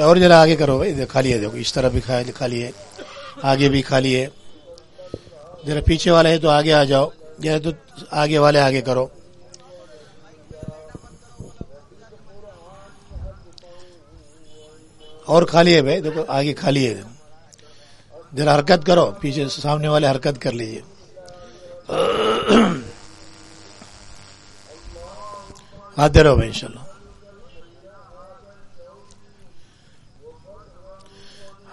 اور ذرا آگے کرو بھائی خالی ہے، دیکھو، اس طرح بھی خالی ہے آگے بھی خالی ہے۔ ذرا پیچھے والے ہے تو آگے آ جاؤ ذرا تو آگے والے آگے کرو۔ اور خالی ہے بھائی، دیکھو، آگے خالی ہے۔ ذرا حرکت کرو، پیچھے سامنے والے حرکت کر لیجیے آتے رہو بھائی ان شاء اللہ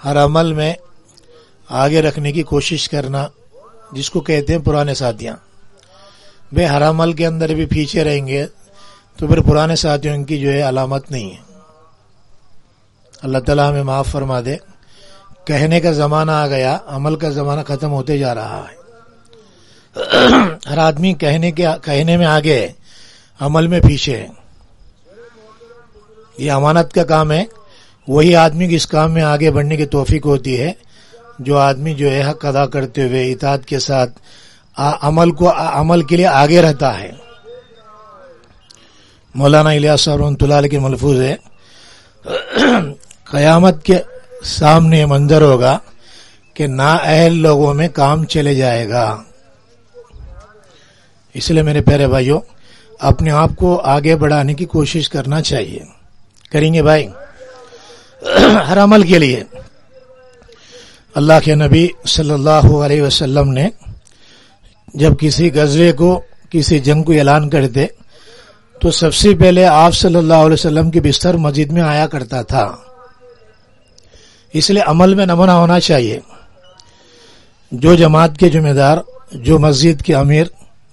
ہر عمل میں آگے رکھنے کی کوشش کرنا، جس کو کہتے ہیں پرانے ساتھیاں۔ بے ہر عمل کے اندر بھی پیچھے رہیں گے، تو پھر پرانے ساتھیوں کی جو ہے علامت نہیں ہے۔ اللہ تعالیٰ ہمیں معاف فرما دے۔ کہنے کا زمانہ آ گیا، عمل کا زمانہ ختم ہوتے جا رہا ہے۔ ہر آدمی کہنے کے، کہنے میں آگے ہے، عمل میں پیچھے ہے۔ یہ امانت کا کام ہے۔ وہی آدمی کی اس کام میں آگے بڑھنے کی توفیق ہوتی ہے، جو آدمی جو ہے حق ادا کرتے ہوئے، اطاعت کے ساتھ عمل کو عمل کے لیے آگے رہتا ہے۔ مولانا الیاس رحمۃ اللہ کے ملفوظ ہے قیامت کے سامنے منظر ہوگا کہ نا اہل لوگوں میں کام چلے جائے گا۔ اس لیے میرے پیارے بھائیوں، اپنے آپ کو آگے بڑھانے کی کوشش کرنا چاہیے۔ کریں گے بھائی؟ ہر عمل کے لیے۔ اللہ کے نبی صلی اللہ علیہ وسلم نے جب کسی غزلے کو کسی جنگ کو اعلان کرتے، تو سب سے پہلے آپ صلی اللہ علیہ وسلم کی بستر مسجد میں آیا کرتا تھا۔ اس لیے عمل میں نمونہ ہونا چاہیے۔ جو جماعت کے ذمہ دار، جو مسجد کے امیر،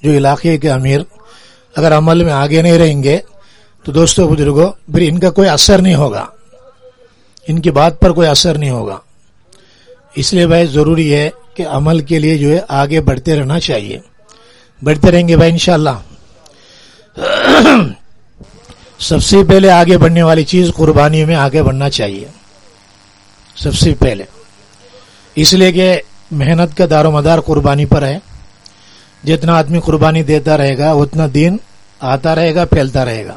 جو علاقے کے امیر اگر عمل میں آگے نہیں رہیں گے، تو دوستو بزرگوں پھر ان کا کوئی اثر نہیں ہوگا۔ ان کی بات پر کوئی اثر نہیں ہوگا۔ اس لیے بھائی ضروری ہے کہ عمل کے لیے جو ہے آگے بڑھتے رہنا چاہیے۔ بڑھتے رہیں گے بھائی انشاءاللہ۔ سب سے پہلے آگے بڑھنے والی چیز قربانی میں آگے بڑھنا چاہیے۔ سب سے پہلے۔ اس لیے کہ محنت کا دار و مدار قربانی پر ہے۔ جتنا آدمی قربانی دیتا رہے گا، اتنا دین آتا رہے گا، پھیلتا رہے گا۔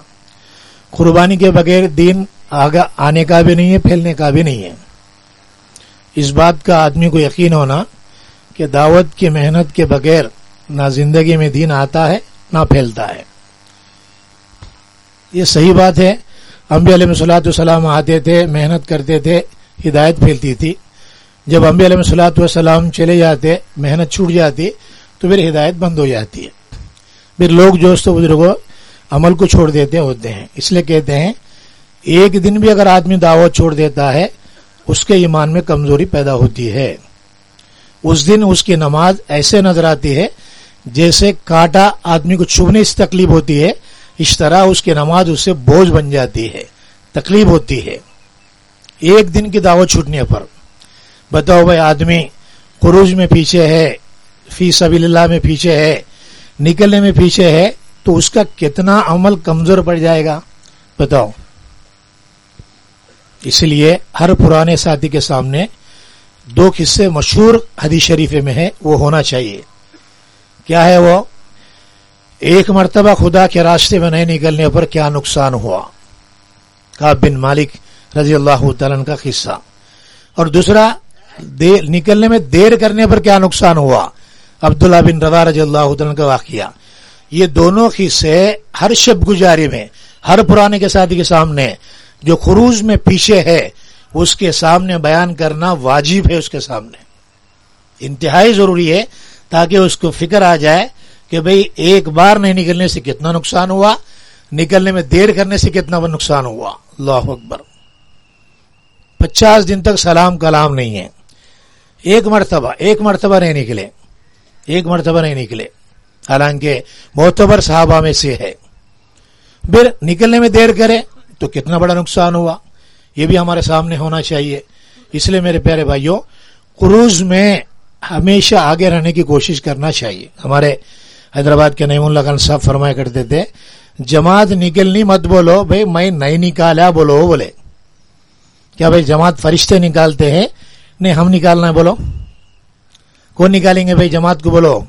قربانی کے بغیر دین آگا آنے کا بھی نہیں ہے، پھیلنے کا بھی نہیں ہے۔ اس بات کا آدمی کو یقین ہونا کہ دعوت کی محنت کے بغیر نہ زندگی میں دین آتا ہے، نہ پھیلتا ہے۔ یہ صحیح بات ہے۔ امبی علیہ صلاحت والسلام آتے تھے، محنت کرتے تھے، ہدایت پھیلتی تھی۔ جب امبی علیہ صلاحت والسلام چلے جاتے، محنت چھوٹ جاتی، تو پھر ہدایت بند ہو جاتی ہے۔ پھر لوگ جوست بزرگوں، عمل کو چھوڑ دیتے ہوتے ہیں۔ اس لیے کہتے ہیں ایک دن بھی اگر آدمی دعوت چھوڑ دیتا ہے، اس کے ایمان میں کمزوری پیدا ہوتی ہے۔ اس دن اس کی نماز ایسے نظر آتی ہے جیسے کاٹا آدمی کو چھونے سے تکلیف ہوتی ہے۔ اس طرح اس کی نماز اس سے بوجھ بن جاتی ہے، تکلیف ہوتی ہے۔ ایک دن کی دعوت چھوٹنے پر بتاؤ بھائی آدمی قروج میں پیچھے ہے، فی سبیل اللہ میں پیچھے ہے، نکلنے میں پیچھے ہے، تو اس کا کتنا عمل کمزور پڑ جائے گا؟ بتاؤ۔ اس لیے ہر پرانے ساتھی کے سامنے دو قصے مشہور حدیث شریف میں ہے وہ ہونا چاہیے۔ کیا ہے وہ؟ ایک مرتبہ خدا کے راستے میں نہیں نکلنے پر کیا نقصان ہوا؟ کا بن مالک رضی اللہ تعالیٰ کا قصہ۔ اور دوسرا نکلنے میں دیر کرنے پر کیا نقصان ہوا؟ عبداللہ بن رضا رضی اللہ تعالیٰ کا واقعہ۔ یہ دونوں قصے ہر شب گزاری میں، ہر پرانے کے ساتھی کے سامنے جو خروج میں پیچھے ہے، اس کے سامنے بیان کرنا واجب ہے، اس کے سامنے۔ انتہائی ضروری ہے تاکہ اس کو فکر آ جائے کہ بھئی ایک بار نہیں نکلنے سے کتنا نقصان ہوا، نکلنے میں دیر کرنے سے کتنا نقصان ہوا۔ اللہ اکبر۔ پچاس دن تک سلام کلام نہیں ہے۔ ایک مرتبہ ایک مرتبہ نہیں نکلے۔ ایک مرتبہ نہیں نکلے۔ حالانکہ معتبر صحابہ میں سے ہے۔ پھر نکلنے میں دیر کرے۔ تو کتنا بڑا نقصان ہوا؟ یہ بھی ہمارے سامنے ہونا چاہیے۔ اس لیے میرے پیارے بھائیوں، قروض میں ہمیشہ آگے رہنے کی کوشش کرنا چاہیے۔ ہمارے حیدرآباد کے نعیم اللہ خان صاحب فرمایا کرتے تھے، جماعت نکلنی مت بولو بھائی میں نہیں نکالا، بولو بولے۔ کیا بھائی جماعت فرشتے نکالتے ہیں؟ نہیں، ہم نکالنا ہے، بولو۔ کون نکالیں گے بھائی جماعت کو، بولو۔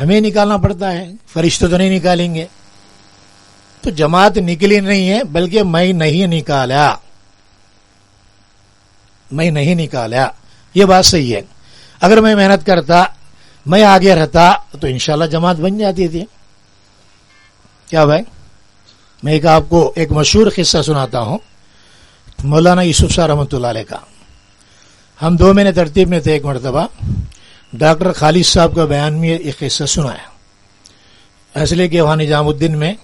ہمیں نکالنا پڑتا ہے فرشتے تو نہیں نکالیں گے۔ تو جماعت نکلی نہیں ہے، بلکہ میں نہیں نکالا۔ میں نہیں نکالا۔ یہ بات صحیح ہے۔ اگر میں محنت کرتا، میں آگے رہتا، تو انشاءاللہ جماعت بن جاتی تھی۔ کیا بھائی؟ میں ایک آپ کو ایک مشہور قصہ سناتا ہوں۔ مولانا یوسف شاہ رحمۃ اللہ علیہ کا۔ ہم دو مہینے ترتیب میں تھے، ایک مرتبہ۔ ڈاکٹر خالد صاحب کا بیان میں ایک قصہ سنایا۔ اس لیے کہ وہاں نظام الدین میں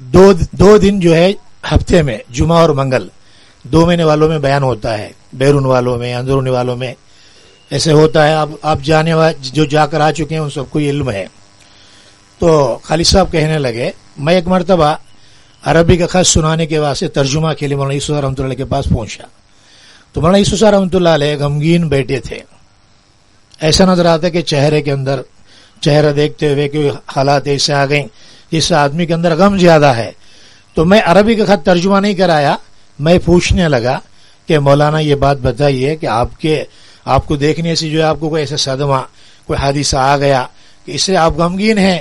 دو دو دن جو ہے ہفتے میں، جمعہ اور منگل، دو مہینے والوں میں بیان ہوتا ہے، بیرون والوں میں، اندرونی والوں میں۔ ایسے ہوتا ہے آپ آپ جانے والے، جو جا کر آ چکے ہیں، ان سب کو علم ہے۔ تو خالد صاحب کہنے لگے، میں ایک مرتبہ عربی کا خط سنانے کے واسطے ترجمہ کے لیے مولانا یسو رحمۃ اللہ کے پاس پہنچا۔ تو مولانا یسو رحمۃ اللہ علیہ غمگین بیٹھے تھے۔ ایسا نظر آتا کہ چہرے کے اندر، چہرہ دیکھتے ہوئے کہ حالات ایسے آ گئیں جس آدمی کے اندر غم زیادہ ہے، تو میں عربی کا خط ترجمہ نہیں کرایا، میں پوچھنے لگا کہ مولانا یہ بات بتائیے کہ آپ کے، آپ کو دیکھنے سے جو ہے آپ کو کوئی ایسا صدمہ، کوئی حادثہ آ گیا کہ اس سے آپ غمگین ہیں،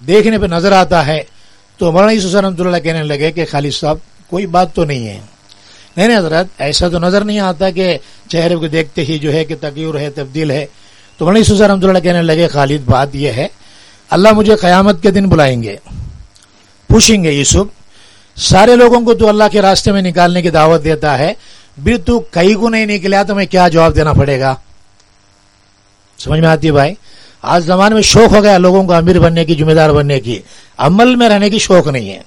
دیکھنے پہ نظر آتا ہے۔ تو مولانا یوسف رحمۃ اللہ کہنے لگے کہ خالد صاحب، کوئی بات تو نہیں ہے۔ نہیں نہیں حضرت، ایسا تو نظر نہیں آتا کہ چہرے کو دیکھتے ہی جو ہے کہ تغیر ہے، تبدیل ہے۔ تو مولانا یوسف رحمۃ اللہ کہنے لگے، خالد، بات یہ ہے اللہ مجھے قیامت کے دن بلائیں گے۔ پوچھیں گے یوسف، سارے لوگوں کو تو اللہ کے راستے میں نکالنے کی دعوت دیتا ہے، بھی تو کئی کو نہیں نکلا تو میں کیا جواب دینا پڑے گا؟ سمجھ میں آتی ہے بھائی؟ آج زمانے میں شوق ہو گیا لوگوں کو امیر بننے کی ذمہ دار بننے کی۔ عمل میں رہنے کی شوق نہیں ہے۔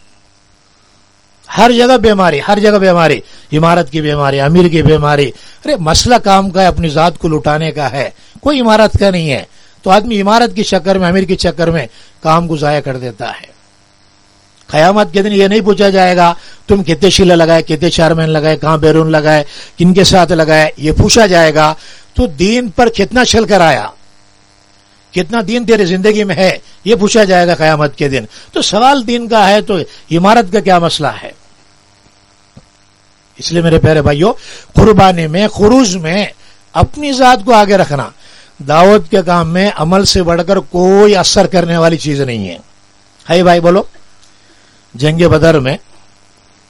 ہر جگہ بیماری، ہر جگہ بیماری۔ عمارت کی بیماری، امیر کی بیماری۔ ارے، مسئلہ کام کا ہے، اپنی ذات کو لٹانے کا ہے۔ کوئی عمارت کا نہیں ہے۔ تو آدمی عمارت کی چکر میں، امیر کی چکر میں کام کو ضائع کر دیتا ہے۔ قیامت کے دن یہ نہیں پوچھا جائے گا، تم کتنے شیلے لگائے، کتنے چارمین لگائے، کہاں بیرون لگائے، کن کے ساتھ لگائے، یہ پوچھا جائے گا، تو دین پر کتنا چل کر آیا؟ کتنا دین تیرے زندگی میں ہے؟ یہ پوچھا جائے گا قیامت کے دن۔ تو سوال دین کا ہے، تو عمارت کا کیا مسئلہ ہے؟ اس لیے میرے پیارے بھائیوں قربانی میں، خروج میں اپنی ذات کو آگے رکھنا۔ دعوت کے کام میں عمل سے بڑھ کر کوئی اثر کرنے والی چیز نہیں ہے۔ ہے بھائی بولو۔ جنگ بدر میں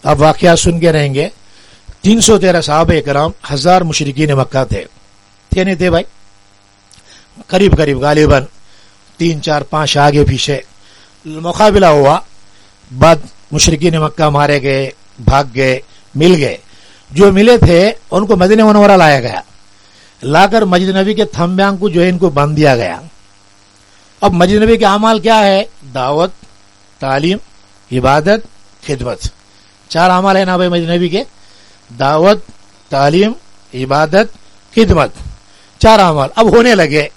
آپ واقعات سن کے رہیں گے۔ تین سو تیرہ صحابہ کرام ہزار مشرقین مکہ تھے۔ تھے نہیں تھے بھائی؟ قریب قریب، غالباً تین، چار، پانچ آگے پیچھے۔ مقابلہ ہوا۔ بعد مشرقین مکہ مارے گئے، بھاگ گئے، مل گئے۔ جو ملے تھے، ان کو مدینہ منورہ لایا گیا۔ لا کر مسجد نبی کے تھمبیاں کو جو ہے ان کو باندھ دیا گیا۔ اب مسجد نبی کے اعمال کیا ہے؟ دعوت، تعلیم، عبادت، خدمت۔ چار اعمال ہے نا بھائی مسجد نبی کے؟ دعوت، تعلیم، عبادت، خدمت۔ چار اعمال۔ اب ہونے لگے۔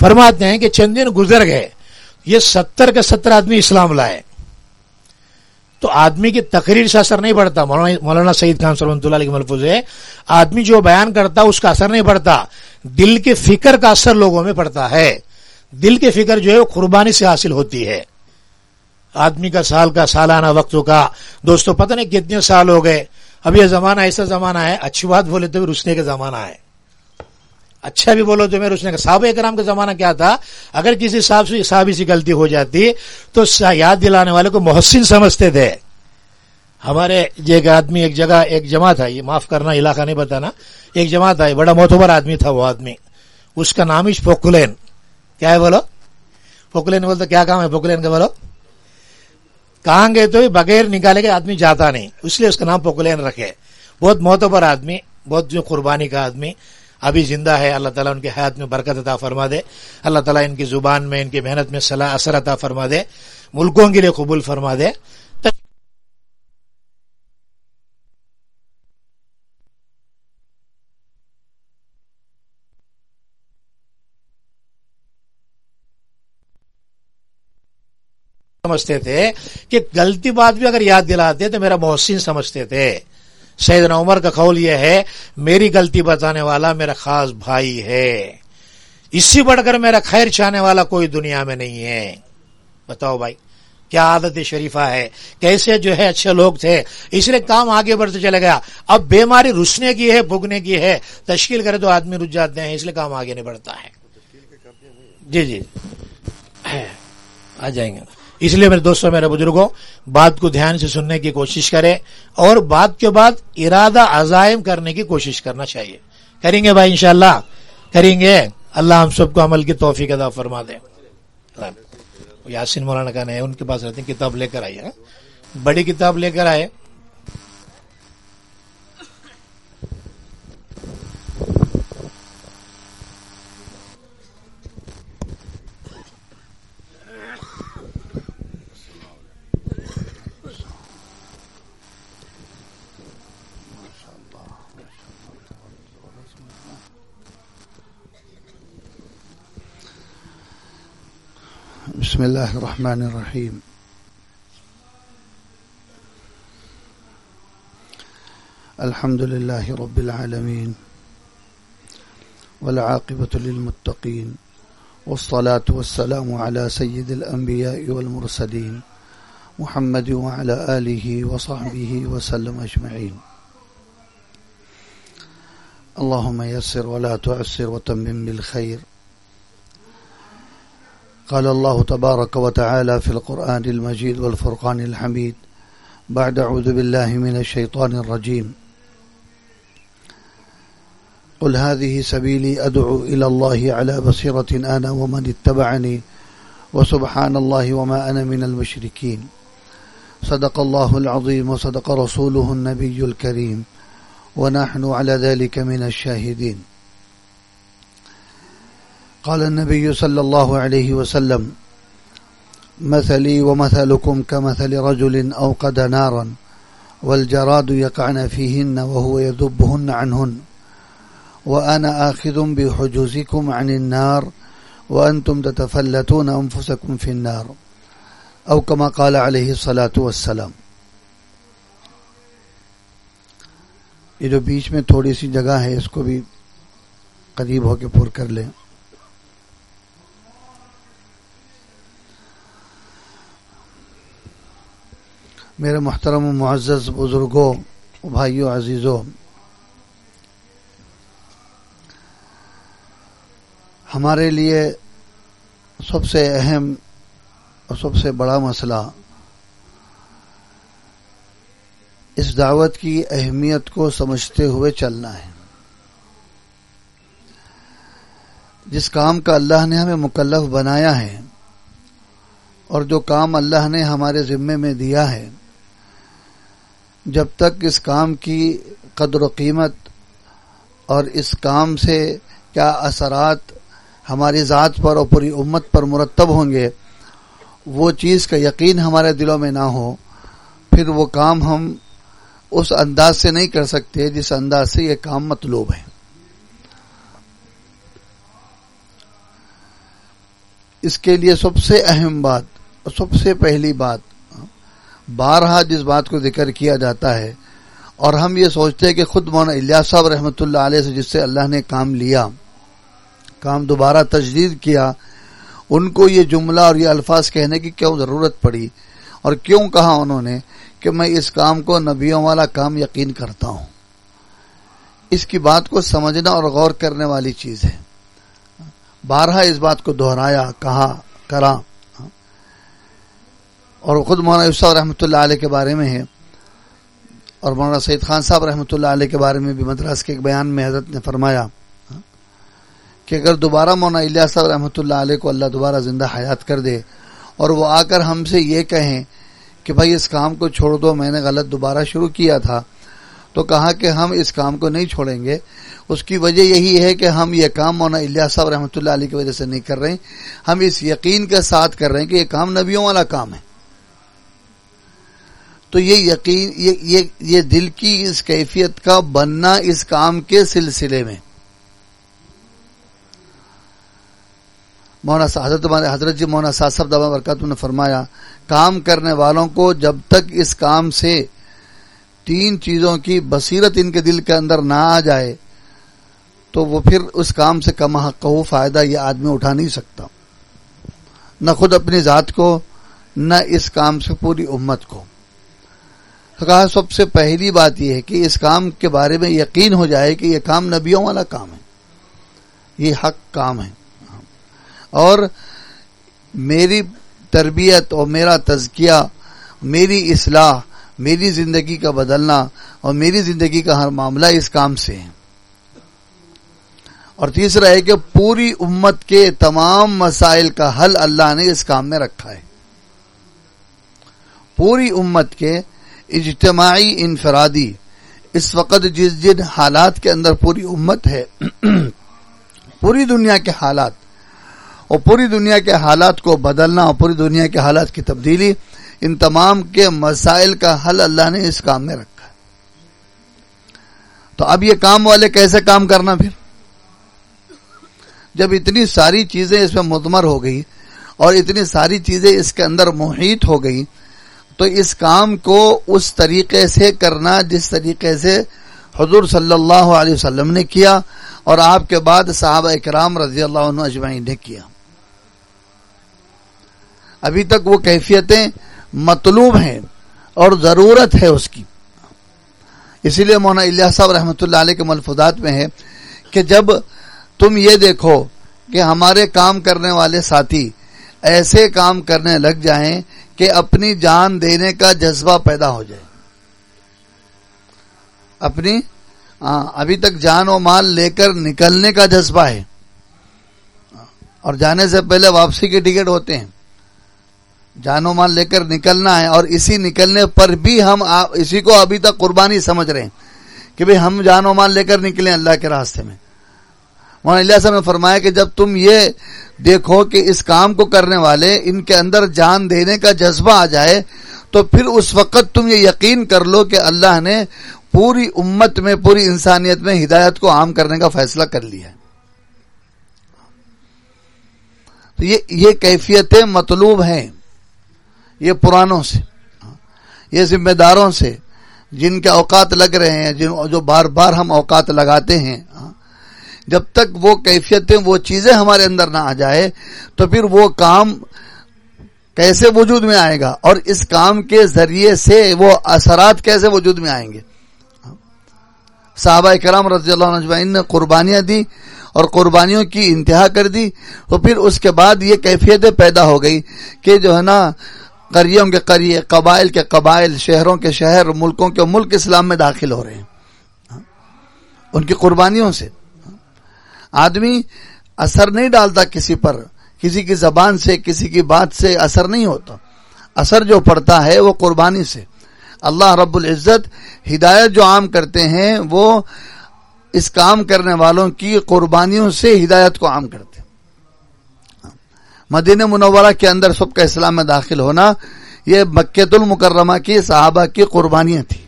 فرماتے ہیں کہ چند دن گزر گئے۔ یہ ستر کے ستر آدمی اسلام لائے۔ تو آدمی کی تقریر سے اثر نہیں پڑتا۔ مولانا سعید خان سلمت اللہ علیہ ملفوظ ہے، آدمی جو بیان کرتا اس کا اثر نہیں پڑتا۔ دل کے فکر کا اثر لوگوں میں پڑتا ہے۔ دل کے فکر جو ہے وہ قربانی سے حاصل ہوتی ہے۔ آدمی کا سال کا سالانہ وقت کا دوستوں پتہ نہیں کتنے سال ہو گئے۔ اب یہ زمانہ ایسا زمانہ ہے، اچھی بات بولے تو رسنے کا زمانہ ہے۔ اچھا بھی بولو تو میں رسنے کا صحابہ اکرام کا زمانہ کیا تھا؟ اگر کسی صاحب سے صحابی سی غلطی ہو جاتی تو یاد دلانے والے کو محسن سمجھتے تھے۔ ہمارے ایک آدمی، ایک جگہ، ایک جماعت آئی معاف کرنا، علاقہ نہیں بتانا، ایک جماعت آئی بڑا موتبر آدمی تھا وہ آدمی۔ اس کا نام ہی پوکلین۔ کیا ہے بولو؟ پوکلین بولتے کیا کام ہے پوکلین کا بولو؟ کہاں گئے تو بغیر نکالے کے آدمی جاتا نہیں، اس لیے اس کا نام پوکلین رکھے۔ بہت موتبر آدمی، بہت جو قربانی کا آدمی۔ ابھی زندہ ہے، اللہ تعالیٰ ان کے حیات میں برکت عطا فرما دے۔ اللہ تعالیٰ ان کی زبان میں، ان کی محنت میں صلاح اثر عطا فرما دے۔ ملکوں کے لیے قبول فرما دے۔ سمجھتے تھے کہ غلطی بات بھی اگر یاد دلاتے تو میرا محسن سمجھتے تھے۔ سیدنا عمر کا قول یہ ہے، میری غلطی بتانے والا میرا خاص بھائی ہے۔ اس سے بڑھ کر میرا خیر چاہنے والا کوئی دنیا میں نہیں ہے۔ بتاؤ بھائی، کیا عادت شریفہ ہے؟ کیسے جو ہے اچھے لوگ تھے؟ اس لیے کام آگے بڑھتے چلے گیا۔ اب بیماری رسنے کی ہے، بھگنے کی ہے، تشکیل کرے تو آدمی رس جاتے ہیں، اس لیے کام آگے نہیں بڑھتا ہے۔ جی جی۔ آ جائیں گے۔ اس لیے میرے دوستوں میرے بزرگوں بات کو دھیان سے سننے کی کوشش کرے اور بات کے بعد ارادہ عزائم کرنے کی کوشش کرنا چاہیے۔ کریں گے بھائی انشاءاللہ؟ کریں گے؟ اللہ ہم سب کو عمل کی توفیق ادا فرما دے۔ یاسین مولانا کا نئے ان کے پاس رہتے کتاب لے کر آئیے۔ ہاں؟ بڑی کتاب لے کر آئے۔ بسم الله الرحمن الرحيم. الحمد لله رب العالمين والعاقبة للمتقين والصلاة والسلام على سيد الأنبياء والمرسلين محمد وعلى آله وصحبه وسلم أجمعين. اللهم يسر ولا تعسر وتمم بالخير قال الله تبارك وتعالى في القرآن المجيد والفرقان الحميد. بعد أعوذ بالله من الشيطان الرجيم. قل هذه سبيلي أدعو إلى الله على بصيرة أنا ومن اتبعني وسبحان الله وما أنا من المشركين. صدق الله العظيم وصدق رسوله النبي الكريم ونحن على ذلك من الشاهدين. قال النبي صلى الله عليه وسلم، مثلي ومثلكم كمثل رجل أوقد نارا، والجراد يقعن فيهن وهو يذبهن عنهن، وأنا آخذ بحجوزكم عن النار، وأنتم تتفلتون أنفسكم في النار. أو كما قال عليه الصلاة والسلام. یہ جو بیچ میں تھوڑی سی جگہ ہے، اس کو بھی قریب ہو کے پور کر لیں۔ میرے محترم و معزز بزرگوں بھائیوں عزیزوں، ہمارے لیے سب سے اہم اور سب سے بڑا مسئلہ اس دعوت کی اہمیت کو سمجھتے ہوئے چلنا ہے۔ جس کام کا اللہ نے ہمیں مکلف بنایا ہے اور جو کام اللہ نے ہمارے ذمے میں دیا ہے جب تک اس کام کی قدر و قیمت اور اس کام سے کیا اثرات ہماری ذات پر اور پوری امت پر مرتب ہوں گے، وہ چیز کا یقین ہمارے دلوں میں نہ ہو، پھر وہ کام ہم اس انداز سے نہیں کر سکتے جس انداز سے یہ کام مطلوب ہے۔ اس کے لیے سب سے اہم بات اور سب سے پہلی بات بارہا جس بات کو ذکر کیا جاتا ہے، اور ہم یہ سوچتے ہیں کہ خود مولانا الیاس صاحب رحمۃ اللہ علیہ سے جس سے اللہ نے کام لیا، کام دوبارہ تجدید کیا، ان کو یہ جملہ اور یہ الفاظ کہنے کی کیوں ضرورت پڑی؟ اور کیوں کہا انہوں نے کہ میں اس کام کو نبیوں والا کام یقین کرتا ہوں؟ اس کی بات کو سمجھنا اور غور کرنے والی چیز ہے۔ بارہا اس بات کو دہرایا، کہا، کرا۔ اور خود مولانا یوسف رحمۃ اللہ علیہ کے بارے میں ہے اور مولانا سعید خان صاحب رحمۃ اللہ علیہ کے بارے میں بھی مدراس کے ایک بیان میں حضرت نے فرمایا کہ اگر دوبارہ مولانا الیاس صاحب رحمۃ اللہ علیہ کو اللہ دوبارہ زندہ حیات کر دے اور وہ آ کر ہم سے یہ کہیں کہ بھائی اس کام کو چھوڑ دو، میں نے غلط دوبارہ شروع کیا تھا، تو کہا کہ ہم اس کام کو نہیں چھوڑیں گے۔ اس کی وجہ یہی ہے کہ ہم یہ کام مولانا الیاس صاحب رحمۃ اللہ علیہ کی وجہ سے نہیں کر رہے ہم اس یقین کے ساتھ کر رہے ہیں کہ یہ کام نبیوں والا کام ہے۔ تو یہ یقین یہ یہ, یہ دل کی اس کیفیت کا بننا اس کام کے سلسلے میں۔ مونا حضرت حضرت جی مونا صاحب دبا برکات نے فرمایا کام کرنے والوں کو جب تک اس کام سے تین چیزوں کی بصیرت ان کے دل کے اندر نہ آ جائے تو وہ پھر اس کام سے کم حق فائدہ یہ آدمی اٹھا نہیں سکتا۔ نہ خود اپنی ذات کو نہ اس کام سے پوری امت کو۔ کہا سب سے پہلی بات یہ ہے کہ اس کام کے بارے میں یقین ہو جائے کہ یہ کام نبیوں والا کام ہے۔ یہ حق کام ہے۔ اور میری تربیت اور میرا تزکیہ، میری اصلاح، میری زندگی کا بدلنا اور میری زندگی کا ہر معاملہ اس کام سے ہے۔ اور تیسرا ہے کہ پوری امت کے تمام مسائل کا حل اللہ نے اس کام میں رکھا ہے۔ پوری امت کے اجتماعی انفرادی۔ اس وقت جس جن حالات کے اندر پوری امت ہے، پوری دنیا کے حالات، اور پوری دنیا کے حالات کو بدلنا اور پوری دنیا کے حالات کی تبدیلی، ان تمام کے مسائل کا حل اللہ نے اس کام میں رکھا ہے۔ تو اب یہ کام والے کیسے کام کرنا پھر؟ جب اتنی ساری چیزیں اس میں مدمر ہو گئی اور اتنی ساری چیزیں اس کے اندر محیط ہو گئی تو اس کام کو اس طریقے سے کرنا جس طریقے سے حضور صلی اللہ علیہ وسلم نے کیا اور آپ کے بعد صحابہ اکرام رضی اللہ عنہ اجمعین نے کیا۔ ابھی تک وہ کیفیتیں مطلوب ہیں اور ضرورت ہے اس کی۔ اسی لیے مونا اللہ صاحب رحمۃ اللہ علیہ کے ملفظات میں ہے کہ جب تم یہ دیکھو کہ ہمارے کام کرنے والے ساتھی ایسے کام کرنے لگ جائیں کہ اپنی جان دینے کا جذبہ پیدا ہو جائے۔ اپنی ہاں، ابھی تک جان و مال لے کر نکلنے کا جذبہ ہے۔ اور جانے سے پہلے واپسی کے ٹکٹ ہوتے ہیں۔ جان و مال لے کر نکلنا ہے اور اسی نکلنے پر بھی ہم اسی کو ابھی تک قربانی سمجھ رہے ہیں کہ ہم جان و مال لے کر نکلیں اللہ کے راستے میں۔ مولانا اللہ صاحب نے فرمایا کہ جب تم یہ دیکھو کہ اس کام کو کرنے والے ان کے اندر جان دینے کا جذبہ آ جائے، تو پھر اس وقت تم یہ یقین کر لو کہ اللہ نے پوری امت میں، پوری انسانیت میں ہدایت کو عام کرنے کا فیصلہ کر لیا ہے۔ تو یہ یہ کیفیتیں مطلوب ہیں، یہ پرانوں سے، یہ ذمہ داروں سے، جن کے اوقات لگ رہے ہیں، جن، جو بار بار ہم اوقات لگاتے ہیں۔ جب تک وہ کیفیتیں، وہ چیزیں ہمارے اندر نہ آ جائے، تو پھر وہ کام کیسے وجود میں آئے گا؟ اور اس کام کے ذریعے سے وہ اثرات کیسے وجود میں آئیں گے؟ صحابہ کرام رضی اللہ عنہ نے قربانیاں دی اور قربانیوں کی انتہا کر دی، تو پھر اس کے بعد یہ کیفیتیں پیدا ہو گئی کہ جو ہے نا، قریوں کے قریے، قبائل کے قبائل، شہروں کے شہر، ملکوں کے ملک اسلام میں داخل ہو رہے ہیں۔ ان کی قربانیوں سے۔ آدمی اثر نہیں ڈالتا کسی پر، کسی کی زبان سے، کسی کی بات سے اثر نہیں ہوتا۔ اثر جو پڑتا ہے وہ قربانی سے۔ اللہ رب العزت ہدایت جو عام کرتے ہیں، وہ اس کام کرنے والوں کی قربانیوں سے ہدایت کو عام کرتے مدینہ منورہ کے اندر سب کا اسلام میں داخل ہونا، یہ مکت المکرمہ کی صحابہ کی قربانیاں تھی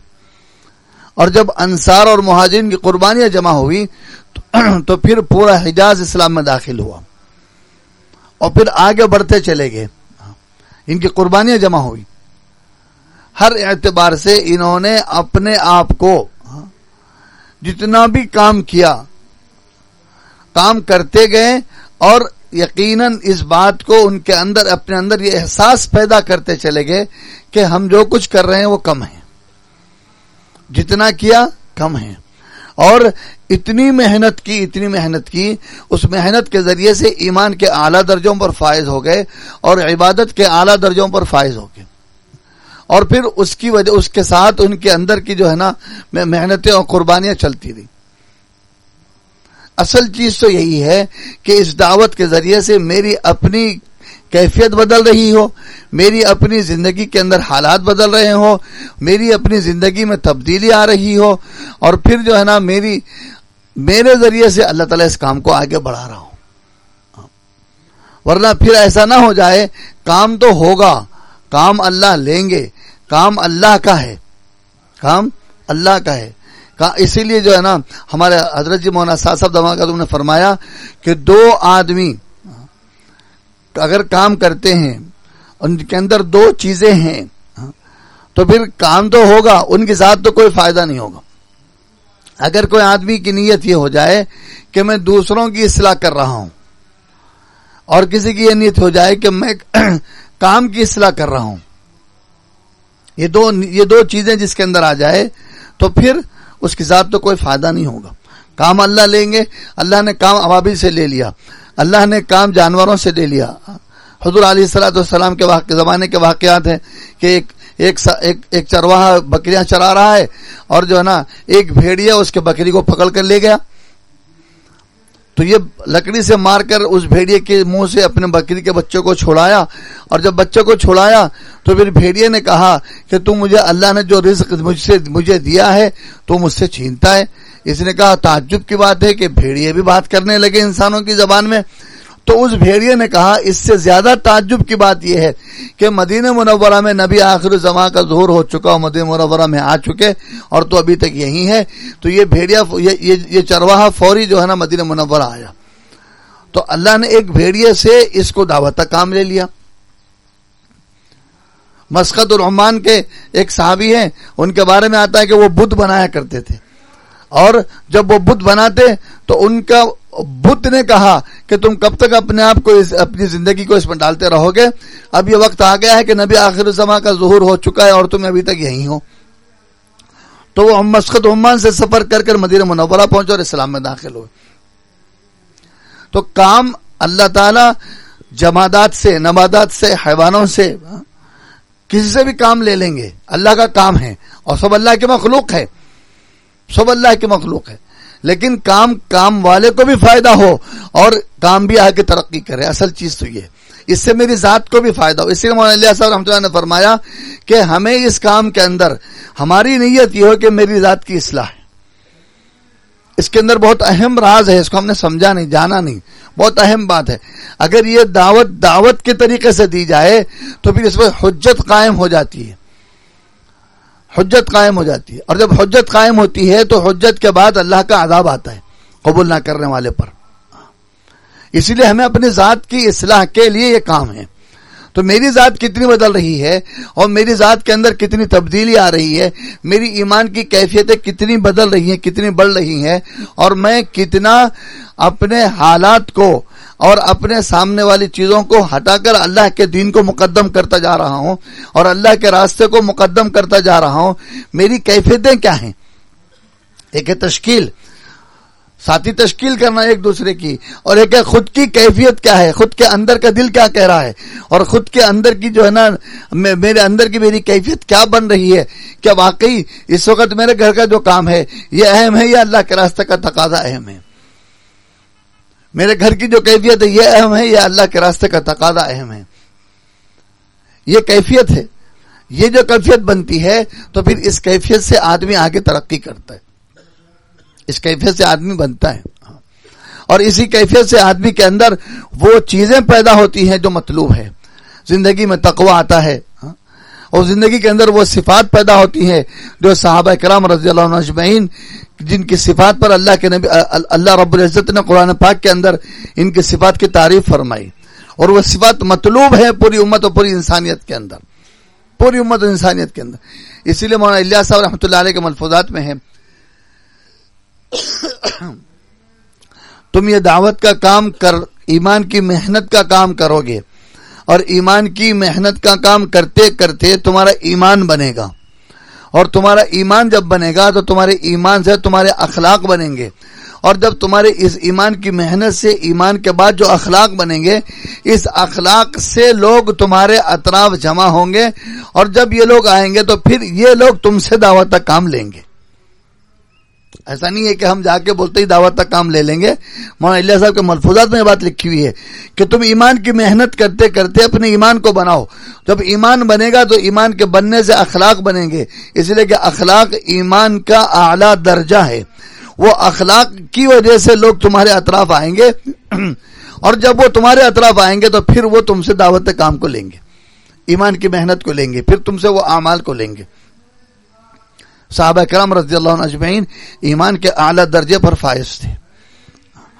اور جب انصار اور مہاجرین کی قربانیاں جمع ہوئی تو پھر پورا حجاز اسلام میں داخل ہوا۔ اور پھر آگے بڑھتے چلے گئے۔ ان کی قربانیاں جمع ہوئی۔ ہر اعتبار سے انہوں نے اپنے آپ کو جتنا بھی کام کیا، کام کرتے گئے اور یقیناً اس بات کو ان کے اندر، اپنے اندر یہ احساس پیدا کرتے چلے گئے کہ ہم جو کچھ کر رہے ہیں وہ کم ہے جتنا کیا، کم ہے اور اتنی محنت کی، اتنی محنت کی، اس محنت کے ذریعے سے ایمان کے اعلیٰ درجوں پر فائز ہو گئے اور عبادت کے اعلیٰ درجوں پر فائز ہو گئے۔ اور پھر اس کی وجہ، اس کے ساتھ ان کے اندر کی جو ہے نا محنتیں اور قربانیاں چلتی رہی۔ اصل چیز تو یہی ہے کہ اس دعوت کے ذریعے سے میری اپنی کیفیت بدل رہی ہو، میری اپنی زندگی کے اندر حالات بدل رہے ہو میری اپنی زندگی میں تبدیلی آ رہی ہو، اور پھر جو ہے نا، میری، میرے ذریعے سے اللہ تعالیٰ اس کام کو آگے بڑھا رہا ہوں۔ ورنہ پھر ایسا نہ ہو جائے، کام تو ہوگا، کام اللہ لیں گے، کام اللہ کا ہے، کام اللہ کا ہے۔ اسی لیے جو ہے نا، ہمارے حضرت جی مولانا صاحب دما کا تم نے فرمایا کہ دو آدمی اگر کام کرتے ہیں، ان کے اندر دو چیزیں ہیں، تو پھر کام تو ہوگا، ان کے ساتھ تو کوئی فائدہ نہیں ہوگا۔ اگر کوئی آدمی کی نیت یہ ہو جائے کہ میں دوسروں کی اصلاح کر رہا ہوں، اور کسی کی یہ نیت ہو جائے کہ میں کام کی اصلاح کر رہا ہوں، یہ دو یہ دو چیزیں جس کے اندر آ جائے، تو پھر اس کے ساتھ تو کوئی فائدہ نہیں ہوگا۔ کام اللہ لیں گے، اللہ نے کام عوابی سے لے لیا۔ اللہ نے کام جانوروں سے لے لیا۔ حضور علیہ السلاۃ والسلام کے واقع زمانے کے واقعات ہیں کہ ایک ایک ایک چرواہا بکریاں چرا رہا ہے اور جو ہے نا ایک بھیڑیا اس کے بکری کو پکڑ کر لے گیا۔ تو یہ لکڑی سے مار کر اس بھیڑیے کے منہ سے اپنے بکری کے بچوں کو چھوڑایا اور جب بچوں کو چھوڑایا تو پھر بھیڑیے نے کہا کہ تم مجھے اللہ نے جو رزق مجھ سے مجھے دیا ہے تو مجھ سے چھینتا ہے۔ اس نے کہا تعجب کی بات ہے کہ بھیڑیے بھی بات کرنے لگے انسانوں کی زبان میں۔ تو اس بھیڑیے نے کہا اس سے زیادہ تعجب کی بات یہ ہے کہ مدینہ منورہ میں نبی آخر زماں کا ظہور ہو چکا اور مدینہ منورہ میں آ چکے اور تو ابھی تک یہی ہے۔ تو یہ بھیڑیا، یہ چرواہا فوری جو ہے نا مدینہ منورہ آیا۔ تو اللہ نے ایک بھیڑیے سے اس کو دعوت کا کام لے لیا۔ مسقط الرحمان کے ایک صحابی ہیں، ان کے بارے میں آتا ہے کہ وہ بدھ بنایا کرتے تھے۔ اور جب وہ بدھ بناتے تو ان کا بدھ نے کہا کہ تم کب تک اپنے آپ کو اپنی زندگی کو اس میں ڈالتے رہو گے؟ اب یہ وقت آ گیا ہے کہ نبی آخر زماں کا ظہور ہو چکا ہے اور تم ابھی تک یہی ہو۔ تو وہ مسقط عمان سے سفر کر کر مدینہ منورہ پہنچے اور اسلام میں داخل ہوئے۔ تو کام اللہ تعالی جمادات سے، نبادات سے، حیوانوں سے ہاں، کسی سے بھی کام لے لیں گے۔ اللہ کا کام ہے اور سب اللہ کے مخلوق ہے۔ سب اللہ کے مخلوق ہے۔ لیکن کام کام والے کو بھی فائدہ ہو اور کام بھی آگے ترقی کرے، اصل چیز تو یہ۔ اس سے میری ذات کو بھی فائدہ ہو۔ اسی لیے مولانا صاحب رحمۃ اللہ نے فرمایا کہ ہمیں اس کام کے اندر ہماری نیت یہ ہو کہ میری ذات کی اصلاح ہے۔ اس کے اندر بہت اہم راز ہے، اس کو ہم نے سمجھا نہیں، جانا نہیں۔ بہت اہم بات ہے۔ اگر یہ دعوت دعوت کے طریقے سے دی جائے تو پھر اس میں حجت قائم ہو جاتی ہے۔ حجت قائم ہو جاتی ہے۔ اور جب حجت قائم ہوتی ہے تو حجت کے بعد اللہ کا عذاب آتا ہے، قبول نہ کرنے والے پر۔ اسی لیے ہمیں اپنی ذات کی اصلاح کے لیے یہ کام ہے۔ تو میری ذات کتنی بدل رہی ہے اور میری ذات کے اندر کتنی تبدیلی آ رہی ہے، میری ایمان کی کیفیتیں کتنی بدل رہی ہیں، کتنی بڑھ رہی ہیں، اور میں کتنا اپنے حالات کو اور اپنے سامنے والی چیزوں کو ہٹا کر اللہ کے دین کو مقدم کرتا جا رہا ہوں اور اللہ کے راستے کو مقدم کرتا جا رہا ہوں، میری کیفیتیں کیا ہیں؟ ایک ہے تشکیل۔ ساتھی تشکیل کرنا ایک دوسرے کی۔ اور ایک ہے خود کی کیفیت کیا ہے؟ خود کے اندر کا دل کیا کہہ رہا ہے؟ اور خود کے اندر کی جو ہے نا میرے اندر کی میری کیفیت کیا بن رہی ہے؟ کیا واقعی اس وقت میرے گھر کا جو کام ہے، یہ اہم ہے یا اللہ کے راستے کا تقاضا اہم ہے؟ میرے گھر کی جو کیفیت ہے، یہ اہم ہے یا اللہ کے راستے کا تقاضا اہم ہے۔ یہ کیفیت ہے۔ یہ جو کیفیت بنتی ہے، تو پھر اس کیفیت سے آدمی آگے ترقی کرتا ہے۔ اس کیفیت سے آدمی بنتا ہے۔ اور اسی کیفیت سے آدمی کے اندر وہ چیزیں پیدا ہوتی ہیں جو مطلوب ہے۔ زندگی میں تقوی آتا ہے۔ اور زندگی کے اندر وہ صفات پیدا ہوتی ہیں جو صحابہ کرام رضی اللہ عنہ اجمعین، جن کی صفات پر اللہ کے نبی، اللہ رب العزت نے قرآن پاک کے اندر ان کی صفات کی تعریف فرمائی۔ اور وہ صفات مطلوب ہے پوری امت اور پوری انسانیت کے اندر۔ پوری امت اور انسانیت کے اندر۔ اسی لیے مولانا اللہ صاحب رحمۃ اللہ علیہ کے ملفوظات میں ہے تم یہ دعوت کا کام کر، ایمان کی محنت کا کام کرو گے۔ اور ایمان کی محنت کا کام کرتے کرتے تمہارا ایمان بنے گا۔ اور تمہارا ایمان جب بنے گا تو تمہارے ایمان سے تمہارے اخلاق بنیں گے۔ اور جب تمہارے اس ایمان کی محنت سے ایمان کے بعد جو اخلاق بنیں گے، اس اخلاق سے لوگ تمہارے اطراف جمع ہوں گے۔ اور جب یہ لوگ آئیں گے تو پھر یہ لوگ تم سے دعوت تک کام لیں گے۔ ایسا نہیں ہے کہ ہم جا کے بولتے ہی دعوت تک کام لے لیں گے۔ مولانا اللہ صاحب کے ملفوظات میں یہ بات لکھی ہوئی ہے کہ تم ایمان کی محنت کرتے کرتے اپنے ایمان کو بناؤ۔ جب ایمان بنے گا تو ایمان کے بننے سے اخلاق بنیں گے۔ اس لیے کہ اخلاق ایمان کا اعلیٰ درجہ ہے۔ وہ اخلاق کی وجہ سے لوگ تمہارے اطراف آئیں گے۔ اور جب وہ تمہارے اطراف آئیں گے تو پھر وہ تم سے دعوت کام کو لیں گے۔ ایمان کی محنت کو لیں گے، پھر تم سے وہ اعمال کو لیں گے۔ صحابہ کرام رضی اللہ عنہ اجمعین ایمان کے اعلیٰ درجے پر فائز تھے۔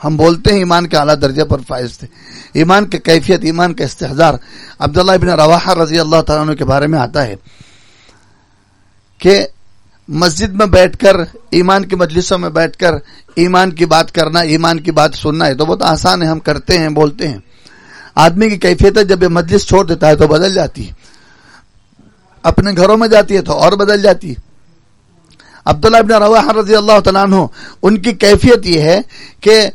ہم بولتے ہیں ایمان کے اعلیٰ درجے پر فائز تھے۔ ایمان کے کیفیت، ایمان کا استحضار۔ عبداللہ ابن رواحہ رضی اللہ تعالیٰ عنہ کے بارے میں آتا ہے کہ مسجد میں بیٹھ کر، ایمان کی مجلسوں میں بیٹھ کر، ایمان کی بات کرنا، ایمان کی بات سننا ہے تو بہت آسان ہے، ہم کرتے ہیں، بولتے ہیں۔ آدمی کی کیفیت جب یہ مجلس چھوڑ دیتا ہے تو بدل جاتی ہے۔ اپنے گھروں میں جاتی ہے تو اور بدل جاتی ہے۔ عبداللہ ابن رواح رضی اللہ تعالیٰ عنہ، ان کی کیفیت یہ ہے کہ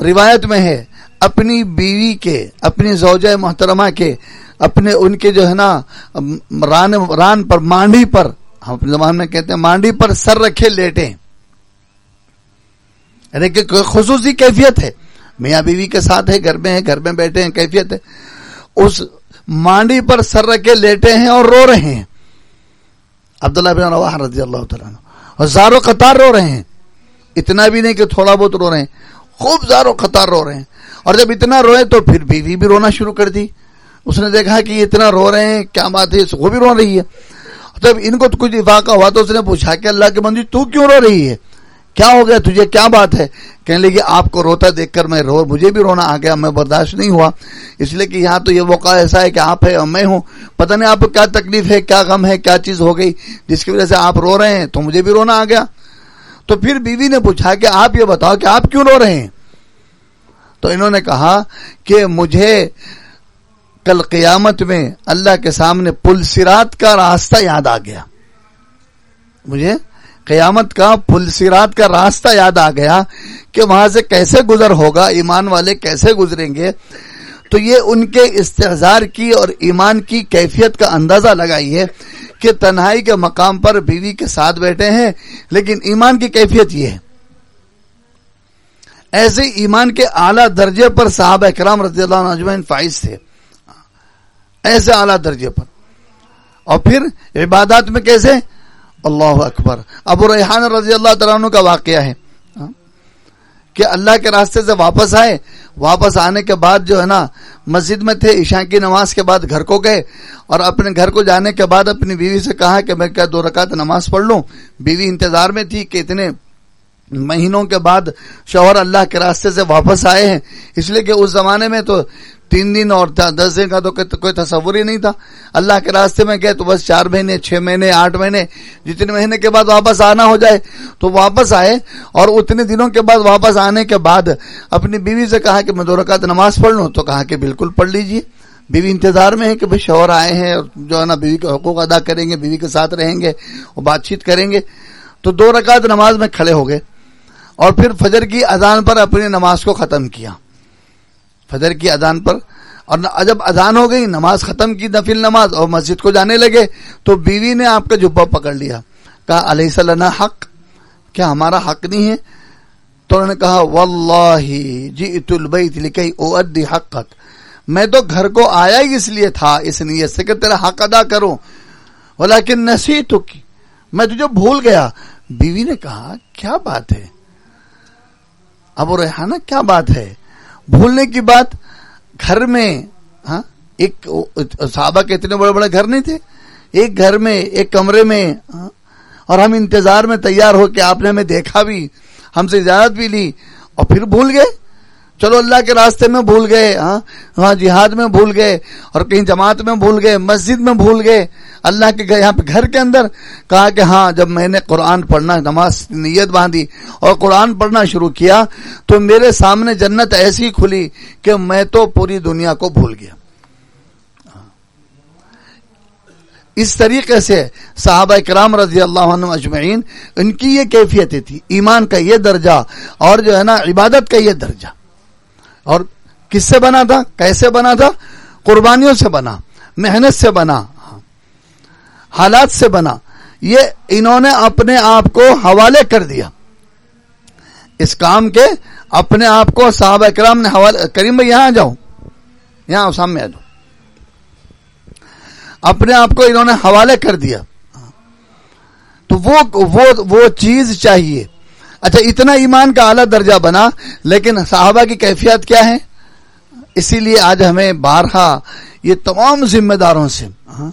روایت میں ہے، اپنی بیوی کے، اپنی زوجہ محترمہ کے، اپنے ان کے جو ہے نا، ران ران پر، مانڈی پر، ہم اپنے زمان میں کہتے ہیں مانڈی پر سر رکھے لیٹے یعنی کہ خصوصی کیفیت ہے۔ میاں بیوی کے ساتھ ہے، گھر میں ہے، گھر میں بیٹھے ہیں، کیفیت ہے۔ اس مانڈی پر سر رکھے لیٹے ہیں اور رو رہے ہیں۔ عبداللہ بن رواح رضی اللہ تعالیٰ اور قطار رو رہے ہیں۔ اتنا بھی نہیں کہ تھوڑا بہت رو رہے ہیں۔ خوب زاروں قطار رو رہے ہیں۔ اور جب اتنا روئے تو پھر بیوی بھی رونا شروع کر دی۔ اس نے دیکھا کہ یہ اتنا رو رہے ہیں، کیا بات ہے؟ وہ بھی رو رہی ہے۔ جب ان کو کچھ افاقہ ہوا تو اس نے پوچھا کہ اللہ کے بندی تو کیوں رو رہی ہے؟ کیا ہو گیا تجھے؟ کیا بات ہے؟ کہنے لگی، آپ کو روتا دیکھ کر میں رو مجھے بھی رونا آ گیا، میں برداشت نہیں ہوا۔ اس لیے کہ یہاں تو یہ موقع ایسا ہے کہ آپ ہے اور میں ہوں۔ پتہ نہیں آپ کو کیا تکلیف ہے، کیا غم ہے، کیا چیز ہو گئی، جس کی وجہ سے آپ رو رہے ہیں، تو مجھے بھی رونا آ گیا۔ تو پھر بیوی نے پوچھا کہ آپ یہ بتاؤ کہ آپ کیوں رو رہے ہیں؟ تو انہوں نے کہا کہ مجھے کل قیامت میں اللہ کے سامنے پل سرات کا راستہ یاد آ گیا۔ مجھے قیامت کا پل سرات کا راستہ یاد آ گیا کہ وہاں سے کیسے گزر ہوگا، ایمان والے کیسے گزریں گے؟ تو یہ ان کے استحزار کی اور ایمان کی کیفیت کا اندازہ لگائی ہے کہ تنہائی کے مقام پر بیوی کے ساتھ بیٹھے ہیں، لیکن ایمان کی کیفیت یہ ہے۔ ایسے ایمان کے اعلیٰ درجے پر صحابہ اکرام رضی اللہ عنہ فائز تھے۔ ایسے اعلیٰ درجے پر۔ اور پھر عبادات میں کیسے؟ اللہ اکبر۔ ابو ریحان رضی اللہ تعالیٰ کا واقعہ ہے۔ ہاں؟ کہ اللہ کے راستے سے واپس آئے۔ واپس آنے کے بعد جو ہے نا، مسجد میں تھے، عشاء کی نماز کے بعد گھر کو گئے۔ اور اپنے گھر کو جانے کے بعد اپنی بیوی سے کہا کہ میں کیا دو رکعت نماز پڑھ لوں۔ بیوی انتظار میں تھی کہ اتنے مہینوں کے بعد شوہر اللہ کے راستے سے واپس آئے ہیں۔ اس لیے کہ اس زمانے میں تو تین دن اور دس دن کا تو کوئی تصور ہی نہیں تھا۔ اللہ کے راستے میں گئے تو بس چار مہینے، چھ مہینے، آٹھ مہینے، جتنے مہینے کے بعد واپس آنا ہو جائے تو واپس آئے اور اتنے دنوں کے بعد واپس آنے کے بعد اپنی بیوی سے کہا کہ میں دو رکعت نماز پڑھ لوں تو کہا کہ بالکل پڑھ لیجیے بیوی انتظار میں ہے کہ بھائی شوہر آئے ہیں اور جو ہے نا بیوی کے حقوق ادا کریں گے، بیوی کے ساتھ رہیں گے اور بات چیت کریں گے۔ تو دو رکعت نماز میں کھڑے ہو گئے اور پھر فجر کی اذان پر اپنی نماز کو ختم کیا۔ فجر کی اذان پر اور جب اذان ہو گئی، نماز ختم کی نفل نماز، اور مسجد کو جانے لگے، تو بیوی نے آپ کا جبا پکڑ لیا۔ کہا علیہ صلی حق؟ کیا ہمارا حق نہیں ہے؟ تو انہوں نے کہا، واللہ جئت البیت لکی اؤدی حقت میں تو گھر کو آیا ہی اس لیے تھا، اس نیت سے کہ تیرا حق ادا کروں۔ ولیکن نسیتو کی میں تجھے بھول گیا۔ بیوی نے کہا، کیا بات ہے؟ ابو ریحانہ، کیا بات ہے؟ بھولنے کی بات گھر میں ہاں ایک صحابہ کے اتنے بڑے بڑے گھر نہیں تھے۔ ایک گھر میں، ایک کمرے میں ہاں، اور ہم انتظار میں تیار ہو کے آپ نے ہمیں دیکھا بھی، ہم سے اجازت بھی لی اور پھر بھول گئے۔ چلو اللہ کے راستے میں بھول گئے ہاں؟ وہاں جہاد میں بھول گئے اور کہیں جماعت میں بھول گئے، مسجد میں بھول گئے۔ اللہ کے یہاں پہ گھر کے اندر کہا کہ ہاں جب میں نے قرآن پڑھنا، نماز نیت باندھی اور قرآن پڑھنا شروع کیا تو میرے سامنے جنت ایسی کھلی کہ میں تو پوری دنیا کو بھول گیا۔ اس طریقے سے صحابہ کرام رضی اللہ عنہ اجمعین ان کی یہ کیفیتیں تھی ایمان کا یہ درجہ اور جو ہے نا، عبادت کا یہ درجہ۔ اور کس سے بنا تھا؟ کیسے بنا تھا؟ قربانیوں سے بنا محنت سے بنا حالات سے بنا۔ یہ انہوں نے اپنے آپ کو حوالے کر دیا۔ اس کام کے اپنے آپ کو صحابہ اکرام نے حوالے کریم بھائی یہاں آ جاؤ یہاں سامنے آ جاؤ۔ اپنے آپ کو انہوں نے حوالے کر دیا۔ تو وہ وہ, وہ چیز چاہیے۔ اچھا اتنا ایمان کا اعلیٰ درجہ بنا، لیکن صحابہ کی کیفیت کیا ہے؟ اسی لیے آج ہمیں بارہا یہ تمام ذمہ داروں سے ہاں،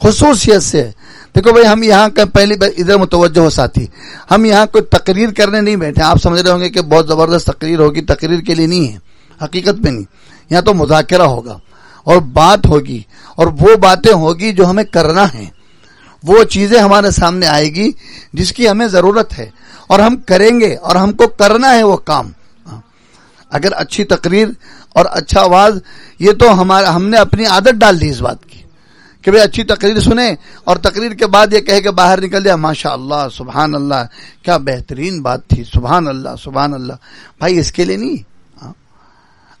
خصوصیت سے، دیکھو بھائی، ہم یہاں کا پہلی بار ادھر متوجہ ہو ساتھی، ہم یہاں کوئی تقریر کرنے نہیں بیٹھے، آپ سمجھ رہے ہوں گے کہ بہت زبردست تقریر ہوگی، تقریر کے لیے نہیں ہے، حقیقت میں نہیں، یہاں تو مذاکرہ ہوگا، اور بات ہوگی، اور وہ باتیں ہوگی جو ہمیں کرنا ہے، وہ چیزیں ہمارے سامنے آئے گی، جس کی ہمیں ضرورت ہے اور ہم کریں گے اور ہم کو کرنا ہے وہ کام۔ اگر اچھی تقریر اور اچھا آواز، یہ تو ہمارا، ہم نے اپنی عادت ڈال دی اس بات کی۔ کہ بھائی اچھی تقریر سنیں اور تقریر کے بعد یہ کہے کہ باہر نکل جائے ماشاء اللہ سبحان اللہ، کیا بہترین بات تھی، سبحان اللہ سبحان اللہ۔ بھائی اس کے لیے نہیں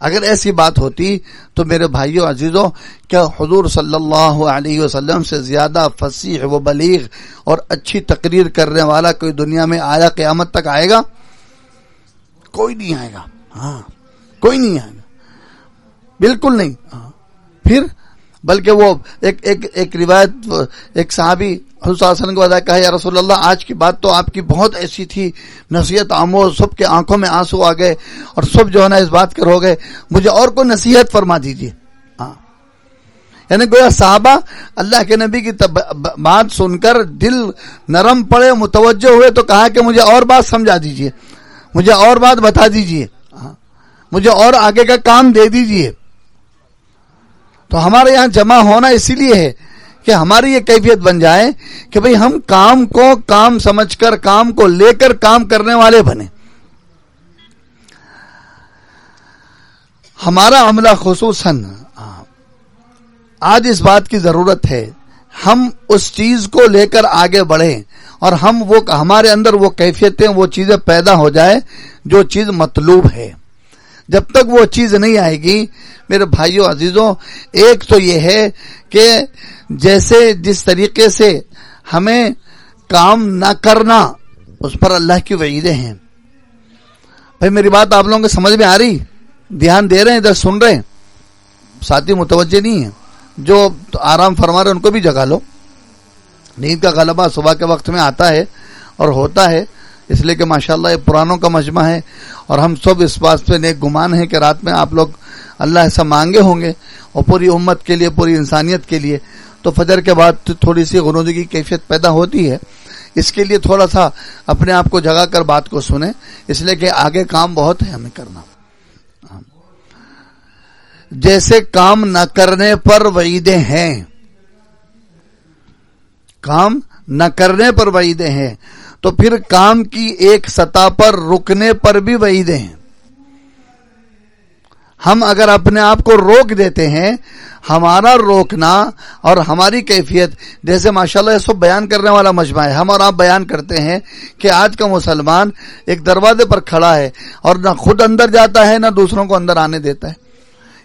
اگر ایسی بات ہوتی تو میرے بھائیوں عزیزوں کیا حضور صلی اللہ علیہ وسلم سے زیادہ فصیح و بلیغ اور اچھی تقریر کرنے والا کوئی دنیا میں آیا قیامت تک آئے گا؟ کوئی نہیں آئے گا۔ ہاں کوئی نہیں آئے گا۔ بالکل نہیں۔ ہاں پھر، بلکہ وہ ایک ایک ایک روایت، ایک صحابی حسن کو کہا یا رسول اللہ، آج کی بات تو آپ کی بہت ایسی تھی، نصیحت آموز سب کے آنکھوں میں آنسو آ گئے اور سب جو ہے نا اس بات کر ہو گئے۔ مجھے اور کوئی نصیحت فرما دیجیے ہاں۔ یعنی گویا صحابہ، اللہ کے نبی کی بات سن کر دل نرم پڑے، متوجہ ہوئے، تو کہا کہ مجھے اور بات سمجھا دیجیے مجھے اور بات بتا دیجیے ہاں۔ مجھے اور آگے کا کام دے دیجیے تو ہمارے یہاں جمع ہونا اسی لیے ہے۔ کہ ہماری یہ کیفیت بن جائے کہ بھئی ہم کام کو کام سمجھ کر، کام کو لے کر کام کرنے والے بنے ہمارا عملہ خصوصاً، آج اس بات کی ضرورت ہے، ہم اس چیز کو لے کر آگے بڑھیں اور ہم وہ، ہمارے اندر وہ کیفیتیں، وہ چیزیں پیدا ہو جائے جو چیز مطلوب ہے۔ جب تک وہ چیز نہیں آئے گی، میرے بھائیوں عزیزوں ایک تو یہ ہے کہ جیسے جس طریقے سے ہمیں کام نہ کرنا، اس پر اللہ کی وعیدیں ہیں۔ بھائی، میری بات آپ لوگوں کو سمجھ میں آ رہی؟ دھیان دے رہے ہیں، ادھر سن رہے ہیں۔ ساتھی متوجہ نہیں ہیں۔ جو آرام فرما رہے ان کو بھی جگا لو۔ نیند کا غلبہ صبح کے وقت میں آتا ہے اور ہوتا ہے۔ اس لیے کہ ماشاءاللہ یہ پرانوں کا مجمع ہے اور ہم سب اس بات پہ نیک گمان ہیں کہ رات میں آپ لوگ اللہ ایسا مانگے ہوں گے اور پوری امت کے لیے، پوری انسانیت کے لیے۔ تو فجر کے بعد تھوڑی سی غنودگی کی کیفیت پیدا ہوتی ہے۔ اس کے لیے تھوڑا سا اپنے آپ کو جگہ کر بات کو سنیں۔ اس لیے کہ آگے کام بہت ہے ہمیں کرنا۔ ہاں۔ جیسے کام نہ کرنے پر وعیدیں ہیں۔ کام نہ کرنے پر وعیدیں ہیں۔ تو پھر کام کی ایک سطح پر رکنے پر بھی وعیدیں ہیں۔ ہم اگر اپنے آپ کو روک دیتے ہیں، ہمارا روکنا اور ہماری کیفیت، جیسے ماشاءاللہ یہ سب بیان کرنے والا مجمع ہے، ہم اور آپ بیان کرتے ہیں کہ آج کا مسلمان ایک دروازے پر کھڑا ہے اور نہ خود اندر جاتا ہے، نہ دوسروں کو اندر آنے دیتا ہے۔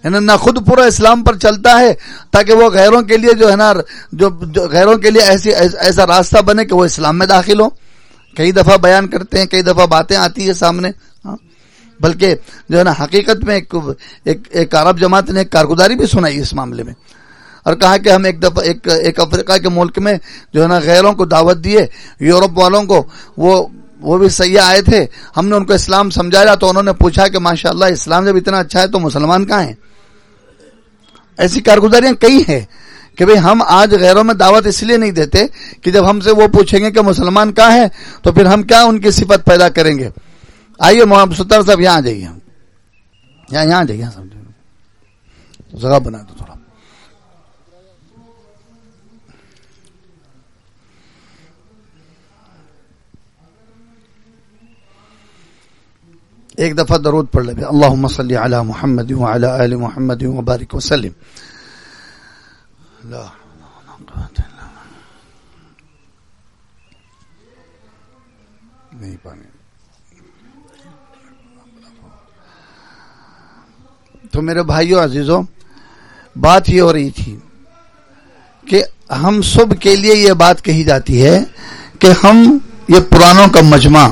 یعنی نہ خود پورا اسلام پر چلتا ہے تاکہ وہ غیروں کے لیے جو ہے نا، جو غیروں کے لیے ایسی، ایسا راستہ بنے کہ وہ اسلام میں داخل ہو کئی دفعہ بیان کرتے ہیں کئی دفعہ باتیں آتی ہے سامنے۔ ہاں۔ بلکہ جو ہے نا حقیقت میں ایک ایک, ایک عرب جماعت نے ایک کارگزاری بھی سنائی اس معاملے میں۔ اور کہا کہ ہم ایک دفعہ ایک ایک افریقہ کے ملک میں جو ہے نا غیروں کو دعوت دیے یورپ والوں کو وہ وہ بھی سیاح آئے تھے۔ ہم نے ان کو اسلام سمجھایا تو انہوں نے پوچھا کہ ماشاءاللہ اسلام جب اتنا اچھا ہے تو مسلمان کہاں ہیں؟ ایسی کارگزاریاں کئی ہیں۔ کہ بھئی ہم آج غیروں میں دعوت اس لیے نہیں دیتے کہ جب ہم سے وہ پوچھیں گے کہ مسلمان کہاں ہے تو پھر ہم کیا ان کی صفت پیدا کریں گے؟ آئیے محمد ستر صاحب یہاں آ جائیے یہاں یہاں آ جائیے جگہ بنا دو تھوڑا۔ ایک دفعہ درود پڑھ لے۔ اللہ صلی علی محمد وعلی آل محمد وبارک وسلم۔ لا نہیں پانی. تو میرے بھائیوں عزیزوں بات یہ ہو رہی تھی کہ ہم سب کے لیے یہ بات کہی جاتی ہے کہ ہم یہ پرانوں کا مجمع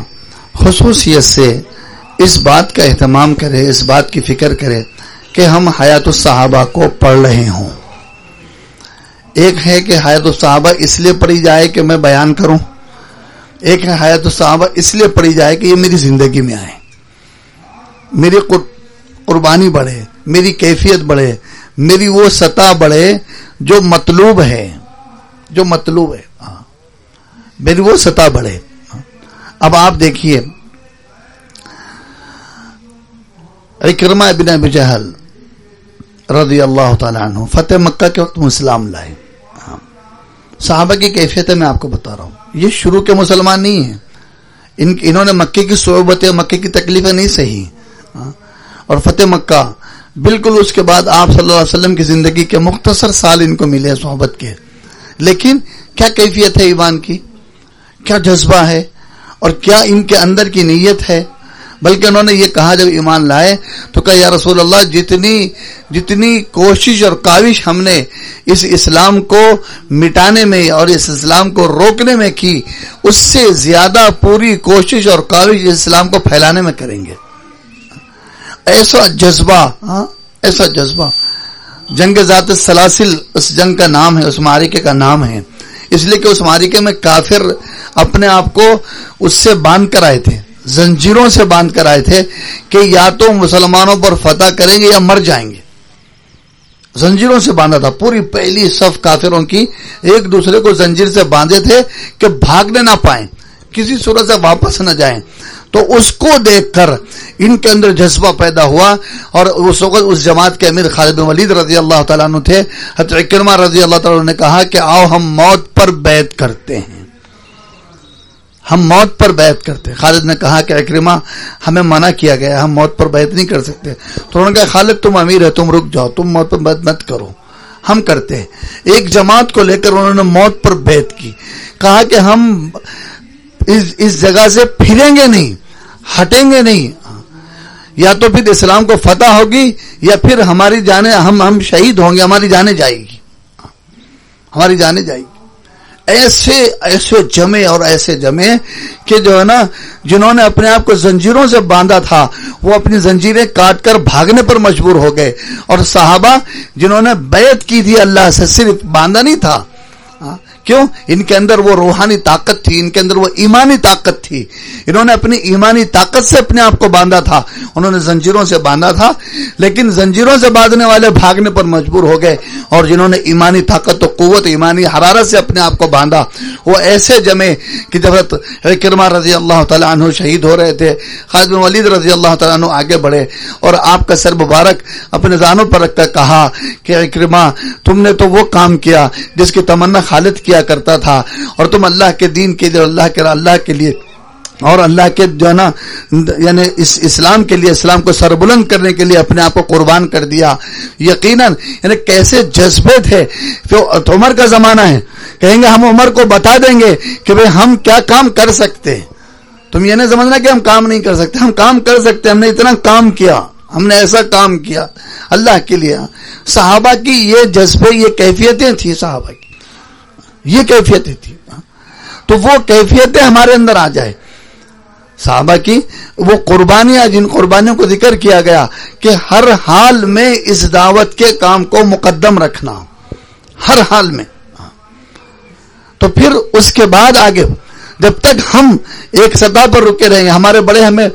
خصوصیت سے اس بات کا اہتمام کرے اس بات کی فکر کرے کہ ہم حیات الصحابہ کو پڑھ رہے ہوں۔ ایک ہے کہ حیات الصحابہ اس لیے پڑھی جائے کہ میں بیان کروں۔ ایک ہے حیات الصحابہ اس لیے پڑھی جائے کہ یہ میری زندگی میں آئے۔ میری قربانی بڑھے، میری کیفیت بڑھے، میری وہ سطح بڑھے جو مطلوب ہے۔ جو مطلوب ہے۔ ہاں۔ میری وہ سطح بڑھے۔ اب آپ دیکھیے۔ اکرما ابن ابی جہل رضی اللہ تعالیٰ عنہ فتح مکہ کے وقت اسلام لائے۔ صحابہ کی کیفیت میں آپ کو بتا رہا ہوں۔ یہ شروع کے مسلمان نہیں ہیں۔ ان انہوں نے مکے کی صحبتیں مکے کی تکلیفیں نہیں سہی ہاں۔ اور فتح مکہ، بالکل اس کے بعد آپ صلی اللہ علیہ وسلم کی زندگی کے مختصر سال ان کو ملے صحبت کے۔ لیکن کیا کیفیت ہے ایمان کی؟ کیا جذبہ ہے؟ اور کیا ان کے اندر کی نیت ہے؟ بلکہ انہوں نے یہ کہا جب ایمان لائے تو کہا، یا رسول اللہ، جتنی جتنی کوشش اور کاوش ہم نے اس اسلام کو مٹانے میں اور اس اسلام کو روکنے میں کی، اس سے زیادہ پوری کوشش اور کاوش اس اسلام کو پھیلانے میں کریں گے۔ ایسا جذبہ ہاں ایسا جذبہ۔ جنگ ذات سلاسل اس جنگ کا نام ہے، اس مارکے کا نام ہے۔ اس لیے کہ اس مارکے میں کافر اپنے آپ کو اس سے باندھ کر آئے تھے۔ زنجیروں سے باندھ کر آئے تھے کہ یا تو مسلمانوں پر فتح کریں گے یا مر جائیں گے۔ زنجیروں سے باندھا تھا۔ پوری پہلی صف کافروں کی ایک دوسرے کو زنجیر سے باندھے تھے کہ بھاگنے نہ پائیں، کسی صورت سے واپس نہ جائیں۔ تو اس کو دیکھ کر ان کے اندر جذبہ پیدا ہوا اور اس وقت اس جماعت کے امیر خالد ولید رضی اللہ تعالیٰ عنہ تھے۔ اکرما رضی اللہ تعالیٰ نے کہا کہ آؤ ہم موت پر بیت کرتے ہیں۔ ہم موت پر بیعت کرتے خالد نے کہا کہ اکرما ہمیں منع کیا گیا ہم موت پر بیعت نہیں کر سکتے۔ تو انہوں نے کہا، خالد، تم امیر ہے، تم رک جاؤ، تم موت پر بیعت مت کرو۔ ہم کرتے ہیں۔ ایک جماعت کو لے کر انہوں نے موت پر بیعت کی۔ کہا کہ ہم اس اس جگہ سے پھریں گے نہیں، ہٹیں گے نہیں۔ یا تو پھر اسلام کو فتح ہوگی، یا پھر ہماری جانے ہم ہم شہید ہوں گے، ہماری جانے جائے گی۔ ہماری جانے جائے گی۔ ایسے ایسے جمے اور ایسے جمے کہ جو ہے نا، جنہوں نے اپنے آپ کو زنجیروں سے باندھا تھا، وہ اپنی زنجیریں کاٹ کر بھاگنے پر مجبور ہو گئے۔ اور صحابہ جنہوں نے بیعت کی تھی، اللہ سے صرف باندھا نہیں تھا کیوں؟ ان کے اندر وہ روحانی طاقت تھی، ان کے اندر وہ ایمانی طاقت تھی۔ انہوں نے اپنی ایمانی طاقت سے اپنے آپ کو باندھا تھا۔ انہوں نے زنجیروں سے باندھا تھا، لیکن زنجیروں سے باندھنے والے بھاگنے پر مجبور ہو گئے اور جنہوں نے ایمانی طاقت و قوت، ایمانی حرارت سے اپنے آپ کو باندھا۔ وہ ایسے جمے کہ جب کرما رضی اللہ تعالیٰ عنہ شہید ہو رہے تھے، خالد بن ولید رضی اللہ تعالیٰ عنہ آگے بڑھے اور آپ کا سر مبارک اپنے زانوں پر رکھ کر کہا کہ اکرما تم نے تو وہ کام کیا جس کی تمنا خالد کیا کرتا تھا اور تم اللہ کے دین کے لیے اللہ کے اللہ کے لیے اور اللہ کے جو ہے نا یعنی اس اسلام کے لیے، اسلام کو سربلند کرنے کے لیے اپنے آپ کو قربان کر دیا۔ یقیناً یعنی کیسے جذبے تھے۔ عمر کا زمانہ ہے، کہیں گے ہم عمر کو بتا دیں گے کہ بھئی ہم کیا کام کر سکتے۔ تم یہ نہیں سمجھنا کہ ہم کام نہیں کر سکتے۔ ہم کام کر سکتے، ہم نے اتنا کام کیا۔ ہم نے ایسا کام کیا اللہ کے لیے۔ صحابہ کی یہ جذبے، یہ کیفیتیں تھیں صحابہ کی۔ یہ کیفیتیں تھی۔ تو وہ کیفیتیں ہمارے اندر آ جائے۔ صحابہ کی وہ قربانیاں جن قربانیوں کو ذکر کیا گیا کہ ہر حال میں اس دعوت کے کام کو مقدم رکھنا۔ ہر حال میں۔ تو پھر اس کے بعد آگے جب تک ہم ایک سطح پر رکے رہیں گے، ہمارے بڑے ہمیں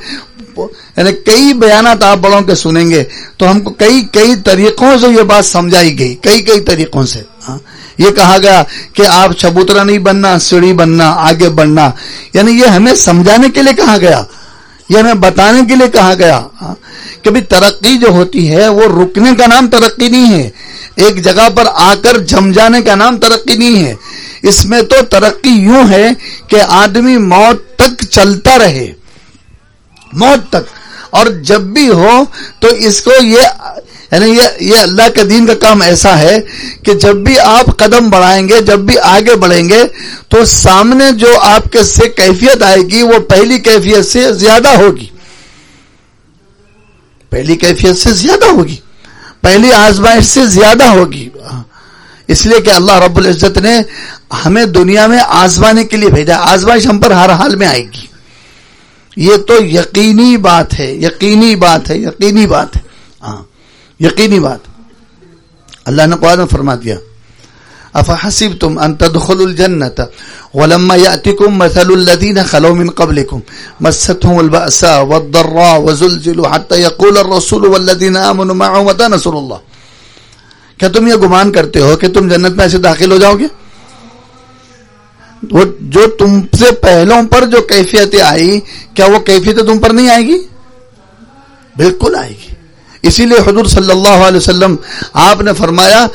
یعنی کئی بیانات آپ بڑوں کے سنیں گے تو ہم کو کئی کئی طریقوں سے یہ بات سمجھائی گئی۔ کئی کئی طریقوں سے۔ ہاں یہ کہا گیا کہ آپ چبوترا نہیں بننا، سیڑھی بننا، آگے بڑھنا۔ یعنی یہ ہمیں سمجھانے کے لیے کہا گیا، یہ ہمیں بتانے کے لیے کہا گیا کہ بھی ترقی جو ہوتی ہے، وہ رکنے کا نام ترقی نہیں ہے۔ ایک جگہ پر آ کر جم جانے کا نام ترقی نہیں ہے۔ اس میں تو ترقی یوں ہے کہ آدمی موت تک چلتا رہے۔ موت تک۔ اور جب بھی ہو تو اس کو یہ یعنی یہ یہ اللہ کے دین کا کام ایسا ہے کہ جب بھی آپ قدم بڑھائیں گے، جب بھی آگے بڑھیں گے، تو سامنے جو آپ کے سے کیفیت آئے گی، وہ پہلی کیفیت سے زیادہ ہوگی۔ پہلی کیفیت سے زیادہ ہوگی۔ پہلی آزمائش سے زیادہ ہوگی۔ اس لیے کہ اللہ رب العزت نے ہمیں دنیا میں آزمانے کے لیے بھیجا۔ آزمائش ہم پر ہر حال میں آئے گی۔ یہ تو یقینی بات ہے، یقینی بات ہے، یقینی بات ہے۔ ہاں۔ یقینی بات۔ اللہ نے قرآن فرما دیا۔ افحسبتم ان تدخلوا الجنة ولما يأتكم مثل الذين خلوا من قبلكم مستهم البأساء والضراء وزلزلوا حتى يقول الرسول والذين آمنوا معه متى نصر الله۔ کیا تم یہ گمان کرتے ہو کہ تم جنت میں ایسے داخل ہو جاؤ گے؟ وہ جو تم سے پہلوں پر جو کیفیتیں آئی کیا وہ کیفیتیں تم پر نہیں آئے گی؟ بالکل آئے گی۔ اسی لیے حضور صلی اللہ علیہ وسلم، آپ نے فرمایا،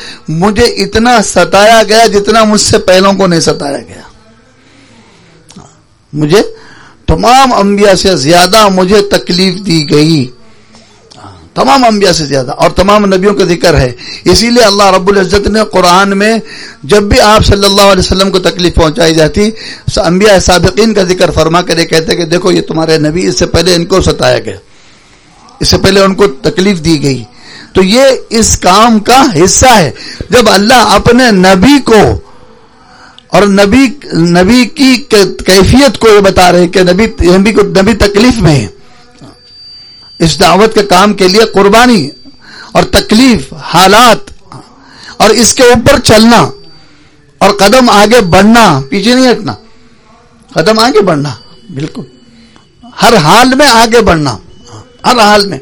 مجھے اتنا ستایا گیا جتنا مجھ سے پہلوں کو نہیں ستایا گیا۔ مجھے تمام انبیاء سے زیادہ مجھے تکلیف دی گئی۔ تمام انبیاء سے زیادہ، اور تمام نبیوں کا ذکر ہے۔ اسی لیے اللہ رب العزت نے قرآن میں جب بھی آپ صلی اللہ علیہ وسلم کو تکلیف پہنچائی جاتی، انبیاء سابقین کا ذکر فرما کر یہ کہتے کہ دیکھو، یہ تمہارے نبی اس سے پہلے ان کو ستایا گیا۔ اس سے پہلے ان کو تکلیف دی گئی۔ تو یہ اس کام کا حصہ ہے۔ جب اللہ اپنے نبی کو اور نبی نبی کی کیفیت کو یہ بتا رہے کہ نبی نبی کو، نبی تکلیف میں ہے اس دعوت کے کام کے لیے قربانی اور تکلیف، حالات اور اس کے اوپر چلنا اور قدم آگے بڑھنا، پیچھے نہیں ہٹنا۔ قدم آگے بڑھنا، بالکل۔ ہر حال میں آگے بڑھنا۔ ہر حال میں،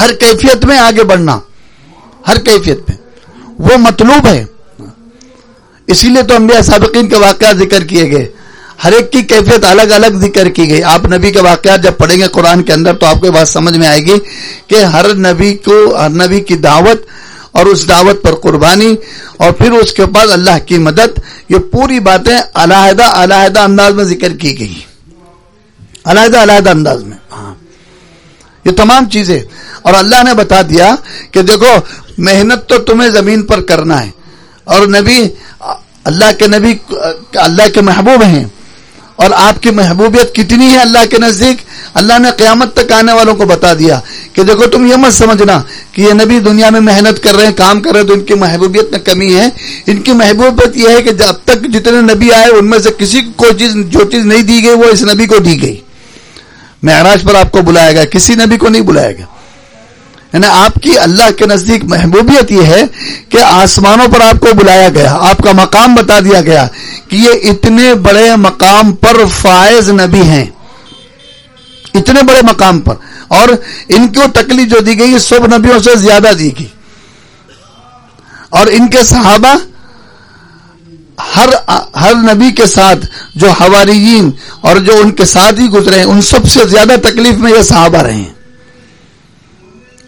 ہر کیفیت میں آگے بڑھنا، ہر کیفیت میں۔ وہ مطلوب ہے۔ اسی لیے تو انبیاء سابقین کے واقعات ذکر کیے گئے۔ ہر ایک کی کیفیت الگ الگ ذکر کی گئی۔ آپ نبی کے واقعات جب پڑھیں گے قرآن کے اندر تو آپ کو بات سمجھ میں آئے گی کہ ہر نبی کو، ہر نبی کی دعوت اور اس دعوت پر قربانی اور پھر اس کے بعد اللہ کی مدد، یہ پوری باتیں علیحدہ علیحدہ انداز میں ذکر کی گئی۔ علیحدہ علیحدہ انداز میں۔ یہ تمام چیزیں۔ اور اللہ نے بتا دیا کہ دیکھو، محنت تو تمہیں زمین پر کرنا ہے۔ اور نبی، اللہ کے نبی، اللہ کے محبوب ہیں۔ اور آپ کی محبوبیت کتنی ہے اللہ کے نزدیک؟ اللہ نے قیامت تک آنے والوں کو بتا دیا کہ دیکھو، تم یہ مت سمجھنا کہ یہ نبی دنیا میں محنت کر رہے ہیں، کام کر رہے ہیں، تو ان کی محبوبیت میں کمی ہے۔ ان کی محبوبیت یہ ہے کہ جب تک جتنے نبی آئے، ان میں سے کسی کو چیز، جو چیز نہیں دی گئی، وہ اس نبی کو دی گئی۔ معراج پر آپ کو بلایا گیا، کسی نبی کو نہیں بلایا گیا۔ یعنی آپ کی اللہ کے نزدیک محبوبیت یہ ہے کہ آسمانوں پر آپ کو بلایا گیا، آپ کا مقام بتا دیا گیا کہ یہ اتنے بڑے مقام پر فائز نبی ہیں۔ اتنے بڑے مقام پر۔ اور ان کو تکلیف جو دی گئی، سب نبیوں سے زیادہ دی گئی۔ اور ان کے صحابہ ہر ہر نبی کے ساتھ جو حواریین اور جو ان کے ساتھ ہی گزرے ہیں، ان سب سے زیادہ تکلیف میں یہ صحابہ رہے ہیں۔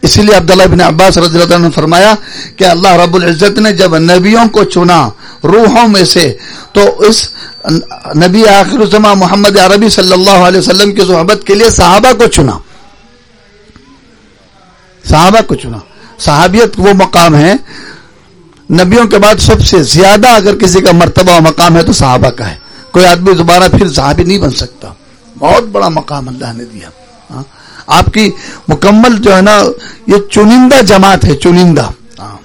اسی لیے عبداللہ بن عباس رضی اللہ عنہ نے فرمایا کہ اللہ رب العزت نے جب نبیوں کو چنا روحوں میں سے، تو اس نبی آخر الزما محمد عربی صلی اللہ علیہ وسلم کی صحبت کے لیے صحابہ کو چنا۔ صحابہ کو چنا۔ صحابیت وہ مقام ہے نبیوں کے بعد سب سے زیادہ اگر کسی کا مرتبہ و مقام ہے تو صحابہ کا ہے۔ کوئی آدمی دوبارہ پھر صحابی نہیں بن سکتا۔ بہت بڑا مقام اللہ نے دیا۔ ہاں۔ آپ کی مکمل جو ہے نا، یہ چنندہ جماعت ہے، چنندہ۔ ہاں۔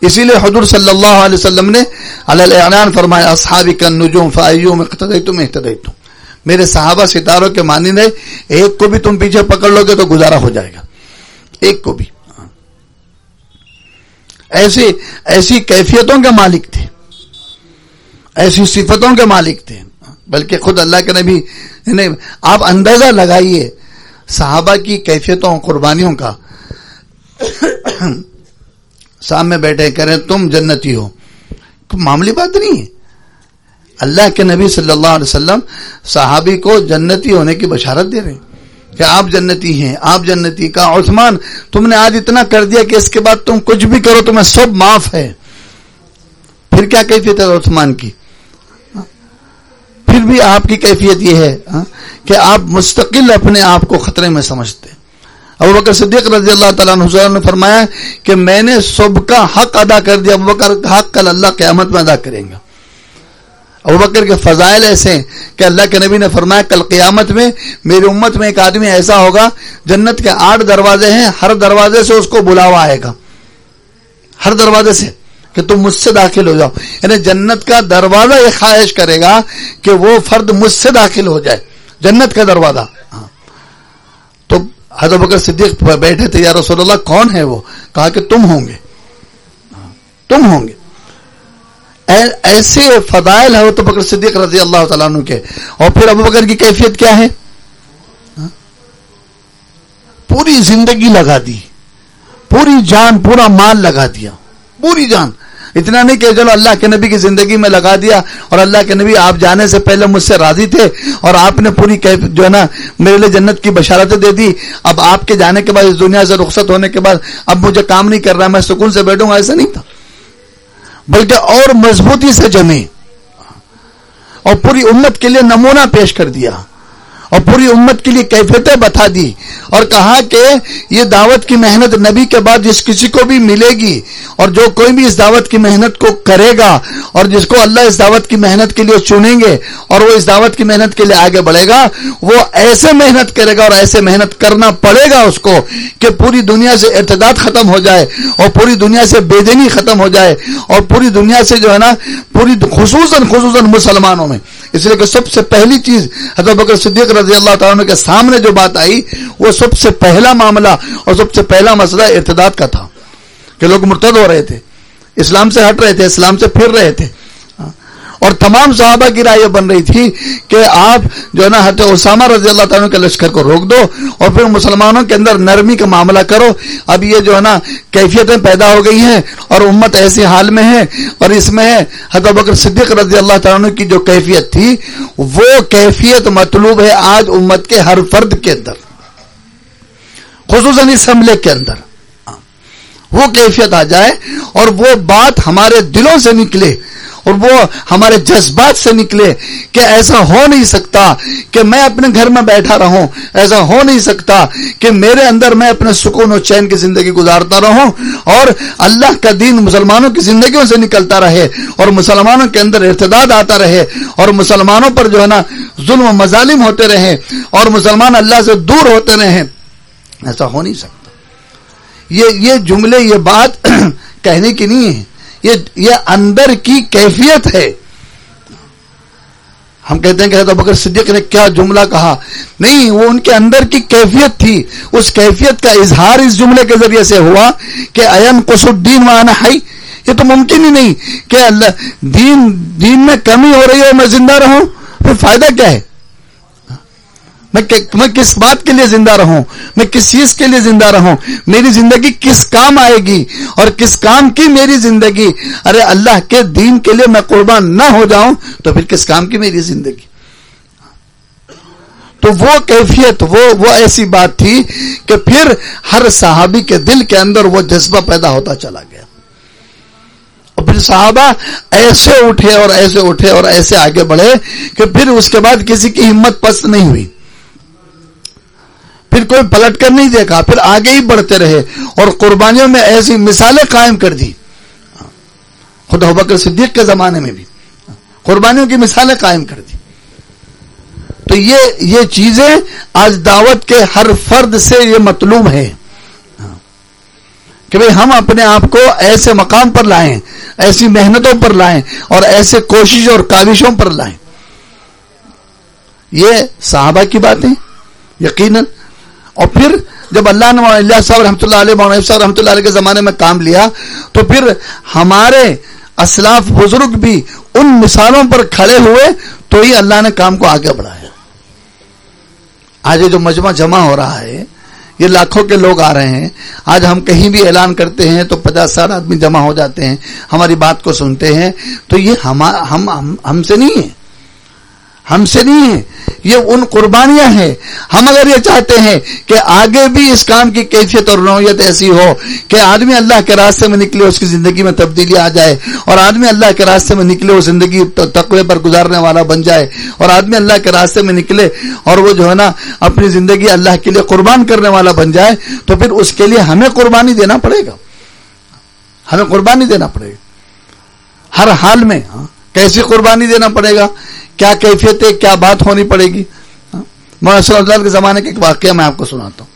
اسی لیے حضور صلی اللہ علیہ وسلم نے اعلان فرمایا اصحابی کا نجوم فائیوں میں تم میرے صحابہ ستاروں کے مانند ہے، ایک کو بھی تم پیچھے پکڑ لو گے تو گزارا ہو جائے گا۔ ایک کو بھی۔ ایسی ایسی کیفیتوں کے مالک تھے۔ ایسی صفتوں کے مالک تھے۔ بلکہ خود اللہ کے نبی یعنی آپ اندازہ لگائیے صحابہ کی کیفیتوں، قربانیوں کا۔ سامنے بیٹھے کریں تم جنتی ہو۔ معاملی بات نہیں ہے۔ اللہ کے نبی صلی اللہ علیہ وسلم صحابی کو جنتی ہونے کی بشارت دے رہے ہیں۔ کہ آپ جنتی ہیں، آپ جنتی کا عثمان، تم نے آج اتنا کر دیا کہ اس کے بعد تم کچھ بھی کرو تمہیں سب معاف ہے۔ پھر کیا کیفیت ہے عثمان کی؟ پھر بھی آپ کی کیفیت یہ ہے ہاں، کہ آپ مستقل اپنے آپ کو خطرے میں سمجھتے۔ ابو بکر صدیق رضی اللہ تعالیٰ نے فرمایا کہ میں نے سب کا حق ادا کر دیا، ابو بکر کا حق کل اللہ قیامت میں ادا کریں گا۔ ابو بکر کے فضائل ایسے ہیں کہ اللہ کے نبی نے فرمایا، کل قیامت میں میری امت میں ایک آدمی ایسا ہوگا، جنت کے آٹھ دروازے ہیں، ہر دروازے سے اس کو بلاوا آئے گا۔ ہر دروازے سے کہ تم مجھ سے داخل ہو جاؤ۔ یعنی جنت کا دروازہ یہ خواہش کرے گا کہ وہ فرد مجھ سے داخل ہو جائے۔ جنت کا دروازہ۔ ہاں۔ تو حضرت بکر صدیق بیٹھے تھے، یا رسول اللہ، کون ہے وہ؟ کہا کہ تم ہوں گے۔ ہاں۔ تم ہوں گے۔ ایسے فضائل ہے وہ تو بکر صدیق رضی اللہ تعالیٰ عنہ کے۔ اور پھر ابو بکر کی کیفیت کیا ہے؟ ہاں؟ پوری زندگی لگا دی۔ پوری جان، پورا مال لگا دیا۔ پوری جان۔ اتنا نہیں کہ چلو اللہ کے نبی کی زندگی میں لگا دیا اور اللہ کے نبی آپ جانے سے پہلے مجھ سے راضی تھے اور آپ نے پوری جو ہے نا، میرے لیے جنت کی بشارتیں دے دی۔ اب آپ کے جانے کے بعد، اس دنیا سے رخصت ہونے کے بعد اب مجھے کام نہیں کر رہا، میں سکون سے بیٹھوں گا، ایسا نہیں تھا۔ بلکہ اور مضبوطی سے جمے اور پوری امت کے لیے نمونہ پیش کر دیا۔ اور پوری امت کے لیے کیفیتیں بتا دی اور کہا کہ یہ دعوت کی محنت نبی کے بعد جس کسی کو بھی ملے گی اور جو کوئی بھی اس دعوت کی محنت کو کرے گا اور جس کو اللہ اس دعوت کی محنت کے لیے چنیں گے اور وہ اس دعوت کی محنت کے لیے آگے بڑھے گا، وہ ایسے محنت کرے گا اور ایسے محنت کرنا پڑے گا اس کو کہ پوری دنیا سے ارتداد ختم ہو جائے اور پوری دنیا سے بے دینی ختم ہو جائے اور پوری دنیا سے جو ہے نا، پوری خصوصاً خصوصاً مسلمانوں میں۔ اس لیے کہ سب سے پہلی چیز حضرت بکر صدیق رضی اللہ تعالیٰ کے سامنے جو بات آئی، وہ سب سے پہلا معاملہ اور سب سے پہلا مسئلہ ارتداد کا تھا کہ لوگ مرتد ہو رہے تھے، اسلام سے ہٹ رہے تھے، اسلام سے پھر رہے تھے۔ اور تمام صحابہ کی رائے بن رہی تھی کہ آپ جو ہے نا حضرت اسامہ رضی اللہ تعالیٰ کے لشکر کو روک دو اور پھر مسلمانوں کے اندر نرمی کا معاملہ کرو۔ اب یہ جو ہے نا کیفیتیں پیدا ہو گئی ہیں اور امت ایسی حال میں ہے اور اس میں حضرت بکر صدیق رضی اللہ تعالیٰ کی جو کیفیت تھی، وہ کیفیت مطلوب ہے آج امت کے ہر فرد کے اندر۔ خصوصاً اس حملے کے اندر۔ ہاں، وہ کیفیت آ جائے اور وہ بات ہمارے دلوں سے نکلے۔ اور وہ ہمارے جذبات سے نکلے کہ ایسا ہو نہیں سکتا کہ میں اپنے گھر میں بیٹھا رہوں، ایسا ہو نہیں سکتا کہ میرے اندر میں اپنے سکون و چین کی زندگی گزارتا رہوں اور اللہ کا دین مسلمانوں کی زندگیوں سے نکلتا رہے اور مسلمانوں کے اندر ارتداد آتا رہے اور مسلمانوں پر جو ہے نا ظلم و مظالم ہوتے رہے اور مسلمان اللہ سے دور ہوتے رہے ایسا ہو نہیں سکتا۔ یہ یہ جملے، یہ بات کہنے کی نہیں ہے۔ یہ یہ اندر کی کیفیت ہے۔ ہم کہتے ہیں کہ حضرت بکر صدیق نے کیا جملہ کہا۔ نہیں، وہ ان کے اندر کی کیفیت تھی۔ اس کیفیت کا اظہار اس جملے کے ذریعے سے ہوا کہ این قص الدین وانا ہے یہ تو ممکن ہی نہیں کہ اللہ، دین دین میں کمی ہو رہی ہے میں زندہ رہوں، پھر فائدہ کیا ہے؟ میں کس بات کے لیے زندہ رہوں؟ میں کس چیز کے لیے زندہ رہوں؟ میری زندگی کس کام آئے گی؟ اور کس کام کی میری زندگی؟ ارے اللہ کے دین کے لیے میں قربان نہ ہو جاؤں تو پھر کس کام کی میری زندگی؟ تو وہ کیفیت، وہ وہ ایسی بات تھی کہ پھر ہر صحابی کے دل کے اندر وہ جذبہ پیدا ہوتا چلا گیا۔ اور پھر صحابہ ایسے اٹھے اور ایسے اٹھے اور ایسے آگے بڑھے کہ پھر اس کے بعد کسی کی ہمت پست نہیں ہوئی۔ پھر کوئی پلٹ کر نہیں دیکھا، پھر آگے ہی بڑھتے رہے اور قربانیوں میں ایسی مثالیں قائم کر دی۔ خدا بکر صدیق کے زمانے میں بھی۔ قربانیوں کی مثالیں قائم کر دی۔ تو یہ یہ چیزیں آج دعوت کے ہر فرد سے یہ مطلوب ہے کہ بھئی ہم اپنے آپ کو ایسے مقام پر لائیں، ایسی محنتوں پر لائیں اور ایسے کوشش اور کاوشوں پر لائیں۔ یہ صحابہ کی باتیں، یقیناً اور پھر جب اللہ نے اللہ صاحب رحمۃ اللہ علیہ مولنا صاحب رحمۃ اللہ علیہ کے زمانے میں کام لیا، تو پھر ہمارے اسلاف بزرگ بھی ان مثالوں پر کھڑے ہوئے، تو ہی اللہ نے کام کو آگے بڑھایا۔ آج جو مجمع جمع ہو رہا ہے، یہ لاکھوں کے لوگ آ رہے ہیں۔ آج ہم کہیں بھی اعلان کرتے ہیں تو پچاس ساٹھ آدمی جمع ہو جاتے ہیں، ہماری بات کو سنتے ہیں۔ تو یہ ہم ہم سے نہیں ہے۔ ہم سے نہیں ہے یہ ان قربانیاں ہیں۔ ہم اگر یہ چاہتے ہیں کہ آگے بھی اس کام کی کیفیت اور نوعیت ایسی ہو کہ آدمی اللہ کے راستے میں نکلے اس کی زندگی میں تبدیلی آ جائے اور آدمی اللہ کے راستے میں نکلے وہ زندگی تقوی پر گزارنے والا بن جائے اور آدمی اللہ کے راستے میں نکلے اور وہ جو ہے نا اپنی زندگی اللہ کے لیے قربان کرنے والا بن جائے تو پھر اس کے لیے ہمیں قربانی دینا پڑے گا۔ ہمیں قربانی دینا پڑے گا۔ ہر حال میں ہاں، کیسی قربانی دینا پڑے گا؟ کیا کیفیت ہے، کیا بات ہونی پڑے گی؟ اللہ کے زمانے کا ایک واقعہ میں آپ کو سناتا ہوں۔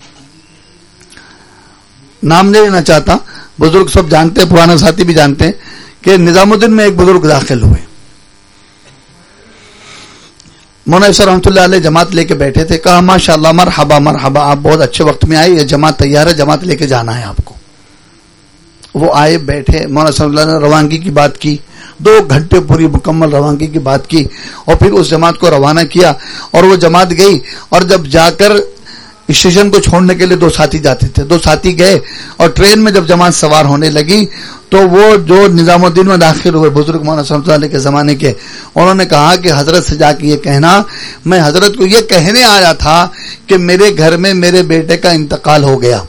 نام نہیں لینا چاہتا، بزرگ سب جانتے ہیں پرانا ساتھی بھی جانتے ہیں کہ نظام الدین میں ایک بزرگ داخل ہوئے۔ مونا سر رحمۃ اللہ علیہ جماعت لے کے بیٹھے تھے، کہا ماشاء اللہ مرحبا مرحبا، آپ بہت اچھے وقت میں آئے، یہ جماعت تیار ہے، جماعت لے کے جانا ہے آپ کو۔ وہ آئے، بیٹھے، مولانا صلی اللہ نے روانگی کی بات کی۔ دو گھنٹے پوری مکمل روانگی کی بات کی اور پھر اس جماعت کو روانہ کیا اور وہ جماعت گئی اور جب جا کر اسٹیشن کو چھوڑنے کے لیے دو ساتھی جاتے تھے، دو ساتھی گئے اور ٹرین میں جب جماعت سوار ہونے لگی تو وہ جو نظام الدین میں داخل ہوئے، بزرگ مولانا صلی اللہ کے زمانے کے، انہوں نے کہا کہ حضرت سے جا کے یہ کہنا، میں حضرت کو یہ کہنے آیا تھا کہ میرے گھر میں میرے بیٹے کا انتقال ہو گیا۔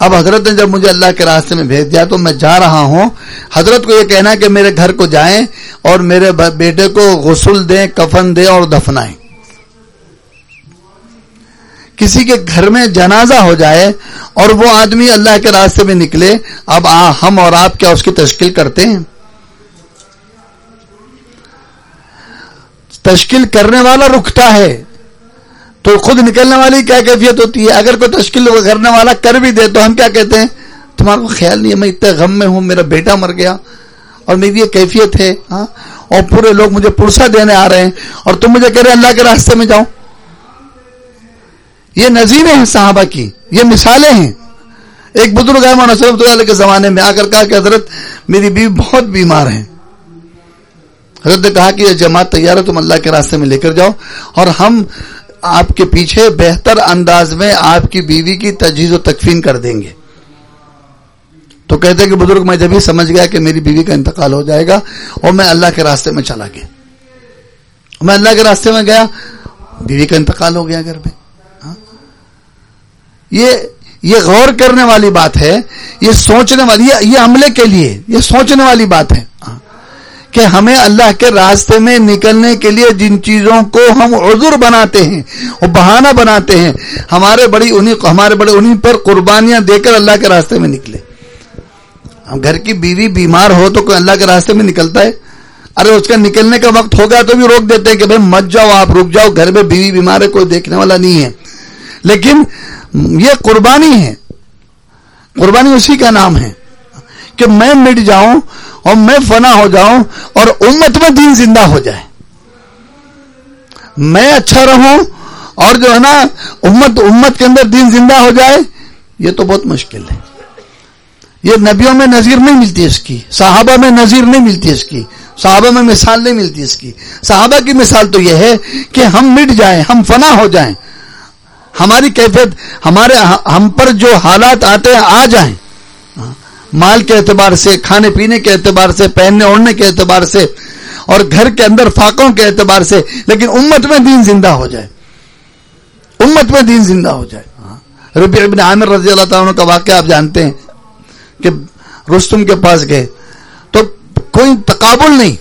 اب حضرت نے جب مجھے اللہ کے راستے میں بھیج دیا تو میں جا رہا ہوں، حضرت کو یہ کہنا کہ میرے گھر کو جائیں اور میرے بیٹے کو غسل دیں، کفن دیں اور دفنائیں۔ کسی کے گھر میں جنازہ ہو جائے اور وہ آدمی اللہ کے راستے میں نکلے، اب ہم اور آپ کیا اس کی تشکیل کرتے ہیں؟ تشکیل کرنے والا رکتا ہے۔ تو خود نکلنے والی کیا کیفیت ہوتی ہے؟ اگر کوئی تشکیل کرنے والا کر بھی دے تو ہم کیا کہتے ہیں؟ تمہارا خیال نہیں ہے، میں اتنے غم میں ہوں، میرا بیٹا مر گیا اور میری یہ کیفیت ہے ہاں؟ اور پورے لوگ مجھے پرسا دینے آ رہے ہیں اور تم مجھے کہہ رہے اللہ کے راستے میں جاؤ۔ یہ نظیریں ہیں صحابہ کی، یہ مثالیں ہیں۔ ایک بزرگ ہے علیہ کے زمانے میں، آ کر کہا کہ حضرت، میری بیوی بہت بیمار ہیں۔ حضرت نے کہا کہ یہ جماعت تیار ہے، تم اللہ کے راستے میں لے کر جاؤ اور ہم آپ کے پیچھے بہتر انداز میں آپ کی بیوی کی تجہیز و تکفین کر دیں گے تو کہتے کہ بزرگ، میں جب ہی سمجھ گیا کہ میری بیوی کا انتقال ہو جائے گا اور میں اللہ کے راستے میں چلا گیا میں اللہ کے راستے میں گیا، بیوی کا انتقال ہو گیا گھر میں ہاں؟ یہ یہ غور کرنے والی بات ہے، یہ سوچنے والی یہ عملے کے لیے یہ سوچنے والی بات ہے ہاں؟ کہ ہمیں اللہ کے راستے میں نکلنے کے لیے جن چیزوں کو ہم عذر بناتے ہیں، وہ بہانہ بناتے ہیں، ہمارے بڑی انہیں ہمارے بڑے انہیں پر قربانیاں دے کر اللہ کے راستے میں نکلے۔ گھر کی بیوی بیمار ہو تو کوئی اللہ کے راستے میں نکلتا ہے؟ ارے اس کا نکلنے کا وقت ہو گیا تو بھی روک دیتے ہیں کہ بھائی مت جاؤ، آپ رک جاؤ، گھر میں بیوی بیمار ہے، کوئی دیکھنے والا نہیں ہے۔ لیکن یہ قربانی ہے۔ قربانی اسی کا نام ہے کہ میں مٹ جاؤں اور میں فنا ہو جاؤں اور امت میں دین زندہ ہو جائے۔ میں اچھا رہوں اور جو ہے نا امت امت کے اندر دین زندہ ہو جائے، یہ تو بہت مشکل ہے۔ یہ نبیوں میں نظیر نہیں ملتی اس کی، صحابہ میں نظیر نہیں ملتی اس کی، صحابہ میں مثال نہیں ملتی اس کی۔ صحابہ کی مثال تو یہ ہے کہ ہم مٹ جائیں، ہم فنا ہو جائیں۔ ہماری کیفیت، ہمارے ہم پر جو حالات آتے ہیں، آ جائیں۔ مال کے اعتبار سے، کھانے پینے کے اعتبار سے، پہننے اوڑھنے کے اعتبار سے، اور گھر کے اندر فاقوں کے اعتبار سے، لیکن امت میں دین زندہ ہو جائے۔ امت میں دین زندہ ہو جائے۔ ہاں۔ ربی ابن عامر رضی اللہ تعالیٰ کا واقعہ آپ جانتے ہیں کہ رستم کے پاس گئے۔ تو کوئی تقابل نہیں۔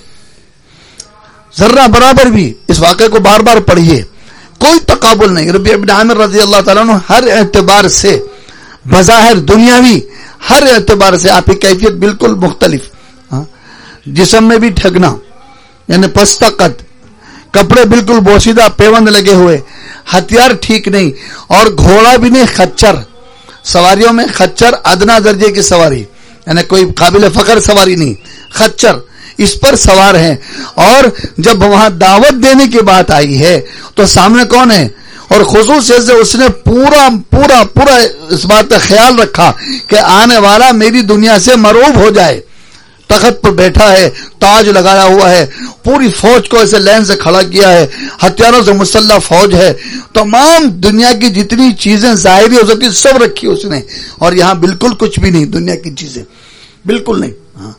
ذرہ برابر بھی اس واقعے کو بار بار پڑھیے۔ کوئی تقابل نہیں۔ ربی ابن عامر رضی اللہ تعالیٰ عنہ ہر اعتبار سے بظاہر دنیاوی ہر اعتبار سے آپ کی کیفیت بالکل مختلف ہاں، جسم میں بھی ٹھگنا یعنی پستہ قد کپڑے بالکل بوسیدہ، پیوند لگے ہوئے، ہتھیار ٹھیک نہیں، اور گھوڑا بھی نہیں، خچر، سواریوں میں خچر ادنا درجے کی سواری یعنی کوئی قابل فخر سواری نہیں، خچر، اس پر سوار ہیں، اور جب وہاں دعوت دینے کی بات آئی ہے تو سامنے کون ہے؟ اور خصوصی سے اس نے پورا پورا پورا اس بات کا خیال رکھا کہ آنے والا میری دنیا سے مروب ہو جائے، تخت پر بیٹھا ہے، تاج لگایا ہوا ہے، پوری فوج کو ایسے لین سے کھڑا کیا ہے، ہتھیاروں سے مسلح فوج ہے۔ تمام دنیا کی جتنی چیزیں ظاہری ہو سکتی، سب رکھی اس نے۔ اور یہاں بالکل کچھ بھی نہیں، دنیا کی چیزیں۔ بالکل نہیں ہاں۔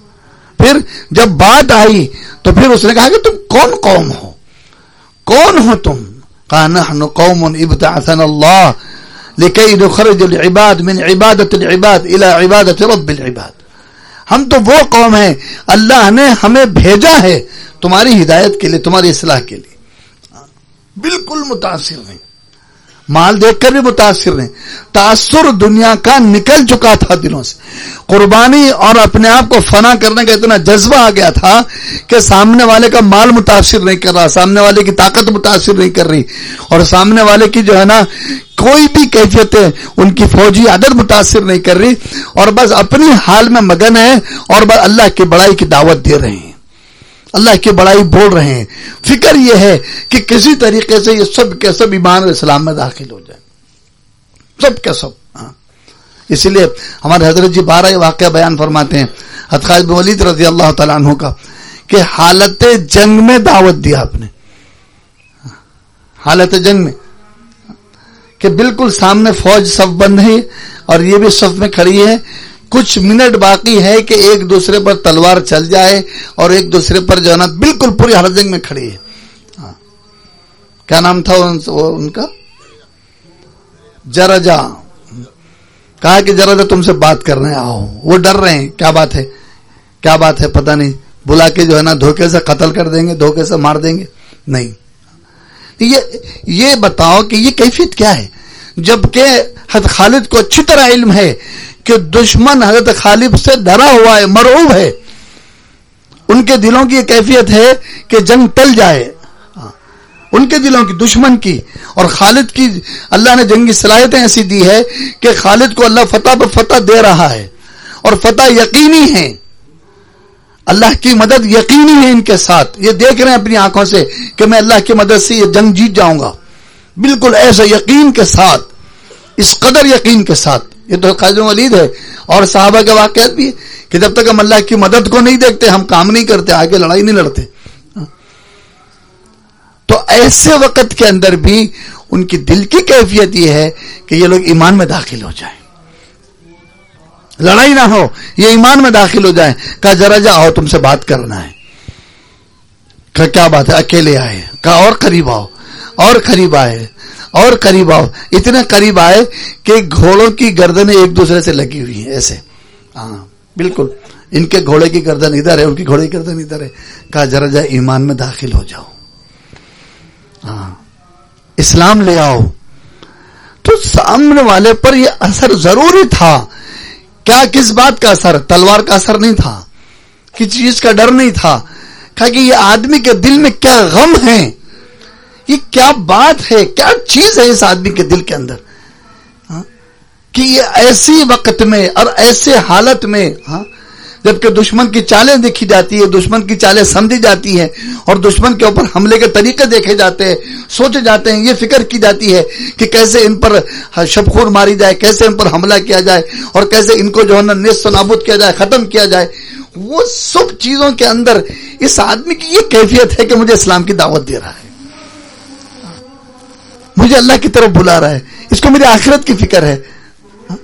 پھر جب بات آئی تو پھر اس نے کہا کہ تم کون قوم ہو؟ کون ہو تم؟ قال نحن قوم ابتعثنا اللہ لکی نخرج العباد من عبادت العباد الى عبادت رب العباد. ہم تو وہ قوم ہیں، اللہ نے ہمیں بھیجا ہے تمہاری ہدایت کے لیے، تمہاری اصلاح کے لیے۔ بالکل متاثر نہیں مال دیکھ کر بھی متاثر نہیں تاثر دنیا کا نکل چکا تھا دلوں سے۔ قربانی اور اپنے آپ کو فنا کرنے کا اتنا جذبہ آ گیا تھا کہ سامنے والے کا مال متاثر نہیں کر رہا، سامنے والے کی طاقت متاثر نہیں کر رہی۔ اور سامنے والے کی جو ہے نا، کوئی بھی کیفیت ہے ان کی فوجی عدد متاثر نہیں کر رہی۔ اور بس اپنی حال میں مگن ہے اور بس اللہ کی بڑائی کی دعوت دے رہے ہیں۔ اللہ کی بڑائی بول رہے ہیں۔ فکر یہ ہے کہ کسی طریقے سے یہ سب کے سب ایمان اسلام میں داخل ہو جائے۔ سب کے سب ہاں۔ اسی لیے ہمارے حضرت جی بارہ واقعہ بیان فرماتے ہیں۔ حدقاج بن ولید رضی اللہ تعالیٰ عنہ کا کہ حالت جنگ میں دعوت دیا آپ نے۔ حالت جنگ میں کہ بالکل سامنے فوج صف بند ہے اور یہ بھی صف میں کھڑی ہے کچھ منٹ باقی ہے کہ ایک دوسرے پر تلوار چل جائے اور ایک دوسرے پر جو ہے نا بالکل پوری ہر جنگ میں کھڑی ہے۔ ہاں۔ کیا نام تھا ان کا؟ جرجا کہا کہ جرجا تم سے بات کرنے آؤ۔ وہ ڈر رہے ہیں۔ کیا بات ہے؟ کیا بات ہے؟ پتہ نہیں۔ بلا کے جو ہے نا دھوکے سے قتل کر دیں گے، دھوکے سے مار دیں گے۔ نہیں۔ یہ بتاؤ کہ یہ کیفیت کیا ہے؟ جبکہ حضرت خالد کو اچھی طرح علم ہے کہ دشمن حضرت خالد سے ڈرا ہوا ہے، مرعوب ہے۔ ان کے دلوں کی یہ کیفیت ہے کہ جنگ ٹل جائے۔ ہاں۔ ان کے دلوں کی، دشمن کی۔ اور خالد کی، اللہ نے جنگی صلاحیتیں ایسی دی ہے کہ خالد کو اللہ فتح پر فتح دے رہا ہے۔ اور فتح یقینی ہے اللہ کی مدد یقینی ہے ان کے ساتھ۔ یہ دیکھ رہے ہیں اپنی آنکھوں سے کہ میں اللہ کی مدد سے یہ جنگ جیت جاؤں گا۔ بالکل ایسے یقین کے ساتھ۔ اس قدر یقین کے ساتھ۔ یہ تو قاضر ولید ہے۔ اور صحابہ کے واقعات بھی کہ جب تک ہم اللہ کی مدد کو نہیں دیکھتے، ہم کام نہیں کرتے، آگے لڑائی نہیں لڑتے۔ تو ایسے وقت کے اندر بھی ان کی دل کی کیفیت یہ ہے کہ یہ لوگ ایمان میں داخل ہو جائیں۔ لڑائی نہ ہو، یہ ایمان میں داخل ہو جائیں۔ کہا ذرا جا، آؤ، تم سے بات کرنا ہے۔ کہا، کیا بات ہے؟ اکیلے آئے کہا، اور قریب آؤ، اور قریب آئے اور قریب آؤ۔ اتنے قریب آئے کہ گھوڑوں کی گردنیں ایک دوسرے سے لگی ہوئی ہیں، ایسے۔ ہاں بالکل۔ ان کے گھوڑے کی گردن ادھر ہے، ان کی گھوڑے کی گردن ادھر ہے۔ کہا، ذرا جا ایمان میں داخل ہو جاؤ۔ ہاں اسلام لے آؤ۔ تو سامنے والے پر یہ اثر ضروری تھا۔ کیا کس بات کا اثر؟ تلوار کا اثر نہیں تھا۔ کسی چیز کا ڈر نہیں تھا۔ کہا کہ یہ آدمی کے دل میں کیا غم ہے؟ یہ کیا بات ہے؟ کیا چیز ہے اس آدمی کے دل کے اندر؟ ہاں؟ کہ یہ ایسی وقت میں اور ایسے حالت میں ہاں؟ جبکہ دشمن کی چالیں دیکھی جاتی ہے دشمن کی چالیں سمجھی جاتی ہیں اور دشمن کے اوپر حملے کے طریقے دیکھے جاتے ہیں، سوچے جاتے ہیں، یہ فکر کی جاتی ہے کہ کیسے ان پر شبخور ماری جائے، کیسے ان پر حملہ کیا جائے اور کیسے ان کو جو ہے نا نصف نابود کیا جائے، ختم کیا جائے۔ وہ سب چیزوں کے اندر اس آدمی کی یہ کیفیت ہے کہ مجھے اسلام کی دعوت دے رہا ہے۔ مجھے اللہ کی طرف بلا رہا ہے۔ اس کو میری آخرت کی فکر ہے۔ ہاں؟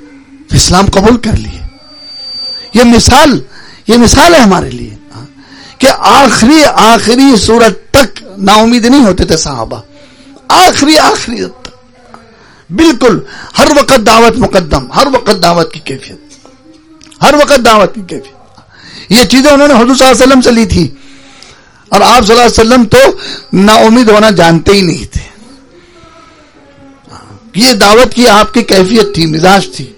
اسلام قبول کر لیے۔ یہ مثال یہ مثال ہے ہمارے لیے۔ ہاں؟ کہ آخری آخری صورت تک نا امید نہیں ہوتے تھے صحابہ۔ آخری آخری بالکل، ہر وقت دعوت مقدم، ہر وقت دعوت کی کیفیت۔ ہر وقت دعوت کی کیفیت۔ یہ چیزیں انہوں نے حضور صلی اللہ علیہ وسلم سے لی تھی۔ اور آپ صلی اللہ علیہ وسلم تو نا امید ہونا جانتے ہی نہیں تھے۔ یہ دعوت کی آپ کی کیفیت تھی، مزاج تھی۔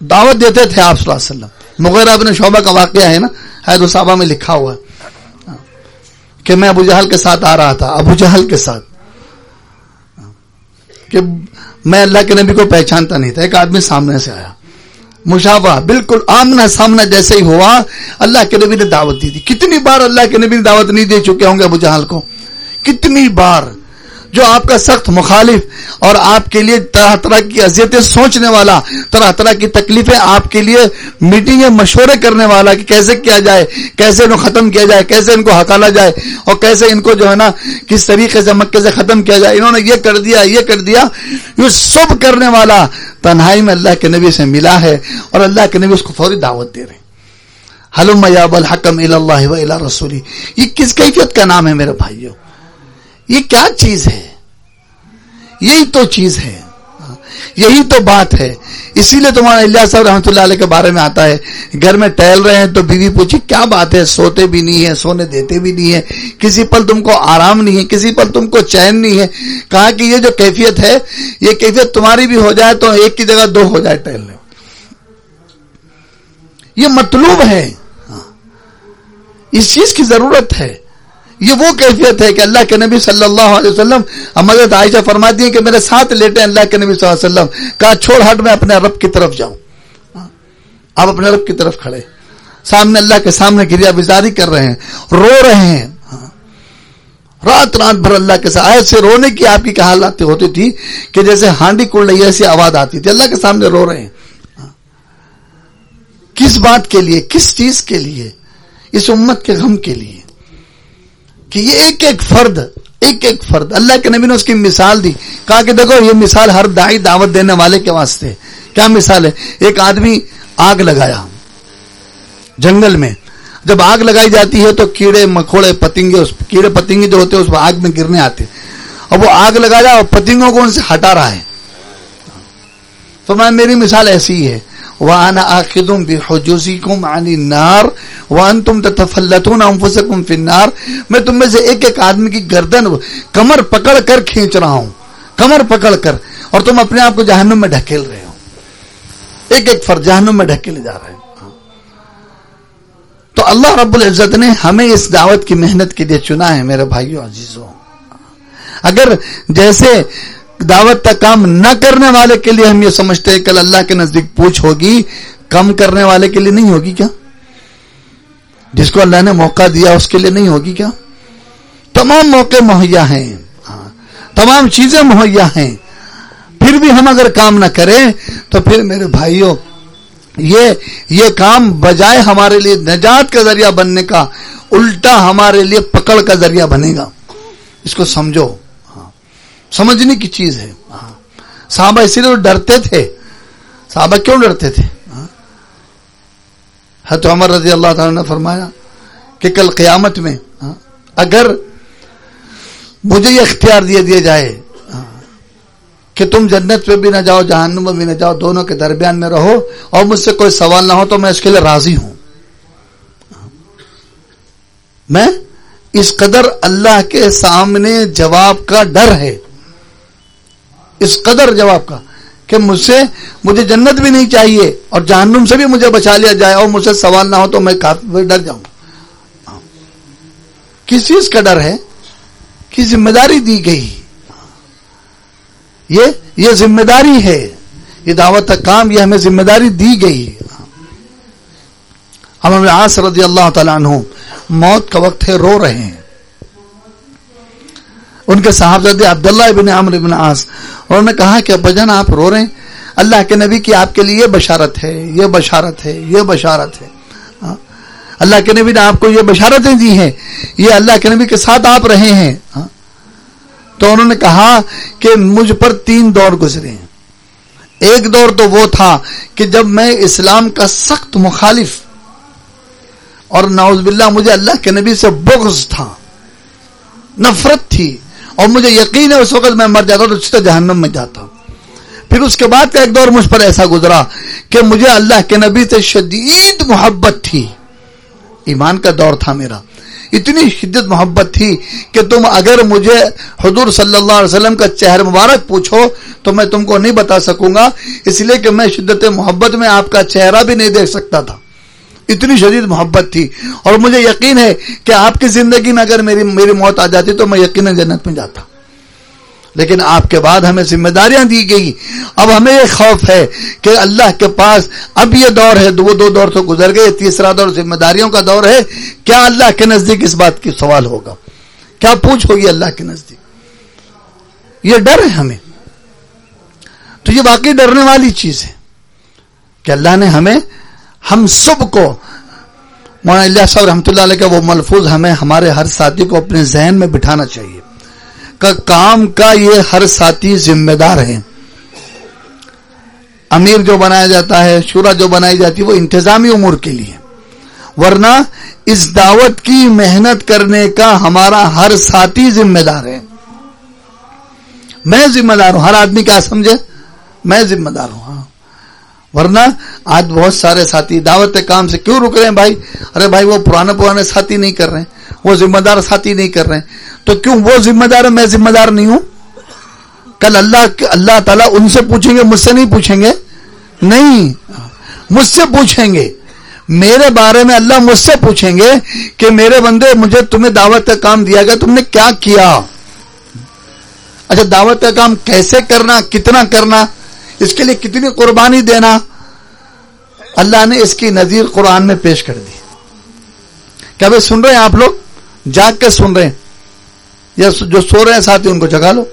دعوت دیتے تھے آپ صلی اللہ علیہ وسلم۔ مغیر ابن شعبہ کا واقعہ ہے نا حید صحابہ میں لکھا ہوا۔ کہ میں ابو جہل کے ساتھ آ رہا تھا، ابو جہل کے ساتھ۔ کہ میں اللہ کے نبی کو پہچانتا نہیں تھا، ایک آدمی سامنے سے آیا۔ مشابہ، بالکل آمنا سامنا جیسے ہی ہوا، اللہ کے نبی نے دعوت دی تھی۔ کتنی بار اللہ کے نبی نے دعوت نہیں دے چکے ہوں گے ابو جہل کو؟ کتنی بار۔ جو آپ کا سخت مخالف اور آپ کے لیے طرح طرح کی اذیتیں سوچنے والا، طرح طرح کی تکلیفیں آپ کے لیے میٹنگیں مشورے کرنے والا کہ کیسے کیا جائے، کیسے انہوں ختم کیا جائے، کیسے ان کو ہکالا جائے اور کیسے ان کو جو ہے نا کس طریقے سے مکے سے ختم کیا جائے۔ انہوں نے یہ کر دیا، یہ کر دیا۔ یہ سب کرنے والا تنہائی میں اللہ کے نبی سے ملا ہے اور اللہ کے نبی اس کو فوری دعوت دے رہے حلم یاب الحکم اللہ و رسولی۔ یہ کس کیفیت کا نام ہے میرے بھائیوں؟ یہ کیا چیز ہے؟ یہی تو چیز ہے۔ یہی تو بات ہے۔ اسی لیے تمہارا اللہ صاحب رحمۃ اللہ علیہ کے بارے میں آتا ہے۔ گھر میں ٹہل رہے ہیں تو بیوی پوچھی، کیا بات ہے؟ سوتے بھی نہیں ہے سونے دیتے بھی نہیں ہے کسی پل تم کو آرام نہیں ہے، کسی پل تم کو چین نہیں ہے۔ کہا کہ یہ جو کیفیت ہے، یہ کیفیت تمہاری بھی ہو جائے تو ایک کی جگہ دو ہو جائے ٹہلنے۔ یہ مطلوب ہے۔ ہاں۔ اس چیز کی ضرورت ہے۔ یہ وہ کیفیت ہے کہ اللہ کے نبی صلی اللہ علیہ وسلم حضرت عائشہ فرماتی ہے کہ میرے ساتھ لیٹے ہیں اللہ کے نبی صلی اللہ علیہ وسلم، کہا چھوڑ ہٹ، میں اپنے رب کی طرف جاؤں۔ ہاں، آپ اپنے رب کی طرف کھڑے۔ سامنے اللہ کے سامنے گریا بزاری کر رہے ہیں، رو رہے ہیں۔ ہاں۔ رات رات بھر اللہ کے ساتھ ایسے رونے کی آپ کی حالات ہوتی تھی کہ جیسے ہانڈی کڑ رہی ایسی آواز آتی تھی۔ اللہ کے سامنے رو رہے ہیں۔ ہاں۔ کس بات کے لیے؟ کس چیز کے لیے؟ اس امت کے غم کے لیے۔ کہ یہ ایک ایک فرد، ایک ایک فرد، اللہ کے نبی نے اس کی مثال دی۔ کہا کہ دیکھو، یہ مثال ہر دائی دعوت دینے والے کے واسطے۔ کیا مثال ہے؟ ایک آدمی آگ لگایا، جنگل میں۔ جب آگ لگائی جاتی ہے تو کیڑے مکوڑے پتنگے کیڑے پتنگے جو ہوتے ہیں، اس آگ میں گرنے آتے۔ اور وہ آگ لگایا اور پتنگوں کو ان سے ہٹا رہا ہے۔ تو میں، میری مثال ایسی ہی ہے۔ وانا آخذم بحجوزکم عن النار وانتم تتفلتون انفسکم فی النار میں تم میں سے ایک ایک آدمی کی گردن کمر پکڑ کر کھینچ رہا ہوں۔ کمر پکڑ کر۔ اور تم اپنے آپ کو جہنم میں ڈھکیل رہے ہو۔ ایک ایک فرد جہنم میں ڈھکیلے جا رہے ہیں تو اللہ رب العزت نے ہمیں اس دعوت کی محنت کے لیے چنا ہے، میرے بھائیو عزیزوں اگر جیسے دعوت کا کام نہ کرنے والے کے لیے ہم یہ سمجھتے ہیں کل اللہ کے نزدیک پوچھ ہوگی، کم کرنے والے کے لیے نہیں ہوگی کیا؟ جس کو اللہ نے موقع دیا اس کے لیے نہیں ہوگی کیا؟ تمام موقع مہیا ہیں۔ ہاں، تمام چیزیں مہیا ہیں۔ پھر بھی ہم اگر کام نہ کریں تو پھر میرے بھائیوں، یہ یہ کام بجائے ہمارے لیے نجات کا ذریعہ بننے کا، الٹا ہمارے لیے پکڑ کا ذریعہ بنے گا۔ اس کو سمجھو۔ سمجھنے کی چیز ہے۔ صحابہ اسی لیے ڈرتے تھے۔ صحابہ کیوں ڈرتے تھے؟ حضرت عمر رضی اللہ تعالی نے فرمایا کہ کل قیامت میں، اگر مجھے یہ اختیار دیا دیا جائے، کہ تم جنت پہ بھی نہ جاؤ، جہنم میں بھی نہ جاؤ، دونوں کے درمیان میں رہو اور مجھ سے کوئی سوال نہ ہو تو میں اس کے لیے راضی ہوں۔ میں اس قدر اللہ کے سامنے جواب کا ڈر ہے۔ اس قدر جواب کا کہ مجھ سے مجھے جنت بھی نہیں چاہیے اور جہنم سے بھی مجھے بچا لیا جائے اور مجھ سے سوال نہ ہو تو میں کافی ڈر جاؤں۔ کس چیز کا ڈر ہے؟ کہ ذمہ داری دی گئی۔ یہ یہ ذمہ داری ہے۔ یہ دعوت کا کام، یہ ہمیں ذمہ داری دی گئی۔ ہم ہمیں آس رضی اللہ تعالیٰ عنہ موت کا وقت ہے، رو رہے ہیں۔ ان کے صاحبزادے عبداللہ ابن عمر ابن آس انہوں نے کہا کہ ابا آپ رو رہے ہیں۔ اللہ کے نبی کی آپ کے لیے یہ بشارت ہے، یہ بشارت ہے، یہ بشارت ہے۔ ہاں۔ اللہ کے نبی نے آپ کو یہ بشارتیں دی ہیں، یہ اللہ کے نبی کے ساتھ آپ رہے ہیں۔ ہاں۔ تو انہوں نے کہا کہ مجھ پر تین دور گزرے ہیں۔ ایک دور تو وہ تھا کہ جب میں اسلام کا سخت مخالف اور ناؤز باللہ مجھے اللہ کے نبی سے بغض تھا، نفرت تھی۔ اور مجھے یقین ہے اس وقت میں مر جاتا تو سیدھا جہنم میں جاتا پھر اس کے بعد کا ایک دور مجھ پر ایسا گزرا کہ مجھے اللہ کے نبی سے شدید محبت تھی۔ ایمان کا دور تھا میرا۔ اتنی شدت محبت تھی کہ تم اگر مجھے حضور صلی اللہ علیہ وسلم کا چہر مبارک پوچھو تو میں تم کو نہیں بتا سکوں گا، اس لیے کہ میں شدت محبت میں آپ کا چہرہ بھی نہیں دیکھ سکتا تھا۔ اتنی شدید محبت تھی اور مجھے یقین ہے کہ آپ کی زندگی میں اگر میری میری موت آ جاتی تو میں یقین جنت میں جاتا۔ لیکن آپ کے بعد ہمیں ذمہ داریاں دی گئی۔ اب ہمیں یہ خوف ہے کہ اللہ کے پاس اب یہ دور ہے وہ دو دور تو گزر گئے، تیسرا دور ذمہ داریوں کا دور ہے۔ کیا اللہ کے نزدیک اس بات کی سوال ہوگا؟ کیا پوچھ ہوگی اللہ کے نزدیک؟ یہ ڈر ہے ہمیں۔ تو یہ واقعی ڈرنے والی چیز ہے کہ اللہ نے ہمیں ہم سب کو مولانا اللہ صاحب رحمۃ اللہ علیہ کا وہ ملفوظ ہمیں ہمارے ہر ساتھی کو اپنے ذہن میں بٹھانا چاہیے کہ کام کا یہ ہر ساتھی ذمہ دار ہے امیر جو بنایا جاتا ہے، شورا جو بنائی جاتی ہے، وہ انتظامی امور کے لیے۔ ورنہ اس دعوت کی محنت کرنے کا ہمارا ہر ساتھی ذمہ دار ہے۔ میں ذمہ دار ہوں، ہر آدمی کیا سمجھے؟ میں ذمہ دار ہوں۔ ورنہ آج بہت سارے ساتھی دعوت کام سے کیوں رک رہے ہیں بھائی؟ ارے بھائی، وہ پرانے پرانے ساتھی نہیں کر رہے ہیں۔ وہ ذمہ دار ساتھی نہیں کر رہے ہیں۔ تو کیوں وہ ذمہ دار ہے میں ذمہ دار نہیں ہوں؟ کل اللہ اللہ تعالیٰ ان سے پوچھیں گے، مجھ سے نہیں پوچھیں گے؟ نہیں، مجھ سے پوچھیں گے۔ میرے بارے میں اللہ مجھ سے پوچھیں گے کہ میرے بندے، مجھے تمہیں دعوت کا کام دیا گیا، تم نے کیا کیا؟ اچھا دعوت کا کام کیسے کرنا، کتنا کرنا؟ اس کے لیے کتنی قربانی دینا؟ اللہ نے اس کی نظیر قرآن میں پیش کر دی۔ کیا بھائی سن رہے ہیں آپ لوگ؟ جاگ کے سن رہے ہیں۔ یا جو سو رہے ہیں ساتھی ان کو جگا لو۔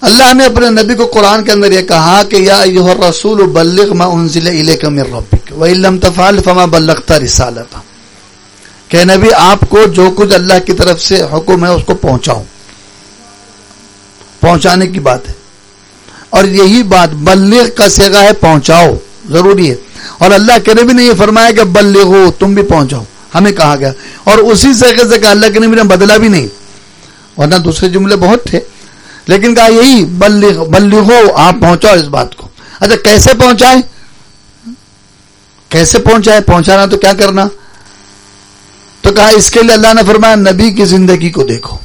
اللہ نے اپنے نبی کو قرآن کے اندر یہ کہا کہ یا رسول بلغ ما انزل الیک من ربک و لم تفعل فما بلغت رسالتا کہ نبی، آپ کو جو کچھ اللہ کی طرف سے حکم ہے اس کو پہنچاؤ پہنچانے کی بات ہے۔ اور یہی بات بلغ کا سیگا ہے، پہنچاؤ، ضروری ہے۔ اور اللہ کے نبی نے یہ فرمایا کہ بلغو، تم بھی پہنچاؤ۔ ہمیں کہا گیا۔ اور اسی سیگے سے کہا، اللہ کے نبی نے بدلا بھی نہیں۔ ورنہ دوسرے جملے بہت تھے۔ لیکن کہا یہی، بلغ، بلغو، آپ پہنچاؤ اس بات کو۔ اچھا کیسے پہنچائے؟ کیسے پہنچائے؟ پہنچانا تو کیا کرنا؟ تو کہا، اس کے لیے اللہ نے فرمایا، نبی کی زندگی کو دیکھو۔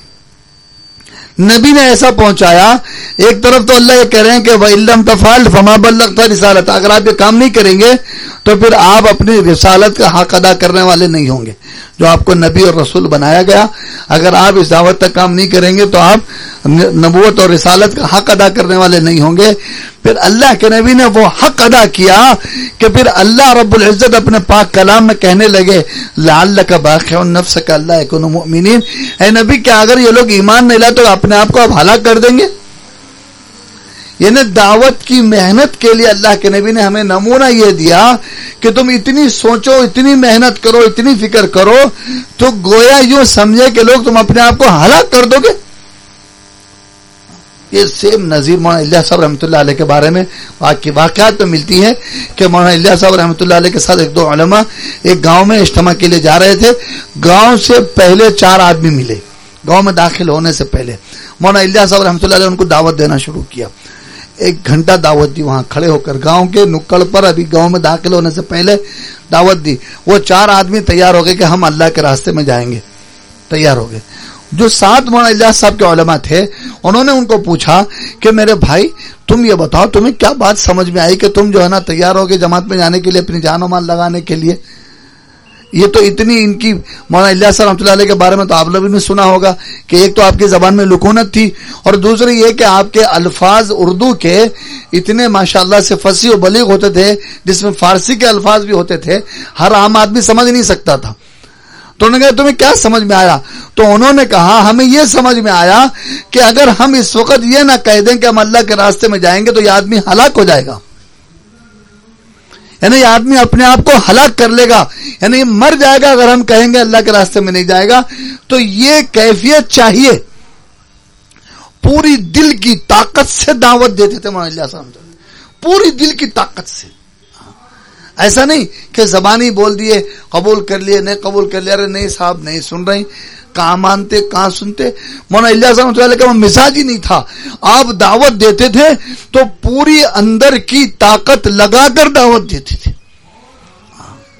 نبی نے ایسا پہنچایا، ایک طرف تو اللہ یہ کہہ رہے ہیں کہ وہ علم تفال فما بلغتا رسالت۔ اگر آپ یہ کام نہیں کریں گے، تو پھر آپ اپنی رسالت کا حق ادا کرنے والے نہیں ہوں گے، جو آپ کو نبی اور رسول بنایا گیا۔ اگر آپ اس دعوت تک کام نہیں کریں گے، تو آپ نبوت اور رسالت کا حق ادا کرنے والے نہیں ہوں گے۔ پھر اللہ کے نبی نے وہ حق ادا کیا کہ پھر اللہ رب العزت اپنے پاک کلام میں کہنے لگے لال کا باقی نفس کا اللہ مؤمنین۔ اے نبی، کیا اگر یہ لوگ ایمان نہیں لائے تو اپنے آپ کو آپ ہلاک کر دیں گے؟ یعنی دعوت کی محنت کے لیے اللہ کے نبی نے ہمیں نمونہ یہ دیا کہ تم اتنی سوچو، اتنی محنت کرو، اتنی فکر کرو تو گویا یوں سمجھے کہ لوگ تم اپنے آپ کو ہلاک کر دو گے۔ یہ سیم نظیر مولانا اللہ صاحب رحمۃ اللہ علیہ کے بارے میں واقعات تو ملتی ہے کہ مولانا اللہ صاحب رحمۃ اللہ علیہ کے ساتھ ایک دو علماء ایک گاؤں میں اجتماع کے لیے جا رہے تھے۔ گاؤں سے پہلے چار آدمی ملے۔ گاؤں میں داخل ہونے سے پہلے۔ مولانا اللہ صاحب رحمۃ اللہ علیہ ان کو دعوت دینا شروع کیا۔ ایک گھنٹہ دعوت دی وہاں کھڑے ہو کر۔ گاؤں کے نکڑ پر ابھی گاؤں میں داخل ہونے سے پہلے دعوت دی۔ وہ چار آدمی تیار ہو گئے کہ ہم اللہ کے راستے میں جائیں گے۔ تیار ہو گئے۔ جو سات مولانا الیاس صاحب کے علماء تھے، انہوں نے ان کو پوچھا کہ میرے بھائی، تم یہ بتاؤ، تمہیں کیا بات سمجھ میں آئی کہ تم جو ہے نا تیار ہو گئے جماعت میں جانے کے لیے، اپنی جان و مال لگانے کے لیے؟ یہ تو اتنی ان کی، مولانا اللہ صاحب رحمۃ اللہ علیہ کے بارے میں تو آپ لوگوں نے سنا ہوگا کہ ایک تو آپ کی زبان میں لکونت تھی اور دوسری یہ کہ آپ کے الفاظ اردو کے اتنے ماشاء اللہ سے فصیح و بلیغ ہوتے تھے، جس میں فارسی کے الفاظ بھی ہوتے تھے، ہر عام آدمی سمجھ نہیں سکتا تھا۔ تو انہوں نے کہا، تمہیں کیا سمجھ میں آیا؟ تو انہوں نے کہا، ہمیں یہ سمجھ میں آیا کہ اگر ہم اس وقت یہ نہ کہہ دیں کہ ہم اللہ کے راستے میں جائیں گے تو یہ آدمی ہلاک ہو جائے گا. یعنی یہ آدمی اپنے آپ کو ہلاک کر لے گا یعنی مر جائے گا اگر ہم کہیں گے اللہ کے راستے میں نہیں جائے گا، تو یہ کیفیت چاہیے۔ پوری دل کی طاقت سے دعوت دیتے تھے صاحب پوری دل کی طاقت سے۔ ایسا نہیں کہ زبانی بول دیے قبول کر لیے نہیں قبول کر لیا ارے نہیں صاحب، نہیں سن رہی، کہاں مانتے، کہاں سنتے؟ مونا اللہ صاحب کا وہ مزاج ہی نہیں تھا۔ آپ دعوت دیتے تھے تو پوری اندر کی طاقت لگا کر دعوت دیتے تھے۔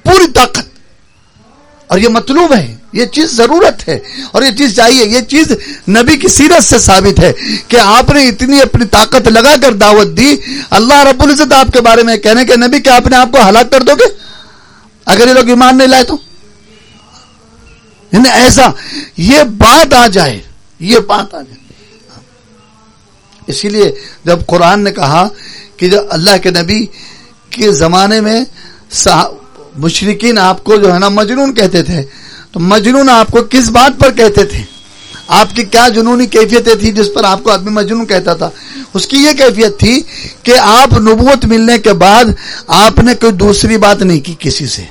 پوری طاقت۔ اور یہ مطلوب ہے، یہ چیز ضرورت ہے۔ اور یہ چیز چاہیے، یہ چیز نبی کی سیرت سے ثابت ہے کہ آپ نے اتنی اپنی طاقت لگا کر دعوت دی۔ اللہ رب العزت آپ کے بارے میں کہنے کہ نبی کیا اپنے آپ کو ہلاک کر دو گے؟ اگر یہ لوگ ایمان نہیں لائے تو؟ یعنی ایسا، یہ بات آ جائے، یہ بات آ جائے۔ اسی لیے جب قرآن نے کہا کہ جو اللہ کے نبی کے زمانے میں مشرقین آپ کو جو ہے نا مجنون کہتے تھے۔ تو مجنون آپ کو کس بات پر کہتے تھے؟ آپ کی کیا جنونی کیفیتیں تھیں جس پر آپ کو آدمی مجنون کہتا تھا؟ اس کی یہ کیفیت تھی کہ آپ نبوت ملنے کے بعد آپ نے کوئی دوسری بات نہیں کی کسی سے۔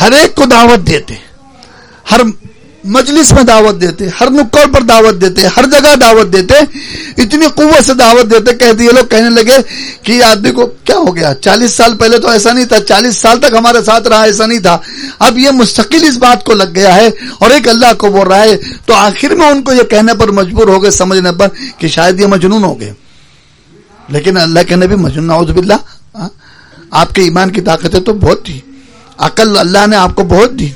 ہر ایک کو دعوت دیتے۔ ہر مجلس میں دعوت دیتے، ہر نکڑ پر دعوت دیتے، ہر جگہ دعوت دیتے، اتنی قوت سے دعوت دیتے کہتے یہ لوگ، کہنے لگے کہ آدمی کو کیا ہو گیا؟ چالیس سال پہلے تو ایسا نہیں تھا، چالیس سال تک ہمارے ساتھ رہا ایسا نہیں تھا۔ اب یہ مستقل اس بات کو لگ گیا ہے اور ایک اللہ کو بول رہا ہے تو آخر میں ان کو یہ کہنے پر مجبور ہو گئے، سمجھنے پر کہ شاید یہ مجنون ہو گئے۔ لیکن اللہ کے نبی مجنون، نعوذ باللہ ہاں؟ آپ کے ایمان کی طاقتیں تو بہت تھی۔ عقل اللہ نے آپ کو بہت دی۔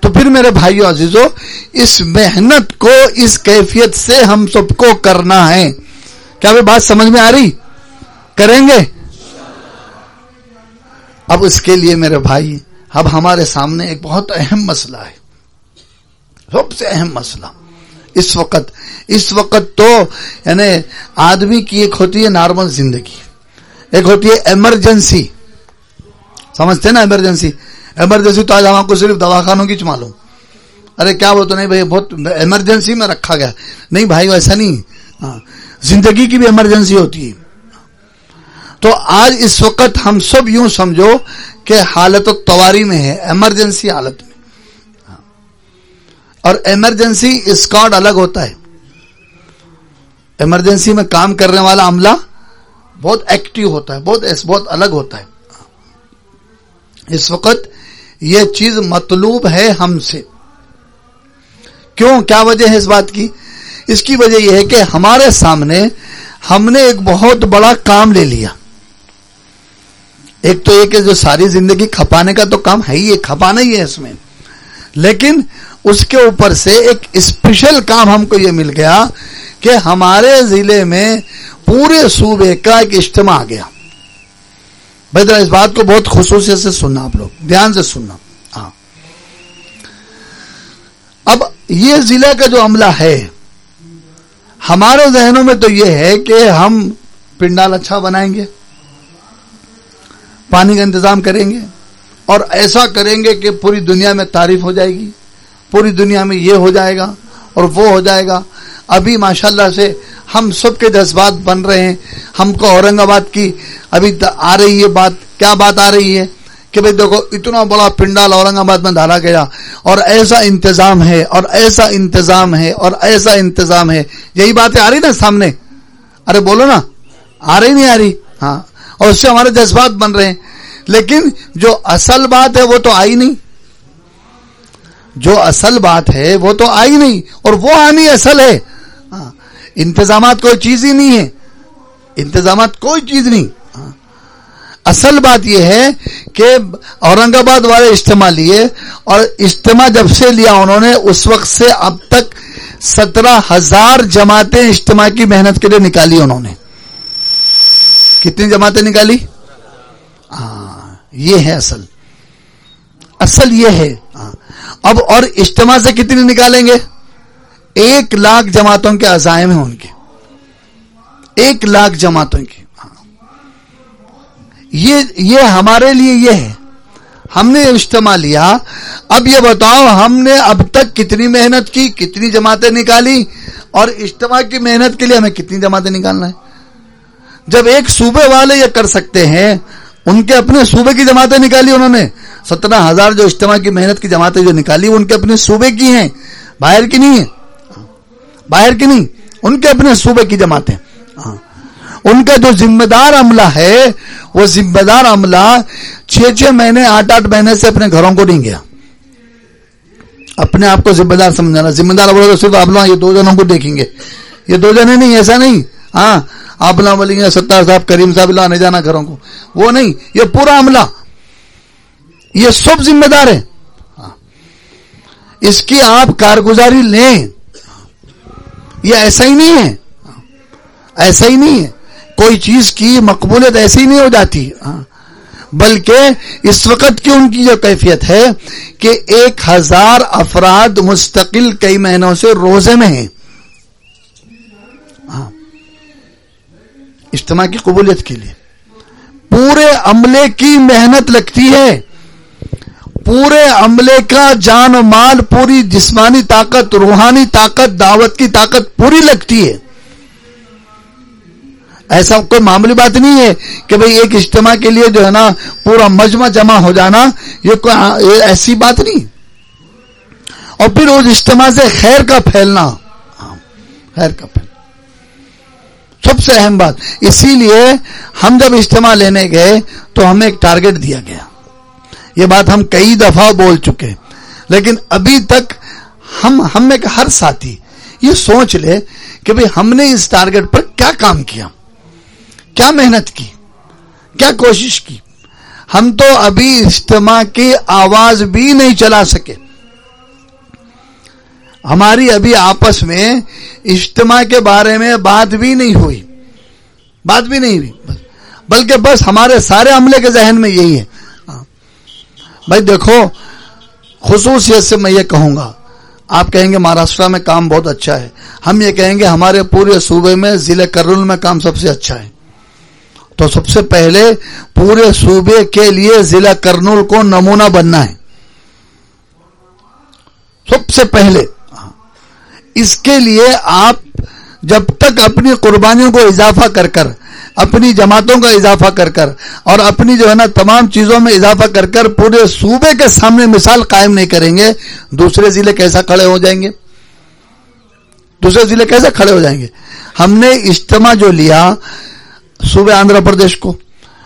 تو پھر میرے بھائیو عزیزو، اس محنت کو، اس کیفیت سے ہم سب کو کرنا ہے۔ کیا بھی بات سمجھ میں آ رہی؟ کریں گے؟ اب اس کے لیے میرے بھائی، اب ہمارے سامنے ایک بہت اہم مسئلہ ہے۔ سب سے اہم مسئلہ۔ اس وقت اس وقت تو یعنی آدمی کی ایک ہوتی ہے نارمل زندگی۔ ایک ہوتی ہے ایمرجنسی سمجھتے نا ایمرجنسی ایمرجنسی تو آج ہم کو صرف دواخانوں کی معلوم۔ ارے کیا بولتے نہیں بھائی، بہت ایمرجنسی میں رکھا گیا۔ نہیں بھائی، ایسا نہیں۔ ہاں، زندگی کی بھی ایمرجنسی ہوتی ہے۔ تو آج اس وقت ہم سب یوں سمجھو کہ حالت و تواری میں ہے ایمرجنسی حالت میں۔ ہاں، اور ایمرجنسی اسکاڈ الگ ہوتا ہے۔ ایمرجنسی میں کام کرنے والا عملہ بہت ایکٹیو ہوتا ہے، بہت بہت الگ ہوتا ہے۔ ہاں، اس وقت یہ چیز مطلوب ہے ہم سے۔ کیوں؟ کیا وجہ ہے اس بات کی؟ اس کی وجہ یہ ہے کہ ہمارے سامنے ہم نے ایک بہت بڑا کام لے لیا۔ ایک تو یہ کہ جو ساری زندگی کھپانے کا تو کام ہے ہی کھپانا ہی ہے اس میں۔ لیکن اس کے اوپر سے ایک اسپیشل کام ہم کو یہ مل گیا کہ ہمارے ضلع میں پورے صوبے کا ایک اجتماع آ گیا۔ بھائی ذرا اس بات کو بہت خصوصیت سے سننا آپ لوگ، دھیان سے سننا۔ ہاں۔ اب یہ ضلع کا جو عملہ ہے، ہمارے ذہنوں میں تو یہ ہے کہ ہم پنڈال اچھا بنائیں گے، پانی کا انتظام کریں گے، اور ایسا کریں گے کہ پوری دنیا میں تعریف ہو جائے گی، پوری دنیا میں یہ ہو جائے گا اور وہ ہو جائے گا۔ ابھی ماشاءاللہ سے ہم سب کے جذبات بن رہے ہیں۔ ہم کو اورنگ آباد کی ابھی آ رہی ہے بات۔ کیا بات آ رہی ہے؟ کہ بھئی دیکھو، اتنا بڑا پنڈال اورنگ آباد میں ڈالا گیا اور ایسا انتظام ہے، اور ایسا انتظام ہے، اور ایسا انتظام ہے۔ یہی باتیں آ رہی نا سامنے؟ ارے بولو نا۔ آ رہی نہیں آ رہی؟ ہاں۔ اور اس سے ہمارے جذبات بن رہے ہیں۔ لیکن جو اصل بات ہے وہ تو آئی نہیں۔ جو اصل بات ہے وہ تو آئی نہیں، اور وہ آنی اصل ہے۔ انتظامات کوئی چیز ہی نہیں ہے۔ انتظامات کوئی چیز نہیں۔ اصل بات یہ ہے کہ اورنگ آباد والے اجتماع لیے اور اجتماع جب سے لیا انہوں نے، اس وقت سے اب تک سترہ ہزار جماعتیں اجتماع کی محنت کے لیے نکالی انہوں نے۔ کتنی جماعتیں نکالی؟ ہاں یہ ہے اصل۔ اصل یہ ہے۔ ہاں، اب اور اجتماع سے کتنی نکالیں گے؟ ایک لاکھ جماعتوں کے عزائم ہیں ان کے۔ ایک لاکھ جماعتوں کی ہاں۔ یہ یہ ہمارے لیے یہ ہے۔ ہم نے اجتماع لیا۔ اب یہ بتاؤ، ہم نے اب تک کتنی محنت کی، کتنی جماعتیں نکالی؟ اور اجتماع کی محنت کے لیے ہمیں کتنی جماعتیں نکالنا ہے؟ جب ایک صوبے والے یہ کر سکتے ہیں، ان کے اپنے صوبے کی جماعتیں نکالی انہوں نے۔ سترہ ہزار جو اجتماع کی محنت کی جماعتیں جو نکالی ان کے اپنے صوبے کی ہیں، باہر کی نہیں ہے باہر کی نہیں، ان کے اپنے صوبے کی جماعتیں ہاں۔ ان کا جو ذمہ دار عملہ ہے، وہ ذمہ دار عملہ چھ چھ مہینے، آٹھ آٹھ مہینے سے اپنے گھروں کو نہیں گیا۔ اپنے آپ کو ذمہ دار سمجھانا۔ ذمہ دار بولے تو صرف آپ لوگ، یہ دو جنوں کو دیکھیں گے۔ یہ دو جنے نہیں، ایسا نہیں۔ ہاں۔ آپ نہ بولیں گے، ستار صاحب، کریم صاحب لانے جانا گھروں کو۔ وہ نہیں، یہ پورا عملہ۔ یہ سب ذمہ دار ہے ہاں۔ اس کی آپ کارگزاری لیں۔ یہ ایسا ہی نہیں ہے۔ ایسا ہی نہیں ہے۔ کوئی چیز کی مقبولیت ایسی نہیں ہو جاتی۔ بلکہ اس وقت کی ان کی جو کیفیت ہے کہ ایک ہزار افراد مستقل کئی مہینوں سے روزے میں ہیں۔ ہاں۔ اجتماع کی قبولیت کے لیے۔ پورے عملے کی محنت لگتی ہے۔ پورے عملے کا جان و مال، پوری جسمانی طاقت، روحانی طاقت، دعوت کی طاقت پوری لگتی ہے۔ ایسا کوئی معمولی بات نہیں ہے کہ بھئی ایک اجتماع کے لیے جو ہے نا پورا مجمع جمع ہو جانا، یہ کوئی ایسی بات نہیں۔ اور پھر اس اجتماع سے خیر کا پھیلنا۔ ہاں، خیر کا پھیلنا۔ سب سے اہم بات، اسی لیے ہم جب اجتماع لینے گئے تو ہمیں ایک ٹارگٹ دیا گیا۔ یہ بات ہم کئی دفعہ بول چکے لیکن ابھی تک ہم ہم میں ہر ساتھی یہ سوچ لے کہ بھئی ہم نے اس ٹارگٹ پر کیا کام کیا۔ کیا محنت کی؟ کیا کوشش کی؟ ہم تو ابھی اجتماع کی آواز بھی نہیں چلا سکے۔ ہماری ابھی آپس میں اجتماع کے بارے میں بات بھی نہیں ہوئی۔ بات بھی نہیں ہوئی۔ بلکہ بس ہمارے سارے عملے کے ذہن میں یہی ہے۔ بھائی دیکھو، خصوصیت سے میں یہ کہوں گا، آپ کہیں گے مہاراشٹرا میں کام بہت اچھا ہے۔ ہم یہ کہیں گے ہمارے پورے صوبے میں ضلع کرنول میں کام سب سے اچھا ہے۔ تو سب سے پہلے پورے صوبے کے لیے ضلع کرنول کو نمونہ بننا ہے۔ سب سے پہلے، اس کے لیے آپ جب تک اپنی قربانیوں کو اضافہ کر کر، اپنی جماعتوں کا اضافہ کر کر اور اپنی جو ہے نا تمام چیزوں میں اضافہ کر کر پورے صوبے کے سامنے مثال قائم نہیں کریں گے، دوسرے ضلع کیسا کھڑے ہو جائیں گے؟ دوسرے ضلع کیسے کھڑے ہو جائیں گے؟ ہم نے اجتماع جو لیا صوبے آندھرا پردیش کو،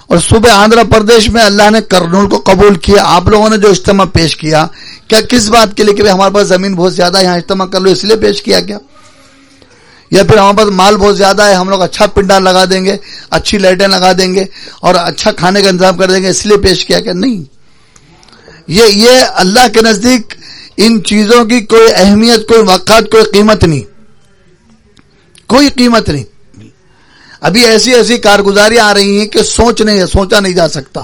اور صوبے آندھرا پردیش میں اللہ نے کرنول کو قبول کیا، آپ لوگوں نے جو اجتماع پیش کیا کیا کس بات کے لیے؟ کہ ہمارے پاس زمین بہت زیادہ ہے، یہاں اجتماع کر لو، اس لیے پیش کیا کیا؟ یا پھر ہمارے پاس مال بہت زیادہ ہے، ہم لوگ اچھا پنڈال لگا دیں گے، اچھی لائٹیں لگا دیں گے اور اچھا کھانے کا انتظام کر دیں گے، اس لیے پیش کیا کہ نہیں۔ یہ یہ اللہ کے نزدیک ان چیزوں کی کوئی اہمیت، کوئی وقت، کوئی قیمت نہیں۔ کوئی قیمت نہیں۔ ابھی ایسی ایسی کارگزاری آ رہی ہیں کہ سوچ نہیں سوچا نہیں جا سکتا۔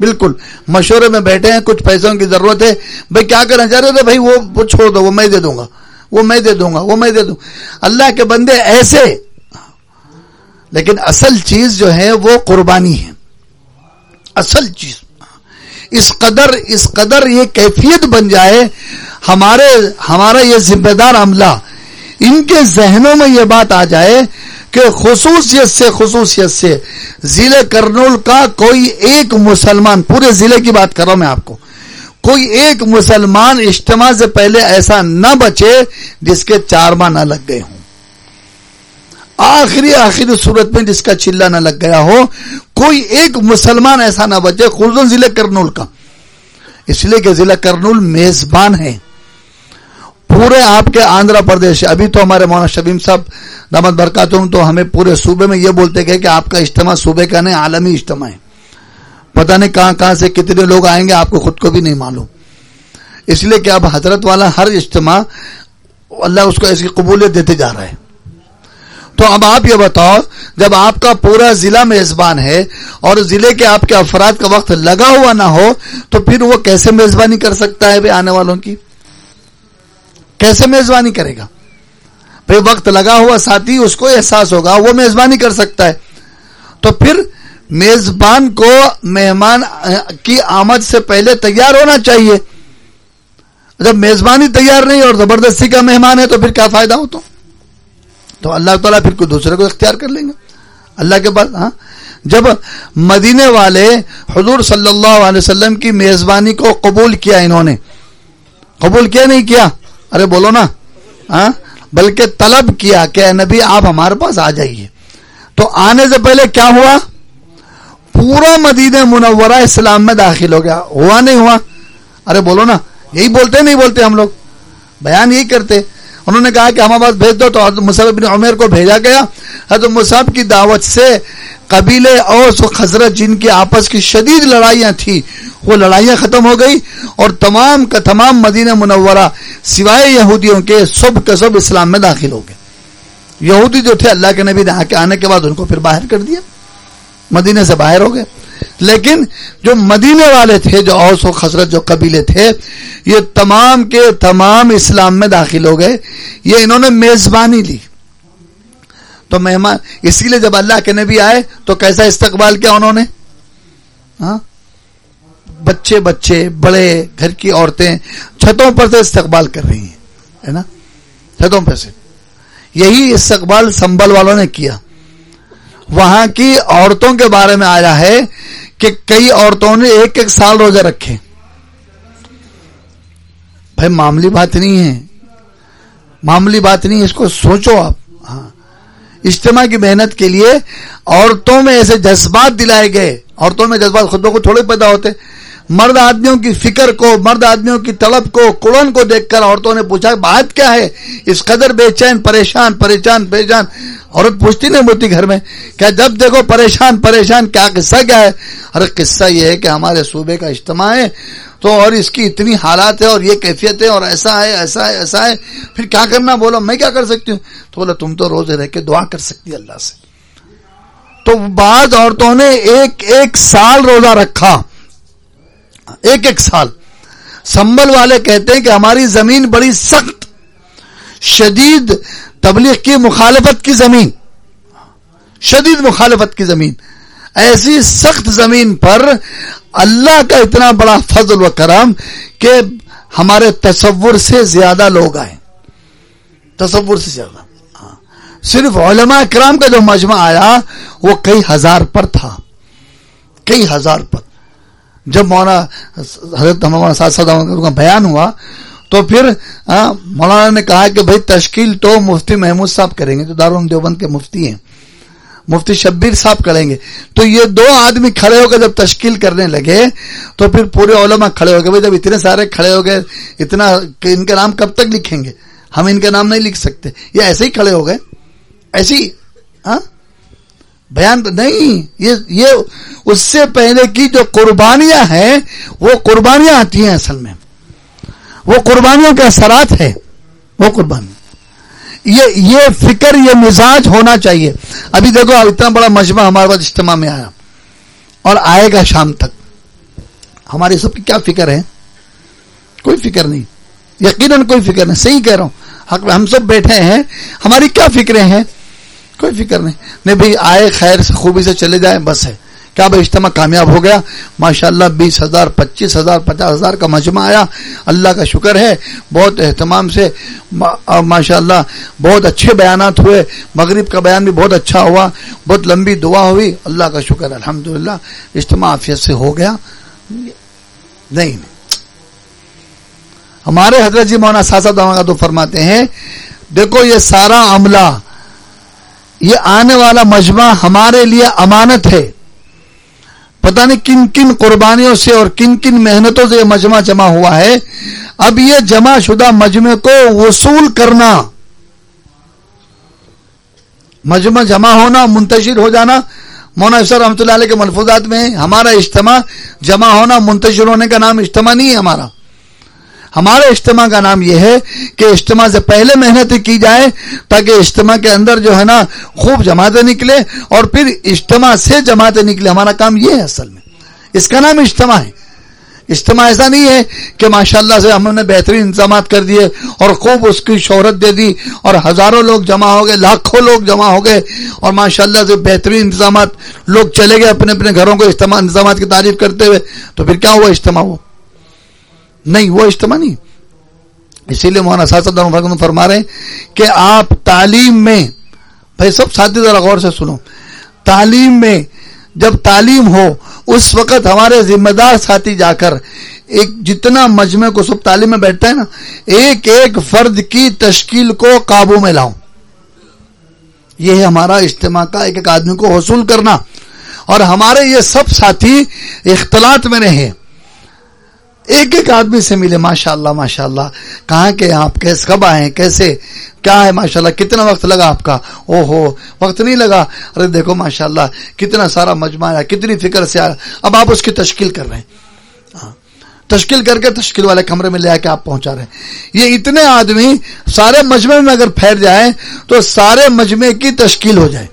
بالکل۔ مشورے میں بیٹھے ہیں، کچھ پیسوں کی ضرورت ہے۔ بھائی کیا کرنا چاہ رہے تھے بھائی وہ چھوڑ دو، وہ میں دے دوں گا۔ وہ میں دے دوں گا، وہ میں دے دوں۔ اللہ کے بندے ایسے۔ لیکن اصل چیز جو ہے وہ قربانی ہے۔ اصل چیز۔ اس قدر اس قدر یہ کیفیت بن جائے ہمارے، ہمارا یہ ذمہ دار عملہ۔ ان کے ذہنوں میں یہ بات آ جائے کہ خصوصیت سے خصوصیت سے۔ ضلع کرنول کا کوئی ایک مسلمان، پورے ضلع کی بات کر رہا ہوں میں آپ کو۔ کوئی ایک مسلمان اجتماع سے پہلے ایسا نہ بچے جس کے چار ماہ نہ لگ گئے ہوں۔ آخری آخری صورت میں جس کا چلا نہ لگ گیا ہو، کوئی ایک مسلمان ایسا نہ بچے خلزن ضلع کرنول کا۔ اس لیے کہ ضلع کرنول میزبان ہے۔ پورے آپ کے آندھرا پردیش، ابھی تو ہمارے مولانا شبیم صاحب دامت برکات تو ہمیں پورے صوبے میں یہ بولتے گئے کہ آپ کا اجتماع صوبے کا نہیں، عالمی اجتماع ہے۔ پتہ نہیں کہاں کہاں سے کتنے لوگ آئیں گے، آپ کو خود کو بھی نہیں معلوم۔ اس لیے کہ اب حضرت والا ہر اجتماع اللہ اس کو ایسی قبولیت دیتے جا رہا ہے۔ تو اب آپ یہ بتاؤ، جب آپ کا پورا ضلع میزبان ہے اور ضلع کے آپ کے افراد کا وقت لگا ہوا نہ ہو، تو پھر وہ کیسے میزبانی کر سکتا ہے آنے والوں کی؟ کیسے میزبانی کرے گا؟ بھائی وقت لگا ہوا ساتھی، اس کو احساس ہوگا، وہ میزبانی کر سکتا ہے۔ تو پھر میزبان کو مہمان کی آمد سے پہلے تیار ہونا چاہیے۔ جب میزبانی تیار نہیں اور زبردستی کا مہمان ہے تو پھر کیا فائدہ ہو تو؟ تو اللہ تعالیٰ پھر کوئی دوسرے کو اختیار کر لیں گے۔ اللہ کے بعد ہاں؟ جب مدینے والے حضور صلی اللہ علیہ وسلم کی میزبانی کو قبول کیا انہوں نے۔ قبول کیا نہیں کیا؟ ارے بولو نا ہاں؟ بلکہ طلب کیا کہ نبی، آپ ہمارے پاس آ جائیے۔ تو آنے سے پہلے کیا ہوا؟ پورا مدینہ منورہ اسلام میں داخل ہو گیا۔ ہوا نہیں ہوا۔ ارے بولو نا، یہی بولتے نہیں بولتے ہم لوگ؟ بیان یہی کرتے۔ انہوں نے کہا کہ ہمارے پاس بھیج دو تو حضرت مصعب بن عمر کو بھیجا گیا۔ حضرت مصعب کی دعوت سے قبیلے اوس و خزرت جن کی آپس کی شدید لڑائیاں تھی وہ لڑائیاں ختم ہو گئی۔ اور تمام کا تمام مدینہ منورہ سوائے یہودیوں کے سب کے سب اسلام میں داخل ہو گئے یہودی جو تھے، اللہ کے نبی کے آنے کے بعد ان کو پھر باہر کر دیا۔ مدینے سے باہر ہو گئے۔ لیکن جو مدینے والے تھے، جو اوس و خسرت جو قبیلے تھے، یہ تمام کے تمام اسلام میں داخل ہو گئے۔ یہ انہوں نے میزبانی لی۔ تو مہمان، اسی لیے جب اللہ کے نبی آئے، تو کیسا استقبال کیا انہوں نے؟ ہاں؟ بچے بچے، بڑے گھر کی عورتیں چھتوں پر سے استقبال کر رہی ہیں، ہے نا؟ چھتوں پر سے۔ یہی استقبال سنبل والوں نے کیا۔ وہاں کی عورتوں کے بارے میں آیا ہے کہ کئی عورتوں نے ایک ایک سال روزے رکھے۔ بھائی معاملی بات نہیں ہے۔ معاملی بات نہیں ہے اس کو سوچو آپ۔ ہاں۔ اجتماع کی محنت کے لیے عورتوں میں ایسے جذبات دلائے گئے۔ عورتوں میں جذبات خود کو تھوڑے پیدا ہوتے۔ مرد آدمیوں کی فکر کو، مرد آدمیوں کی طلب کو کڑن کو دیکھ کر عورتوں نے پوچھا، بات کیا ہے؟ اس قدر بے چین، پریشان پریشان پریشان عورت پوچھتی نہیں ہوتی گھر میں، کیا جب دیکھو پریشان پریشان، کیا قصہ کیا ہے؟ ارے قصہ یہ ہے کہ ہمارے صوبے کا اجتماع ہے، تو اور اس کی اتنی حالات ہے اور یہ کیفیت ہے اور ایسا ہے ایسا ہے ایسا ہے۔ پھر کیا کرنا؟ بولو میں کیا کر سکتی ہوں؟ تو بولا، تم تو روزے رہ کے دعا کر سکتی اللہ سے۔ تو بعض عورتوں نے ایک ایک سال روزہ رکھا۔ ایک ایک سال سنبل والے کہتے ہیں کہ ہماری زمین بڑی سخت، شدید تبلیغ کی مخالفت کی زمین۔ شدید مخالفت کی زمین۔ ایسی سخت زمین پر اللہ کا اتنا بڑا فضل و کرم کہ ہمارے تصور سے زیادہ لوگ آئے۔ تصور سے زیادہ۔ ہاں۔ صرف علماء کرام کا جو مجمع آیا، وہ کئی ہزار پر تھا۔ کئی ہزار پر۔ جب مولانا حضرت مولانا کا بیان ہوا، تو پھر مولانا نے کہا کہ بھائی تشکیل تو مفتی محمود صاحب کریں گے، جو دارالعلوم دیوبند کے مفتی ہیں۔ مفتی شبیر صاحب کریں گے۔ تو یہ دو آدمی کھڑے ہو گئے جب تشکیل کرنے لگے، تو پھر پورے علماء کھڑے ہو گئے۔ جب اتنے سارے کھڑے ہو گئے، اتنا کہ ان کے نام کب تک لکھیں گے؟ ہم ان کے نام نہیں لکھ سکتے۔ یہ ایسے ہی کھڑے ہو گئے۔ ایسی ہاں بیان نہیں، یہ یہ اس سے پہلے کی جو قربانیاں ہیں، وہ قربانیاں آتی ہیں اصل میں۔ وہ قربانیوں کے اثرات ہے وہ قربانی۔ یہ یہ فکر، یہ مزاج ہونا چاہیے۔ ابھی دیکھو اتنا بڑا مجمع ہمارے پاس اجتماع میں آیا۔ اور آئے گا شام تک۔ ہماری سب کی کیا فکر ہے؟ کوئی فکر نہیں۔ یقیناً کوئی فکر نہیں، صحیح کہہ رہا ہوں۔ ہم سب بیٹھے ہیں، ہماری کیا فکریں ہیں؟ کوئی فکر نہیں۔ نہیں بھائی، آئے خیر سے خوبی سے چلے جائیں، بس ہے۔ کیا بھائی اجتماع کامیاب ہو گیا؟ ماشاء اللہ بیس ہزار، پچیس ہزار، پچاس ہزار کا مجمع آیا۔ اللہ کا شکر ہے۔ بہت اہتمام سے ماشاء اللہ بہت اچھے بیانات ہوئے۔ مغرب کا بیان بھی بہت اچھا ہوا۔ بہت لمبی دعا ہوئی۔ اللہ کا شکر الحمد للہ اجتماع آفیت سے ہو گیا۔ نہیں ہمارے حضرت جی مولانا ساسا کا تو فرماتے ہیں، دیکھو یہ سارا عملہ یہ آنے والا مجمع ہمارے لیے امانت ہے۔ پتہ نہیں کن کن قربانیوں سے اور کن کن محنتوں سے یہ مجمع جمع ہوا ہے۔ اب یہ جمع شدہ مجمع کو وصول کرنا۔ مجمع جمع ہونا، منتشر ہو جانا۔ مونا افسر رحمۃ اللہ علیہ کے ملفوظات میں ہمارا اجتماع جمع ہونا منتشر ہونے کا نام اجتماع نہیں ہے ہمارا۔ ہمارے اجتماع کا نام یہ ہے کہ اجتماع سے پہلے محنت کی جائے تاکہ اجتماع کے اندر جو ہے نا خوب جماعتیں نکلے اور پھر اجتماع سے جماعتیں نکلے ہمارا کام یہ ہے اصل میں۔ اس کا نام اجتماع ہے۔ اجتماع ایسا نہیں ہے کہ ماشاءاللہ سے ہم نے بہترین انتظامات کر دیے اور خوب اس کی شہرت دے دی اور ہزاروں لوگ جمع ہو گئے، لاکھوں لوگ جمع ہو گئے اور ماشاءاللہ سے بہترین انتظامات۔ لوگ چلے گئے اپنے اپنے گھروں کو اجتماع انتظامات کی تعریف کرتے ہوئے۔ تو پھر کیا ہوا اجتماع ہو نہیں، وہ اجتماع نہیں اسی لیے مولانا ساسد فرما رہے ہیں کہ آپ تعلیم میں، بھائی سب ساتھی ذرا غور سے سنو۔ تعلیم میں جب تعلیم ہو، اس وقت ہمارے ذمہ دار ساتھی جا کر، ایک جتنا مجمع کو سب تعلیم میں بیٹھتا ہے نا، ایک ایک فرد کی تشکیل کو قابو میں لاؤں۔ یہ ہے ہمارا اجتماع کا ایک ایک آدمی کو حصول کرنا۔ اور ہمارے یہ سب ساتھی اختلاط میں رہے۔ ایک ایک آدمی سے ملے ماشاء اللہ ماشاء اللہ کہاں کے آپ؟ کیسے کب آئے کیسے؟ کیا ہے؟ ماشاء اللہ کتنا وقت لگا آپ کا؟ او ہو وقت نہیں لگا۔ ارے دیکھو ماشاء اللہ کتنا سارا مجمع آیا کتنی فکر سے آیا اب آپ اس کی تشکیل کر رہے ہیں۔ ہاں۔ تشکیل کر کے تشکیل والے کمرے میں لے آ کے آپ پہنچا رہے ہیں۔ یہ اتنے آدمی سارے مجمع میں اگر پھیل جائیں تو سارے مجمع کی تشکیل ہو جائے۔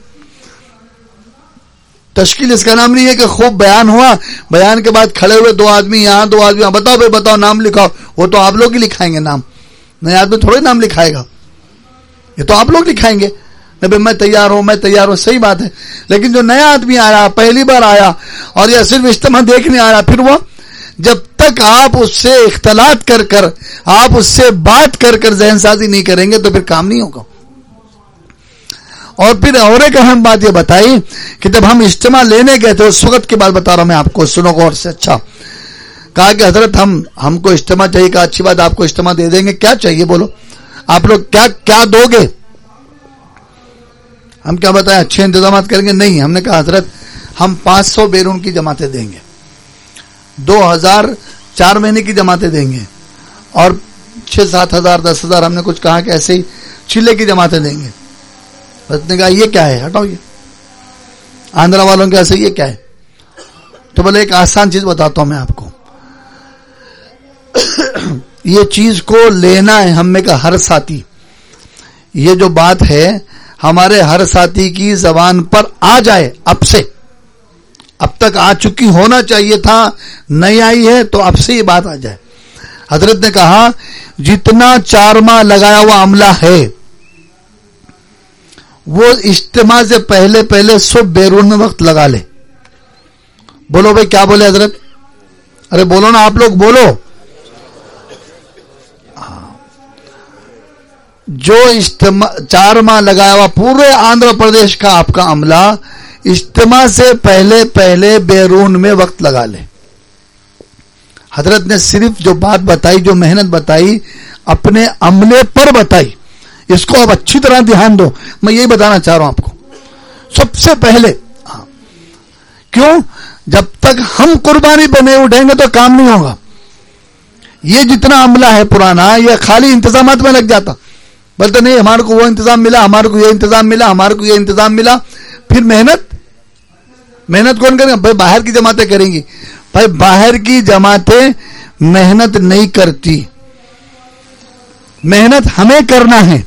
تشکیل اس کا نام نہیں ہے کہ خوب بیان ہوا، بیان کے بعد کھڑے ہوئے دو آدمی یہاں، دو آدمی یہاں، بتاؤ بھائی بتاؤ، نام لکھاؤ۔ وہ تو آپ لوگ ہی لکھائیں گے نام۔ نئے آدمی تھوڑے نام لکھائے گا۔ یہ تو آپ لوگ لکھائیں گے۔ بھائی میں تیار ہوں، میں تیار ہوں، صحیح بات ہے۔ لیکن جو نیا آدمی آیا، پہلی بار آیا، اور یہ صرف اجتماع دیکھنے آیا، پھر وہ جب تک آپ اس سے اختلاط کر کر، آپ اس سے بات کر کر ذہن سازی نہیں کریں گے، تو پھر کام نہیں ہوگا۔ اور پھر اور ایک اہم بات یہ بتائی کہ جب ہم اجتماع لینے گئے تھے اس وقت کی بات بتا رہا ہوں میں آپ کو، سنو غور سے اچھا۔ کہا کہ حضرت، ہم ہم کو اجتماع چاہیے کہ اچھی بات، آپ کو اجتماع دے دیں گے، کیا چاہیے؟ بولو۔ آپ لوگ کیا کیا دو گے؟ ہم کیا بتائیں، اچھے انتظامات کریں گے؟ نہیں۔ ہم نے کہا، حضرت، ہم پانچ سو بیرون کی جماعتیں دیں گے۔ دو ہزار چار مہینے کی جماعتیں دیں گے۔ اور چھ، سات ہزار، دس ہزار، ہم نے کچھ کہا کہ ایسے ہی چلے کی جماعتیں دیں گے۔ نے کہا، یہ کیا ہے؟ ہٹاؤ یہ۔ آندرا والوں کے ایسے یہ کیا ہے؟ تو بولے، ایک آسان چیز بتاتا ہوں میں آپ کو۔ یہ چیز کو لینا ہے ہم میں کا ہر ساتھی۔ یہ جو بات ہے، ہمارے ہر ساتھی کی زبان پر آ جائے اب سے۔ اب تک آ چکی ہونا چاہیے تھا، نہیں آئی ہے تو اب سے یہ بات آ جائے۔ حضرت نے کہا، جتنا چار ماہ لگایا ہوا عملہ ہے وہ اجتماع سے پہلے پہلے سب بیرون میں وقت لگا لے۔ بولو بھائی، کیا بولے حضرت؟ ارے بولو نا، آپ لوگ بولو۔ جو اجتماع، چار ماہ لگایا ہوا، پورے آندھر پردیش کا آپ کا عملہ، اجتماع سے پہلے پہلے بیرون میں وقت لگا لے۔ حضرت نے صرف جو بات بتائی، جو محنت بتائی، اپنے عملے پر بتائی۔ اس کو آپ اچھی طرح دھیان دو۔ میں یہی بتانا چاہ رہا ہوں آپ کو۔ سب سے پہلے ہاں۔ کیوں؟ جب تک ہم قربانی بنے اٹھیں گے تو کام نہیں ہوگا۔ یہ جتنا عملہ ہے پرانا، یہ خالی انتظامات میں لگ جاتا۔ بولتے نہیں، ہمارے کو وہ انتظام ملا، ہمارے کو یہ انتظام ملا، ہمارے کو یہ انتظام ملا۔ پھر محنت؟ محنت کون کریں گے بھائی باہر کی جماعتیں کریں گی۔ بھائی باہر کی جماعتیں محنت نہیں کرتی۔ محنت ہمیں کرنا ہے۔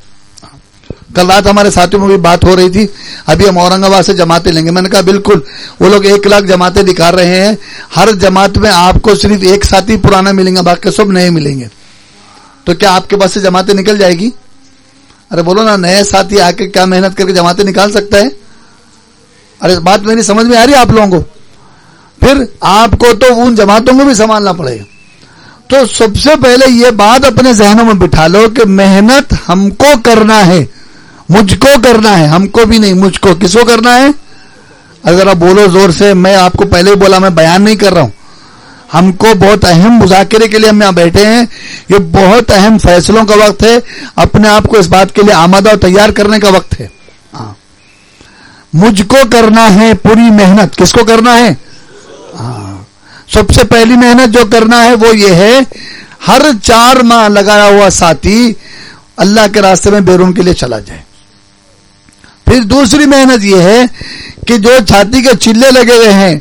کل رات ہمارے ساتھیوں میں بھی بات ہو رہی تھی۔ ابھی ہم اورنگ آباد سے جماعتیں لیں گے۔ میں نے کہا بالکل، وہ لوگ ایک لاکھ جماعتیں دکھا رہے ہیں۔ ہر جماعت میں آپ کو صرف ایک ساتھی پرانا ملیں گا باقی سب نئے ملیں گے۔ تو کیا آپ کے پاس سے جماعتیں نکل جائے گی؟ ارے بولو نا، نئے ساتھی آ کے کیا محنت کر کے جماعتیں نکال سکتا ہے؟ ارے بات میری سمجھ میں آ رہی ہے آپ لوگوں کو۔ پھر آپ کو تو ان جماعتوں کو بھی سنبھالنا پڑے گا۔ تو سب سے پہلے یہ بات اپنے ذہنوں میں بٹھا لو کہ محنت ہم کو کرنا ہے۔ مجھ کو کرنا ہے، ہم کو بھی نہیں، مجھ کو کس کو کرنا ہے؟ اگر آپ بولو زور سے، میں آپ کو پہلے ہی بولا، میں بیان نہیں کر رہا ہوں۔ ہم کو بہت اہم مذاکرے کے لیے ہم یہاں بیٹھے ہیں۔ یہ بہت اہم فیصلوں کا وقت ہے۔ اپنے آپ کو اس بات کے لیے آمادہ اور تیار کرنے کا وقت ہے۔ ہاں۔ مجھ کو کرنا ہے پوری محنت۔ کس کو کرنا ہے؟ ہاں۔ سب سے پہلی محنت جو کرنا ہے وہ یہ ہے، ہر چار ماہ لگایا ہوا ساتھی اللہ کے راستے میں بیرون کے لیے چلا جائے۔ پھر دوسری محنت یہ ہے کہ جو چھاتی کے چلے لگے ہوئے ہیں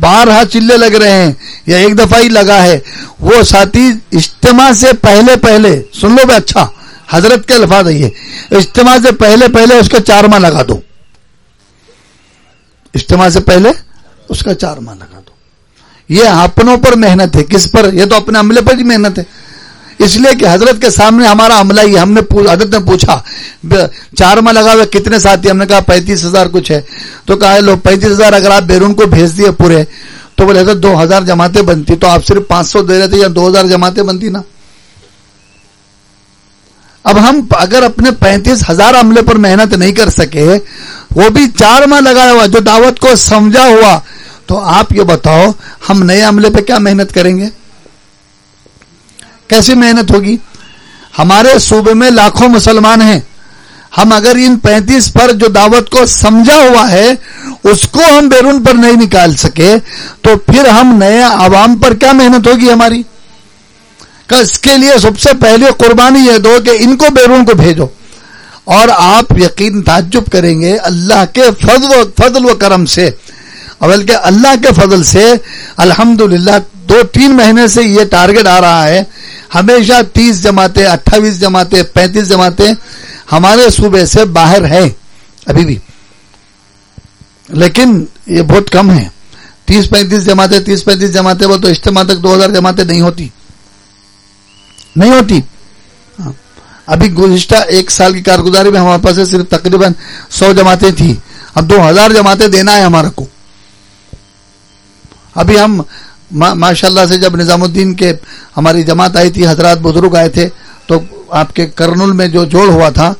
بارہ چلے لگ رہے ہیں یا ایک دفعہ ہی لگا ہے، وہ ساتھی اجتماع سے پہلے پہلے، سن لو بھائی اچھا حضرت کے الفاظ ہے یہ، اجتماع سے پہلے پہلے اس کا چار ماہ لگا دو۔ اجتماع سے پہلے اس کا چار ماہ لگا دو۔ یہ اپنوں پر محنت ہے، کس پر؟ یہ تو اپنے عملے پر ہی محنت ہے۔ اس لیے کہ حضرت کے سامنے ہمارا عملہ ہی ہم نے حضرت نے پوچھا چار ماہ لگا ہوئے، کتنے ساتھی؟ ہم نے کہا پینتیس ہزار کچھ ہے۔ تو کہا، لو، پینتیس ہزار اگر آپ بیرون کو بھیج دیے پورے، تو بولے، حضرت، دو ہزار جماعتیں بنتی، تو آپ صرف پانچ سو دے رہے تھے یا دو ہزار جماعتیں بنتی نا؟ اب ہم اگر اپنے پینتیس ہزار عملے پر محنت نہیں کر سکے، وہ بھی چار ماہ لگایا ہوا، جو دعوت کو سمجھا ہوا، تو آپ یہ بتاؤ، ہم نئے عملے پہ کیا محنت کریں گے؟ کیسی محنت ہوگی؟ ہمارے صوبے میں لاکھوں مسلمان ہیں۔ ہم اگر ان پینتیس پر جو دعوت کو سمجھا ہوا ہے، اس کو ہم بیرون پر نہیں نکال سکے، تو پھر ہم نئے عوام پر کیا محنت ہوگی ہماری؟ اس کے لیے سب سے پہلے قربانی یہ دو کہ ان کو بیرون کو بھیجو۔ اور آپ یقین تعجب کریں گے اللہ کے فضل و فضل و کرم سے۔ بلکہ اللہ کے فضل سے الحمدللہ دو تین مہینے سے یہ ٹارگٹ آ رہا ہے۔ ہمیشہ تیس جماعتیں، اٹھائیس جماعتیں، پینتیس جماعتیں ہمارے صوبے سے باہر ہے ابھی بھی۔ لیکن یہ بہت کم ہے تیس پینتیس جماعتیں، تیس پینتیس جماعتیں بول تو اجتماع تک دو ہزار جماعتیں نہیں ہوتی۔ نہیں ہوتی۔ ابھی گزشتہ ایک سال کی کارگزاری میں ہمارے پاس صرف تقریباً سو جماعتیں تھیں۔ اب دو ہزار جماعتیں دینا ہے ہمارے کو۔ ابھی ہم ماشاء اللہ سے جب نظام الدین کے ہماری جماعت آئی تھی، حضرات بزرگ آئے تھے، تو آپ کے کرنول میں جو جوڑ ہوا تھا،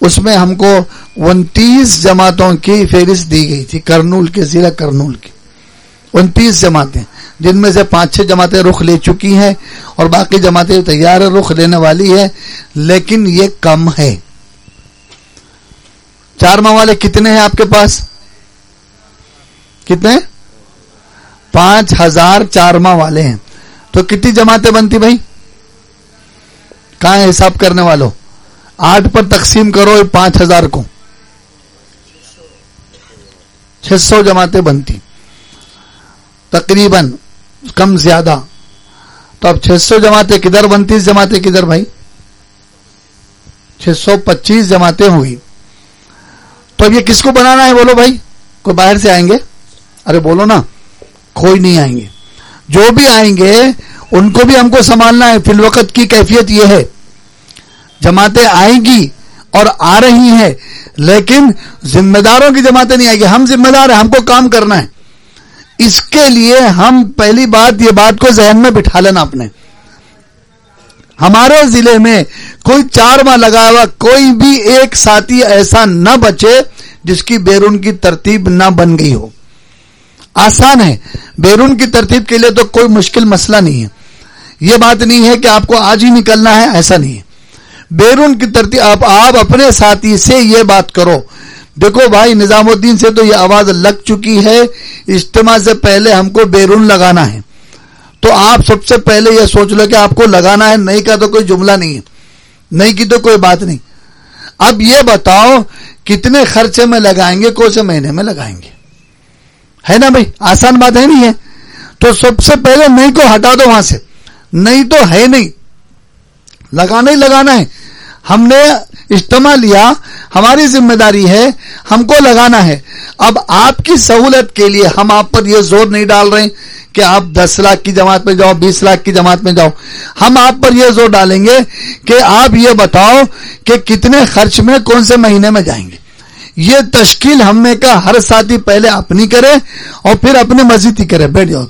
اس میں ہم کو انتیس جماعتوں کی فہرست دی گئی تھی، کرنول کے، ضلع کرنول کی۔ انتیس جماعتیں، جن میں سے پانچ چھ جماعتیں رخ لے چکی ہیں اور باقی جماعتیں تیار رخ لینے والی ہے لیکن یہ کم ہے۔ چار ماہ والے کتنے ہیں آپ کے پاس؟ کتنے؟ پانچ ہزار چار ماہ والے ہیں۔ تو کتنی جماعتیں بنتی بھائی؟ کہاں حساب کرنے والوں آٹھ پر تقسیم کرو پانچ ہزار کو۔ چھ سو جماعتیں بنتی۔ تقریباً کم زیادہ۔ تو اب چھ سو جماعتیں کدھر بنتی؟ جماعتیں کدھر بھائی؟ چھ سو پچیس جماعتیں ہوئی۔ تو اب یہ کس کو بنانا ہے بولو بھائی؟ کوئی باہر سے آئیں گے؟ ارے بولو نا۔ کوئی نہیں آئیں گے۔ جو بھی آئیں گے، ان کو بھی ہم کو سنبھالنا ہے۔ فی الوقت کی کیفیت یہ ہے۔ جماعتیں آئیں گی اور آ رہی ہیں، لیکن ذمہ داروں کی جماعتیں نہیں آئیں گی۔ ہم ذمہ دار ہیں، ہم کو کام کرنا ہے۔ اس کے لیے ہم پہلی بات، یہ بات کو ذہن میں بٹھا لینا اپنے۔ ہمارے ضلع میں کوئی چار ماہ لگا ہوا، کوئی بھی ایک ساتھی ایسا نہ بچے جس کی بیرون کی ترتیب نہ بن گئی ہو۔ آسان ہے۔ بیرون کی ترتیب کے لیے تو کوئی مشکل مسئلہ نہیں ہے۔ یہ بات نہیں ہے کہ آپ کو آج ہی نکلنا ہے، ایسا نہیں ہے۔ بیرون کی ترتیب، آپ آپ اپنے ساتھی سے یہ بات کرو۔ دیکھو بھائی، نظام الدین سے تو یہ آواز لگ چکی ہے۔ اجتماع سے پہلے ہم کو بیرون لگانا ہے۔ تو آپ سب سے پہلے یہ سوچ لو کہ آپ کو لگانا ہے، نہیں کا تو کوئی جملہ نہیں ہے۔ نہیں کی تو کوئی بات نہیں۔ اب یہ بتاؤ، کتنے خرچے میں لگائیں گے کون سے مہینے میں لگائیں گے؟ ہے نا بھائی؟ آسان بات ہے نہیں ہے؟ تو سب سے پہلے نہیں کو ہٹا دو وہاں سے۔ نہیں تو ہے نہیں۔ لگانا ہی لگانا ہے۔ ہم نے اجتماع لیا، ہماری ذمہ داری ہے، ہم کو لگانا ہے۔ اب آپ کی سہولت کے لیے ہم آپ پر یہ زور نہیں ڈال رہے کہ آپ دس لاکھ کی جماعت میں جاؤ، بیس لاکھ کی جماعت میں جاؤ۔ ہم آپ پر یہ زور ڈالیں گے کہ آپ یہ بتاؤ کہ کتنے خرچ میں کون سے مہینے میں جائیں گے۔ یہ تشکیل ہم نے کا ہر ساتھی پہلے اپنی کرے اور پھر اپنی مسجد کی کرے، بیٹھ جاؤ۔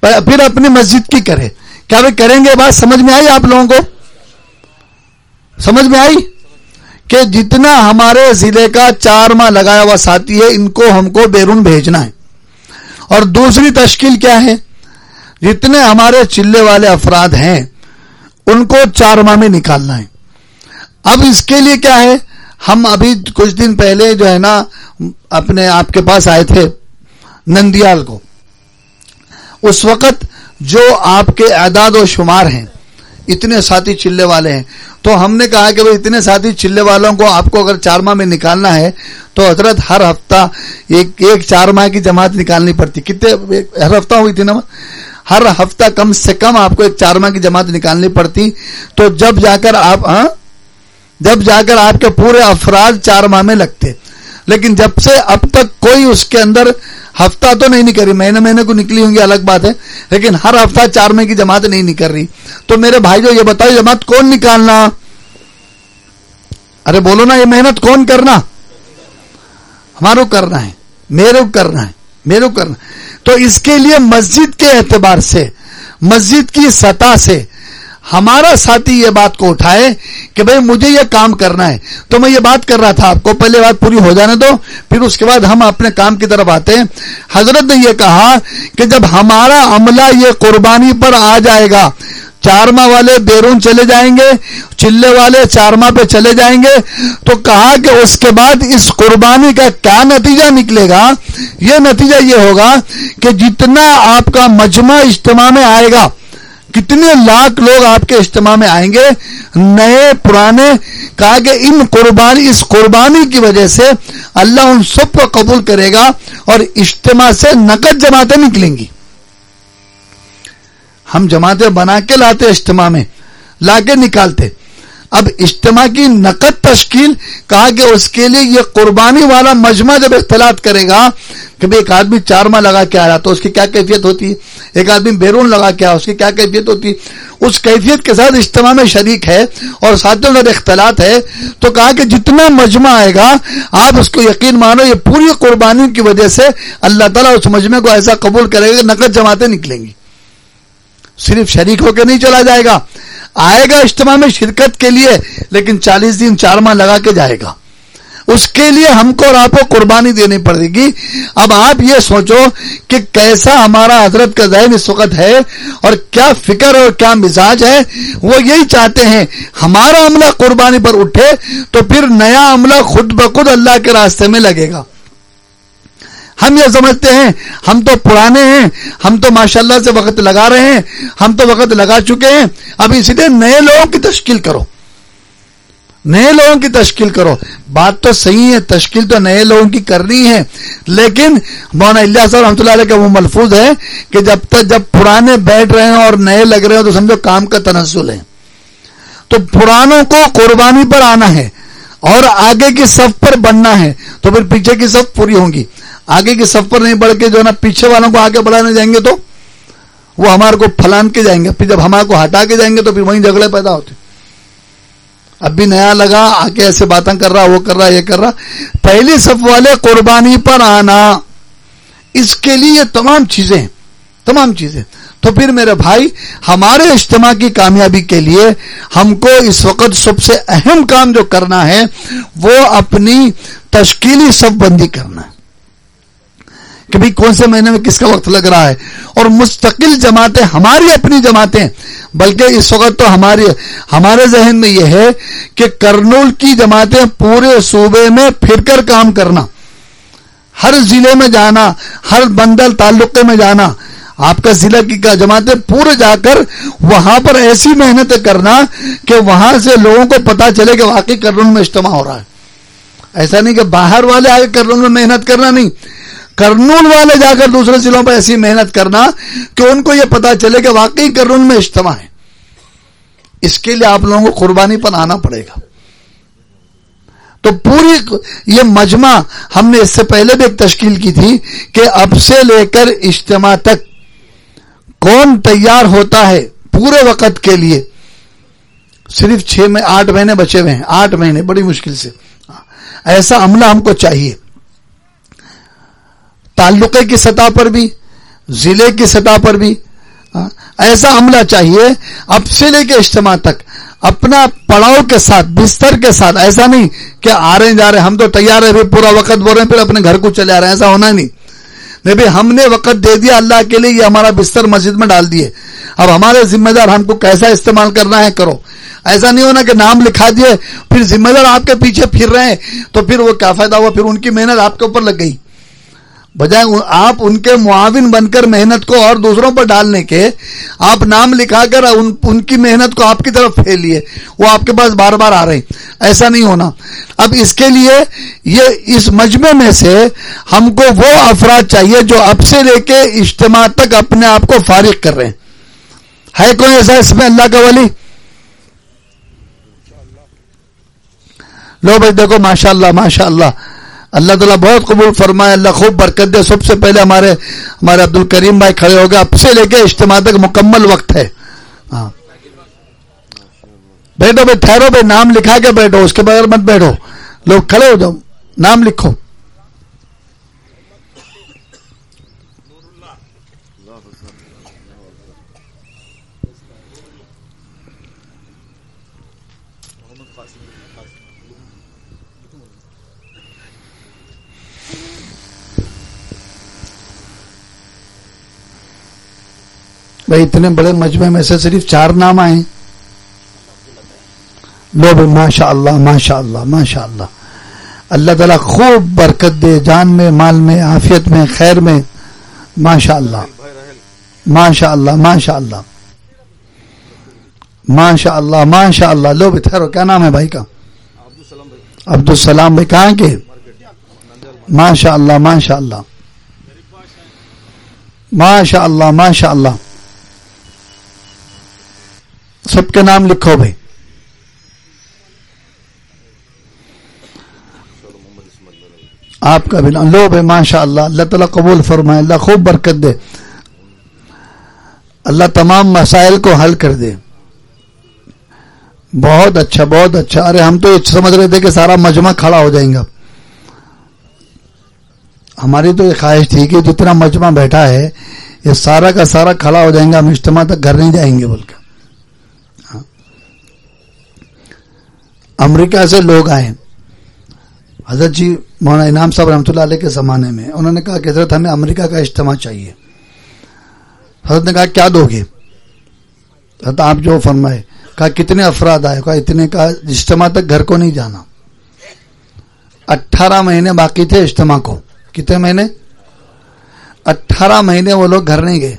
پھر اپنی مسجد کی کرے۔ کیا وہ کریں گے بات سمجھ میں آئی آپ لوگوں کو؟ سمجھ میں آئی؟ کہ جتنا ہمارے ضلع کا چار ماہ لگایا ہوا ساتھی ہے، ان کو ہم کو بیرون بھیجنا ہے۔ اور دوسری تشکیل کیا ہے؟ جتنے ہمارے چلے والے افراد ہیں، ان کو چار ماہ میں نکالنا ہے۔ اب اس کے لیے کیا ہے؟ ہم ابھی کچھ دن پہلے جو ہے نا، اپنے آپ کے پاس آئے تھے نندیال کو۔ اس وقت جو آپ کے اعداد و شمار ہیں، اتنے ساتھی چلے والے ہیں۔ تو ہم نے کہا کہ اتنے ساتھی چلے والوں کو آپ کو اگر چار ماہ میں نکالنا ہے، تو حضرت ہر ہفتہ ایک ایک چار ماہ کی جماعت نکالنی پڑتی۔ کتنے، ہر ہفتہ ہوئی تھی نا، ہر ہفتہ کم سے کم آپ کو ایک چار ماہ کی جماعت نکالنی پڑتی۔ تو جب جا کر آپ ہاں جب جا کر آپ کے پورے افراد چار ماہ میں لگتے۔ لیکن جب سے اب تک کوئی اس کے اندر ہفتہ تو نہیں نکل رہی مہینے مہینے کو نکلی ہوں گی، الگ بات ہے۔ لیکن ہر ہفتہ چار مہینے کی جماعت نہیں نکل رہی۔ تو میرے بھائی جو، یہ بتاؤ جماعت کون نکالنا؟ ارے بولو نا، یہ محنت کون کرنا؟ ہمارو کرنا ہے، میرے کرنا ہے، میرے کرنا تو اس کے لیے مسجد کے اعتبار سے، مسجد کی سطح سے ہمارا ساتھی یہ بات کو اٹھائے کہ بھئی مجھے یہ کام کرنا ہے۔ تو میں یہ بات کر رہا تھا، آپ کو پہلے بات پوری ہو جانے دو، پھر اس کے بعد ہم اپنے کام کی طرف آتے ہیں۔ حضرت نے یہ کہا کہ جب ہمارا عملہ یہ قربانی پر آ جائے گا چار ماہ والے بیرون چلے جائیں گے، چلے والے چار ماہ پہ چلے جائیں گے، تو کہا کہ اس کے بعد اس قربانی کا کیا نتیجہ نکلے گا؟ یہ نتیجہ یہ ہوگا کہ جتنا آپ کا مجمع اجتماع میں آئے گا کتنے لاکھ لوگ آپ کے اجتماع میں آئیں گے؟ نئے، پرانے، کہا کہ ان قربانی، اس قربانی کی وجہ سے اللہ ان سب کو قبول کرے گا اور اجتماع سے نقد جماعتیں نکلیں گی۔ ہم جماعتیں بنا کے لاتے اجتماع میں، لا کے نکالتے۔ اب اجتماع کی نقد تشکیل، کہا کہ اس کے لیے یہ قربانی والا مجمع جب اختلاط کرے گا، کہ ایک آدمی چار ماہ لگا کے آیا تو اس کی کیا کیفیت ہوتی؟ ہے ایک آدمی بیرون لگا کے آیا اس کی کیا کیفیت ہوتی؟ اس کیفیت کے ساتھ اجتماع میں شریک ہے اور ساتھیوں کا اختلاط ہے، تو کہا کہ جتنا مجمع آئے گا، آپ اس کو یقین مانو، یہ پوری قربانی کی وجہ سے اللہ تعالیٰ اس مجمع کو ایسا قبول کرے گا کہ نقد جماعتیں نکلیں گی۔ صرف شریک ہو کے نہیں چلا جائے گا۔ آئے گا اجتماع میں شرکت کے لیے، لیکن چالیس دن، چار ماہ لگا کے جائے گا۔ اس کے لیے ہم کو اور آپ کو قربانی دینی پڑے گی۔ اب آپ یہ سوچو کہ کیسا ہمارا حضرت کا ذہن اس وقت ہے اور کیا فکر اور کیا مزاج ہے۔ وہ یہی چاہتے ہیں، ہمارا عملہ قربانی پر اٹھے تو پھر نیا عملہ خود بخود اللہ کے راستے میں لگے گا۔ ہم یہ سمجھتے ہیں، ہم تو پرانے ہیں، ہم تو ماشاءاللہ سے وقت لگا رہے ہیں، ہم تو وقت لگا چکے ہیں، اب اسی لیے نئے لوگوں کی تشکیل کرو۔ نئے لوگوں کی تشکیل کرو۔ بات تو صحیح ہے، تشکیل تو نئے لوگوں کی کرنی ہے، لیکن مولانا اللہ صاحب رحمۃ اللہ علیہ کا وہ ملفوظ ہے کہ جب تک جب پرانے بیٹھ رہے ہیں اور نئے لگ رہے ہیں تو سمجھو کام کا تنزل ہے۔ تو پرانوں کو قربانی پر آنا ہے۔ اور آگے کی صف پر بننا ہے، تو پھر پیچھے کی صف پوری ہوں گی۔ آگے کی صف پر نہیں بڑھ کے جو ہے نا پیچھے والوں کو آگے بڑھانے جائیں گے تو وہ ہمارے کو پھلان کے جائیں گے۔ پھر جب ہمارے کو ہٹا کے جائیں گے تو پھر وہیں جھگڑے پیدا ہوتے اب بھی نیا لگا آ کے ایسے باتیں کر رہا، وہ کر رہا، یہ کر رہا۔ پہلی صف والے قربانی پر آنا، اس کے لیے یہ تمام چیزیں تمام چیزیں۔ تو پھر میرے بھائی، ہمارے اجتماع کی کامیابی کے لیے ہم کو اس وقت سب سے اہم کام جو کرنا ہے، وہ اپنی تشکیلی سب بندی کرنا ہے۔ کہ بھئی کون سے مہینے میں کس کا وقت لگ رہا ہے؟ اور مستقل جماعتیں، ہماری اپنی جماعتیں، بلکہ اس وقت تو ہماری، ہمارے ذہن میں یہ ہے کہ کرنول کی جماعتیں پورے صوبے میں پھر کر کام کرنا، ہر ضلع میں جانا، ہر بندل تعلقے میں جانا آپ کا ضلع کی جماعتیں پورے جا کر وہاں پر ایسی محنت کرنا کہ وہاں سے لوگوں کو پتا چلے کہ واقعی کرنول میں اجتماع ہو رہا ہے۔ ایسا نہیں کہ باہر والے آگے کرنول میں محنت کرنا نہیں۔ کرنول والے جا کر دوسرے ضلعوں پر ایسی محنت کرنا کہ ان کو یہ پتا چلے کہ واقعی کرنول میں اجتماع ہے۔ اس کے لیے آپ لوگوں کو قربانی پر آنا پڑے گا۔ تو پوری یہ مجمع ہم نے اس سے پہلے بھی ایک تشکیل کی تھی کہ اب سے لے کر اجتماع تک کون تیار ہوتا ہے پورے وقت کے لیے؟ صرف چھ میں، آٹھ مہینے بچے ہوئے ہیں۔ آٹھ مہینے، بڑی مشکل سے۔ ایسا عملہ ہم کو چاہیے۔ تعلقے کی سطح پر بھی، ضلع کی سطح پر بھی ایسا عملہ چاہیے۔ اب سے لے کے اجتماع تک اپنا پڑاؤ کے ساتھ، بستر کے ساتھ، ایسا نہیں کہ آ رہے جا رہے ہم تو تیار ہے پورا وقت بول رہے ہیں، پھر اپنے گھر کو چلے آ رہے ہیں۔ ایسا ہونا نہیں۔ نہیں بھائی ہم نے وقت دے دیا اللہ کے لیے، یہ ہمارا بستر مسجد میں ڈال دیے۔ اب ہمارے ذمہ دار ہم کو کیسا استعمال کرنا ہے، کرو۔ ایسا نہیں ہونا کہ نام لکھا دیے، پھر ذمہ دار آپ کے پیچھے پھر رہے ہیں، تو پھر وہ کیا فائدہ ہوا؟ پھر ان کی محنت آپ کے اوپر لگ گئی۔ بجائے آپ ان کے معاون بن کر محنت کو اور دوسروں پر ڈالنے کے، آپ نام لکھا کر ان ان کی محنت کو آپ کی طرف پھیلیے، وہ آپ کے پاس بار بار آ رہے ہیں۔ ایسا نہیں ہونا۔ اب اس کے لیے یہ، اس مجمع میں سے ہم کو وہ افراد چاہیے جو اب سے لے کے اجتماع تک اپنے آپ کو فارغ کر رہے ہیں۔ ہے کوئی ایسا اس میں اللہ کا ولی؟ لو بھائی دیکھو ماشاء اللہ ماشاء اللہ اللہ تعالیٰ بہت قبول فرمائے، اللہ خوب برکت دے۔ سب سے پہلے ہمارے ہمارے عبد الکریم بھائی کھڑے ہو گئے۔ اب سے لے کے اجتماع تک مکمل وقت ہے۔ ہاں۔ بیٹھو بھائی ٹھہرو بھائی نام لکھا کے بیٹھو، اس کے بغیر مت بیٹھو۔ لوگ کھڑے ہو جاؤ، نام لکھو۔ بھائی اتنے بڑے مجمع میں سے صرف چار نام آئے لو بھائی ماشاء اللہ ماشاء اللہ ماشاء اللہ۔ اللہ تعالیٰ خوب برکت دے، جان میں، مال میں، عافیت میں، خیر میں۔ ماشاء اللہ۔ ماشاء اللہ ماشاء اللہ۔ ماشاء اللہ ماشاء اللہ۔ لو بھائی ٹھہرو، کیا نام ہے بھائی کا؟ عبد السلام بھائی، کہاں کے؟ ماشاء اللہ ماشاء اللہ۔ ماشاء اللہ ماشاء اللہ۔ سب کے نام لکھو بھائی۔ آپ کا بھی نام۔ لو بھائی ماشاء اللہ اللہ تعالیٰ قبول فرمائے، اللہ خوب برکت دے۔ اللہ تمام مسائل کو حل کر دے۔ بہت اچھا بہت اچھا۔ ارے، ہم تو یہ سمجھ رہے تھے کہ سارا مجمع کھڑا ہو جائیں گا۔ ہماری تو یہ خواہش تھی کہ جتنا مجمع بیٹھا ہے، یہ سارا کا سارا کھڑا ہو جائیں گا ہم اجتماع تک گھر نہیں جائیں گے بول کے امریکہ سے لوگ آئے۔ حضرت جی مولانا انعام صاحب رحمۃ اللہ علیہ کے زمانے میں انہوں نے کہا کہ حضرت ہمیں امریکہ کا اجتماع چاہیے۔ حضرت نے کہا کیا دو گے؟ حضرت آپ جو فرمائے، کہا کتنے افراد آئے؟ کہا اتنے کا اجتماع تک گھر کو نہیں جانا۔ اٹھارہ مہینے باقی تھے اجتماع کو۔ کتنے مہینے؟ اٹھارہ مہینے وہ لوگ گھر نہیں گئے۔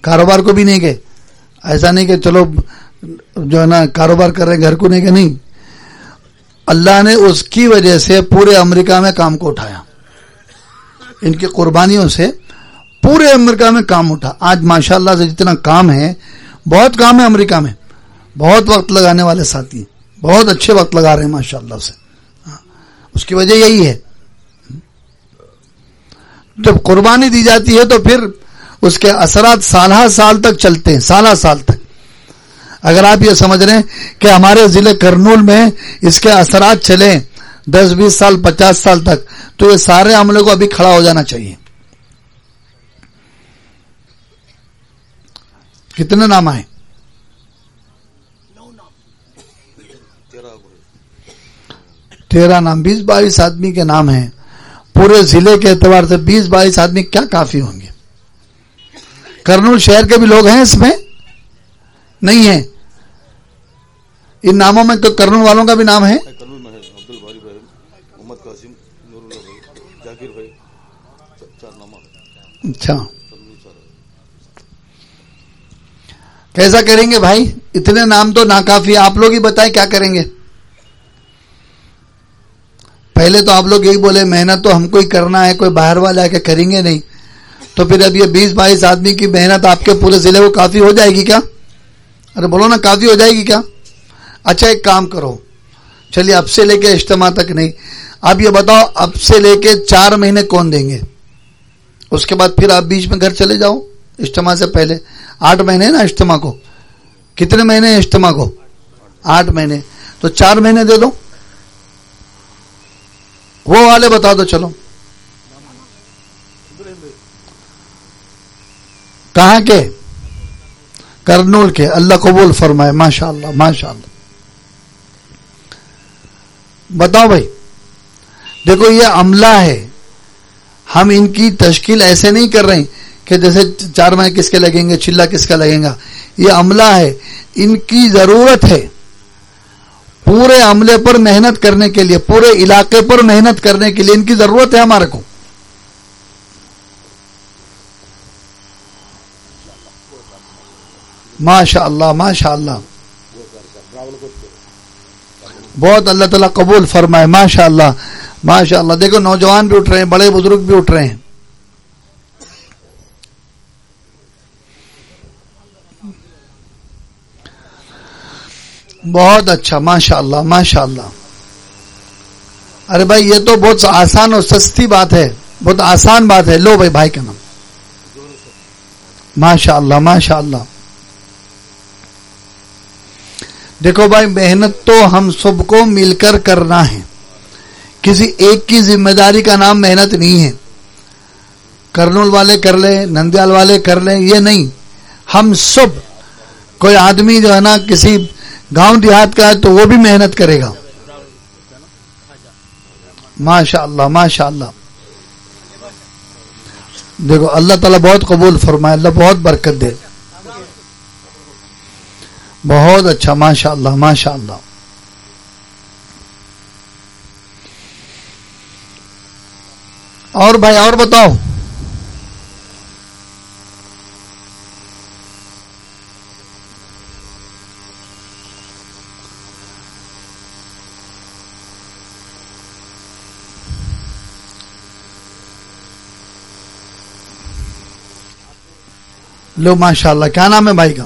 کاروبار کو بھی نہیں گئے۔ ایسا نہیں کہ چلو جو ہے نا، کاروبار کر رہے گھر کو نہیں کہ نہیں، اللہ نے اس کی وجہ سے پورے امریکہ میں کام کو اٹھایا۔ ان کی قربانیوں سے پورے امریکہ میں کام اٹھا۔ آج ماشاء اللہ سے جتنا کام ہے، بہت کام ہے امریکہ میں۔ بہت وقت لگانے والے ساتھی بہت اچھے وقت لگا رہے ہیں ماشاء اللہ سے ہاں۔ اس کی وجہ یہی ہے۔ جب قربانی دی جاتی ہے تو پھر اس کے اثرات سالہ سال تک چلتے ہیں، سالہ سال تک۔ اگر آپ یہ سمجھ رہے ہیں کہ ہمارے ضلع کرنول میں اس کے اثرات چلے دس، بیس سال، پچاس سال تک، تو یہ سارے عملے کو ابھی کھڑا ہو جانا چاہیے۔ کتنے نام آئے؟ تیرہ نام، بیس، بائیس آدمی کے نام ہیں۔ پورے ضلع کے اعتبار سے بیس، بائیس آدمی کیا کافی ہوں گے؟ کرنول شہر کے بھی لوگ ہیں اس میں؟ نہیں ہیں۔ ان ناموں میں تو کرن والوں کا بھی نام ہے؟ اچھا۔ کیسا کریں گے بھائی؟ اتنے نام تو ناکافی آپ لوگ ہی بتائیں کیا کریں گے؟ پہلے تو آپ لوگ یہی بولے محنت تو ہم کو ہی کرنا ہے کوئی باہر والا کے کریں گے نہیں۔ تو پھر اب یہ بیس بائیس آدمی کی محنت آپ کے پورے ضلع کو کافی ہو جائے گی کیا؟ ارے بولو نا قاضی ہو جائے گی کیا؟ اچھا ایک کام کرو۔ چلیے، اب سے لے کے اجتماع تک نہیں۔ اب یہ بتاؤ، اب سے لے کے چار مہینے کون دیں گے؟ اس کے بعد پھر آپ بیچ میں گھر چلے جاؤ، اجتماع سے پہلے۔ آٹھ مہینے نا اجتماع کو۔ کتنے مہینے اجتماع کو؟ آٹھ مہینے۔ تو چار مہینے دے دو۔ وہ والے بتا دو، چلو۔ کہاں کے؟ کرنول کے۔ اللہ قبول فرمائے ماشاء اللہ ماشاء اللہ بتاؤ بھائی۔ دیکھو، یہ عملہ ہے۔ ہم ان کی تشکیل ایسے نہیں کر رہے کہ جیسے چار ماہ کس کے لگیں گے، چلا کس کا لگیں گا۔ یہ عملہ ہے۔ ان کی ضرورت ہے۔ پورے عملے پر محنت کرنے کے لیے، پورے علاقے پر محنت کرنے کے لیے ان کی ضرورت ہے ہمارے کو۔ ماشاء اللہ ماشاء اللہ بہت اللہ تعالیٰ قبول فرمائے ماشاء اللہ ماشاء اللہ دیکھو، نوجوان بھی اٹھ رہے ہیں، بڑے بزرگ بھی اٹھ رہے ہیں۔ بہت اچھا ماشاء اللہ ماشاء اللہ ارے بھائی، یہ تو بہت آسان اور سستی بات ہے، بہت آسان بات ہے۔ لو بھائی بھائی کا نام۔ ماشاء اللہ ماشاء اللہ دیکھو بھائی، محنت تو ہم سب کو مل کر کرنا ہے۔ کسی ایک کی ذمہ داری کا نام محنت نہیں ہے۔ کرنول والے کر لیں، نندیال والے کر لیں، یہ نہیں۔ ہم سب، کوئی آدمی جو ہے نا، کسی گاؤں دیہات کا ہے تو وہ بھی محنت کرے گا۔ ماشاء اللہ ماشاء اللہ دیکھو، اللہ تعالیٰ بہت قبول فرمائے، اللہ بہت برکت دے۔ بہت اچھا ماشاء اللہ ماشاء اللہ اور بھائی، اور بتاؤ۔ لو ماشاء اللہ کیا نام ہے بھائی کا؟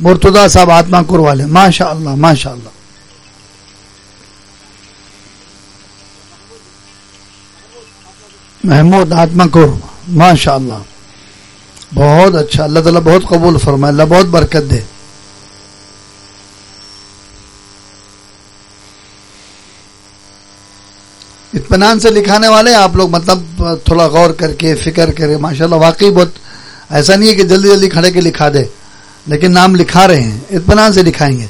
مرتدا صاحب آتما کور والے ماشاء اللہ ماشاء اللہ محمود آتما کور ماشاء اللہ بہت اچھا اللہ تعالیٰ بہت قبول فرمائے، اللہ بہت برکت دے۔ اطمینان سے لکھانے والے آپ لوگ مطلب تھوڑا غور کر کے، فکر کرے ماشاء اللہ واقعی بہت، ایسا نہیں ہے کہ جلدی جلدی کھڑے کے لکھا دے۔ لیکن نام لکھا رہے ہیں، اطمینان سے لکھائیں گے۔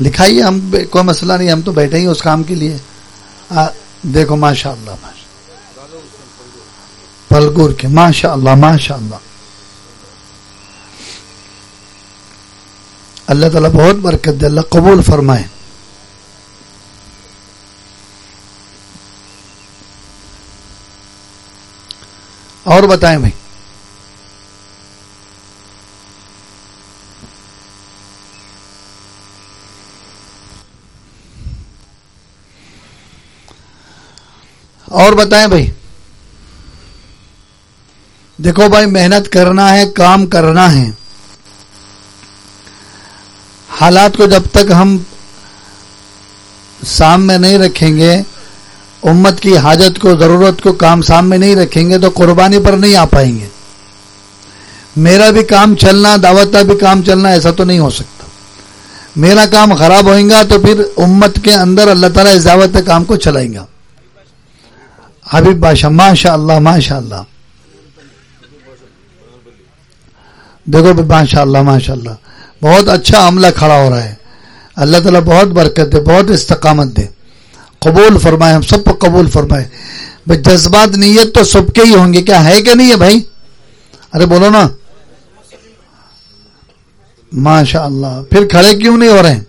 لکھائیے، ہم کوئی مسئلہ نہیں، ہم تو بیٹھے ہی اس کام کے لیے۔ دیکھو ماشاء اللہ پلگور کے ماشاء اللہ ماشاء اللہ اللہ تعالیٰ بہت برکت دے، اللہ قبول فرمائے۔ اور بتائیں بھائی۔ اور بتائیں بھائی؟ دیکھو بھائی، محنت کرنا ہے، کام کرنا ہے۔ حالات کو جب تک ہم سامنے نہیں رکھیں گے، امت کی حاجت کو، ضرورت کو کام سامنے نہیں رکھیں گے، تو قربانی پر نہیں آ پائیں گے۔ میرا بھی کام چلنا، دعوت کا بھی کام چلنا، ایسا تو نہیں ہو سکتا۔ میرا کام خراب ہوئیں گا تو پھر امت کے اندر اللہ تعالیٰ اس دعوت کام کو چلائیں گا۔ حبیب بادشاہ ماشاء اللہ ماشاء اللہ دیکھو ماشاء اللہ ماشاء اللہ بہت اچھا عملہ کھڑا ہو رہا ہے۔ اللہ تعالیٰ بہت برکت دے، بہت استقامت دے۔ قبول فرمائے، ہم سب کو قبول فرمائے۔ بھائی، جذبات، نیت تو سب کے ہی ہوں گے۔ کیا ہے کہ نہیں ہے بھائی؟ ارے بولو نا۔ ماشاء اللہ پھر کھڑے کیوں نہیں ہو رہے؟ ہیں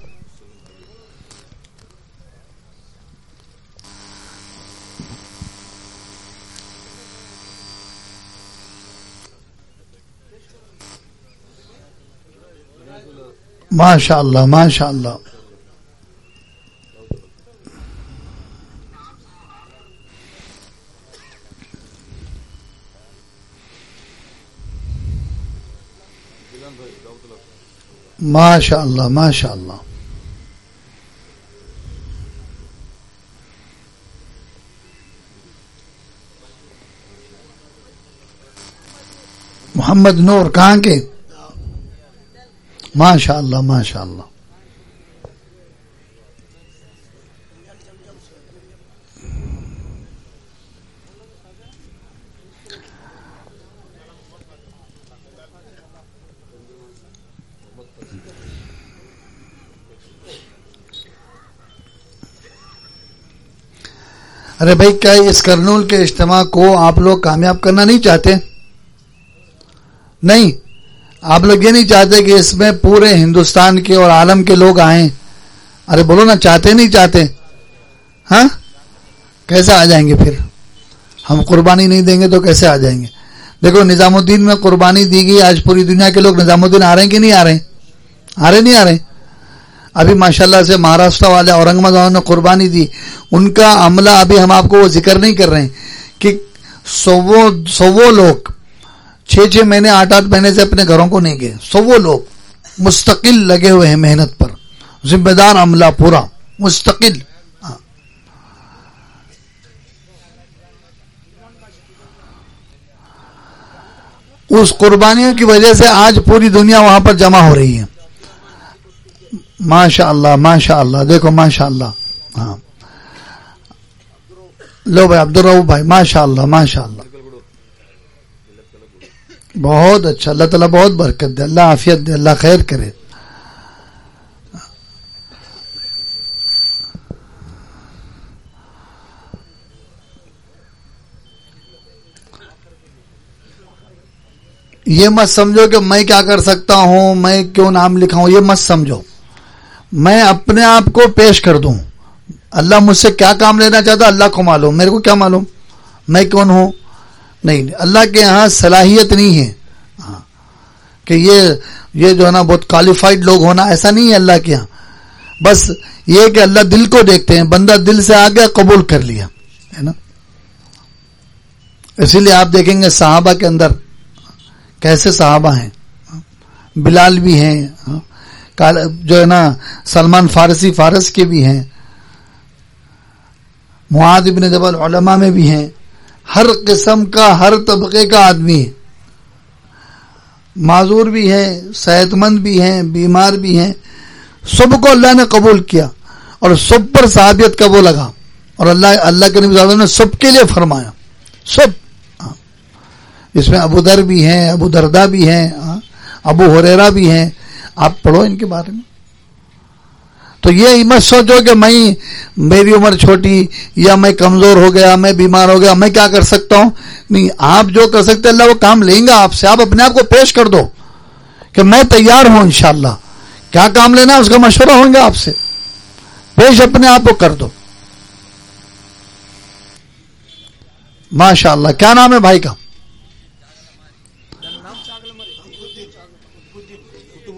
ما شاء الله ما شاء الله. ما شاء الله ما شاء الله. محمد نور کہاں کے؟ ماشاء اللہ ماشاء اللہ ارے بھائی، کیا اس کرنول کے اجتماع کو آپ لوگ کامیاب کرنا نہیں چاہتے؟ نہیں۔ آپ لوگ یہ نہیں چاہتے کہ اس میں پورے ہندوستان کے اور عالم کے لوگ آئیں۔ ارے بولو نا، چاہتے نہیں چاہتے؟ ہاں؟ کیسے آ جائیں گے پھر؟ ہم قربانی نہیں دیں گے تو کیسے آ جائیں گے؟ دیکھو، نظام الدین میں قربانی دی گئی، آج پوری دنیا کے لوگ نظام الدین آ رہے ہیں کہ نہیں آ رہے؟ ہیں آ رہے نہیں آ رہے؟ ابھی ماشاءاللہ سے مہاراشٹر والے اورنگ آباد نے قربانی دی۔ ان کا عملہ ابھی ہم آپ کو وہ ذکر نہیں کر رہے ہیں کہ سو سو لوگ چھ چھ مہینے، آٹھ آٹھ مہینے سے اپنے گھروں کو نہیں گئے۔ سو وہ لوگ مستقل لگے ہوئے ہیں محنت پر۔ ذمہ دار عملہ پورا۔ مستقل۔ ہاں۔ اس قربانیوں کی وجہ سے آج پوری دنیا وہاں پر جمع ہو رہی ہے۔ ماشاء اللہ ماشاء اللہ دیکھو ماشاء اللہ ہاں۔ لو بھائی عبدالرحو بھائی ماشاء اللہ ماشاء اللہ بہت اچھا اللہ تعالیٰ بہت برکت دے، اللہ عافیت دے، اللہ خیر کرے۔ یہ مت سمجھو کہ میں کیا کر سکتا ہوں، میں کیوں نام لکھا ہوں یہ مت سمجھو۔ میں اپنے آپ کو پیش کر دوں۔ اللہ مجھ سے کیا کام لینا چاہتا، اللہ کو معلوم، میرے کو کیا معلوم؟ میں کون ہوں؟ نہیں، اللہ کے یہاں صلاحیت نہیں ہے۔ ہاں کہ یہ یہ جو ہے نا، بہت کوالیفائڈ لوگ ہونا، ایسا نہیں ہے اللہ کے یہاں۔ بس یہ کہ اللہ دل کو دیکھتے ہیں، بندہ دل سے آگے قبول کر لیا، ہے نا؟ اسی لیے آپ دیکھیں گے صحابہ کے اندر کیسے صحابہ ہیں۔ بلال بھی ہیں ہاں، جو ہے نا، سلمان فارسی، فارس کے بھی ہیں۔ معاد ابن جبل علماء میں بھی ہیں۔ ہر قسم کا، ہر طبقے کا آدمی ہے۔ معذور بھی ہے، صحت مند بھی ہیں، بیمار بھی ہیں۔ سب کو اللہ نے قبول کیا اور سب پر صحابیت کا وہ لگا اور اللہ اللہ کے نبی نے سب کے لیے فرمایا۔ سب۔ ہاں۔ اس میں ابو در بھی ہیں، ابو دردا بھی ہیں ہاں۔ ابو ہریرا بھی ہیں۔ آپ پڑھو ان کے بارے میں۔ تو یہ مت سوچو کہ میں میری عمر چھوٹی یا میں کمزور ہو گیا، میں بیمار ہو گیا، میں کیا کر سکتا ہوں؟ نہیں، آپ جو کر سکتے اللہ وہ کام لیں گا آپ سے۔ آپ اپنے آپ کو پیش کر دو کہ میں تیار ہوں انشاءاللہ۔ کیا کام لینا اس کا مشورہ ہوں گا آپ سے۔ پیش اپنے آپ کو کر دو۔ ماشاء اللہ کیا نام ہے بھائی کا؟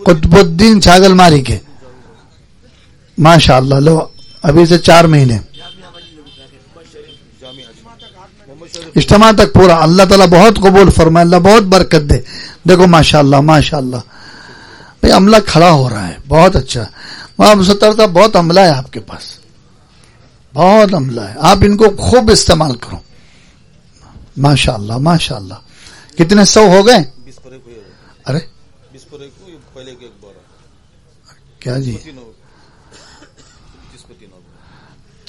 قطب الدین چھاگل ماری کے۔ ماشاء اللہ لو، ابھی سے چار مہینے۔ اجتماع تک پورا۔ اللہ تعالیٰ بہت قبول فرمائے، اللہ بہت برکت دے۔ دیکھو ماشاء اللہ ماشاء اللہ بھائی، عملہ کھڑا ہو رہا ہے۔ بہت اچھا۔ وہاں ستر صاحب، بہت عملہ ہے آپ کے پاس۔ بہت عملہ ہے۔ آپ ان کو خوب استعمال کرو۔ ماشاء اللہ ماشاء اللہ کتنے سو ہو گئے؟ ارے، کیا جی؟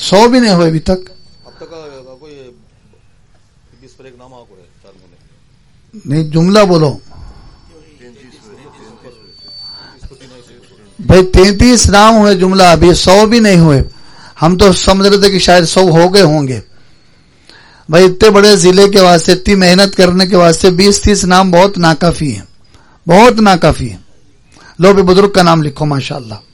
سو بھی نہیں ہوئے ابھی تک نہیں جملہ بولو بھائی تینتیس نام ہوئے جملہ ابھی سو بھی نہیں ہوئے ہم تو سمجھ رہے تھے کہ شاید سو ہو گئے ہوں گے بھائی اتنے بڑے ضلع کے واسطے اتنی محنت کرنے کے واسطے بیس تیس نام بہت ناکافی ہے بہت ناکافی ہے لو بھی بزرگ کا نام لکھو ماشاء اللہ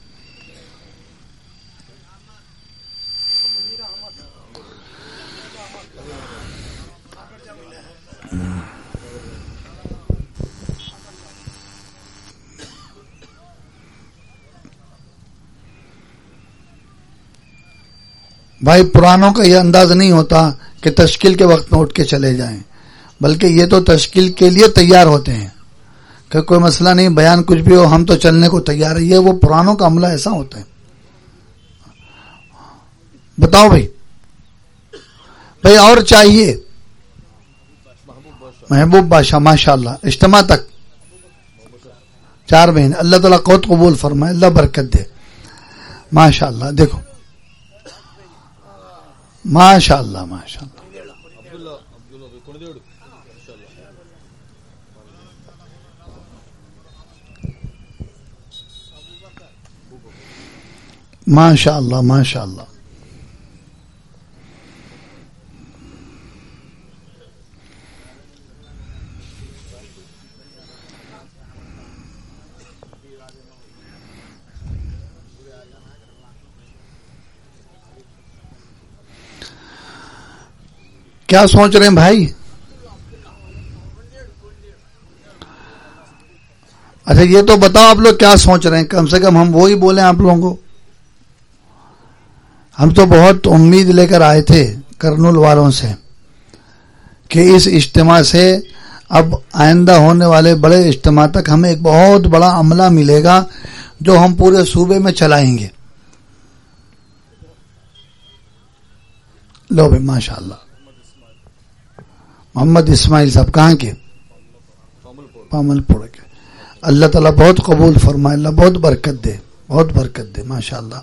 بھائی پرانوں کا یہ انداز نہیں ہوتا کہ تشکیل کے وقت میں اٹھ کے چلے جائیں، بلکہ یہ تو تشکیل کے لیے تیار ہوتے ہیں۔ کہ کوئی مسئلہ نہیں، بیان کچھ بھی ہو، ہم تو چلنے کو تیار ہے یہ وہ پرانوں کا عملہ ایسا ہوتا ہے۔ بتاؤ بھائی۔ بھائی اور چاہیے۔ محبوب بادشاہ ماشاء اللہ اجتماع تک۔ چار بہن اللہ تعالیٰ قوت قبول فرمائے، اللہ برکت دے۔ ماشاء اللہ دیکھو۔ ماشاء اللہ ماشاء اللہ کیا سوچ رہے ہیں بھائی؟ اچھا یہ تو بتاؤ آپ لوگ کیا سوچ رہے ہیں؟ کم سے کم ہم وہی بولیں آپ لوگوں کو۔ ہم تو بہت امید لے کر آئے تھے کرنول والوں سے کہ اس اجتماع سے اب آئندہ ہونے والے بڑے اجتماع تک ہمیں ایک بہت بڑا عملہ ملے گا جو ہم پورے صوبے میں چلائیں گے۔ لو بھائی ماشاء اللہ محمد اسماعیل صاحب کہاں کے؟ پامل پور کے۔ اللہ تعالیٰ بہت قبول فرمائے، اللہ بہت برکت دے، بہت برکت دے ماشاء اللہ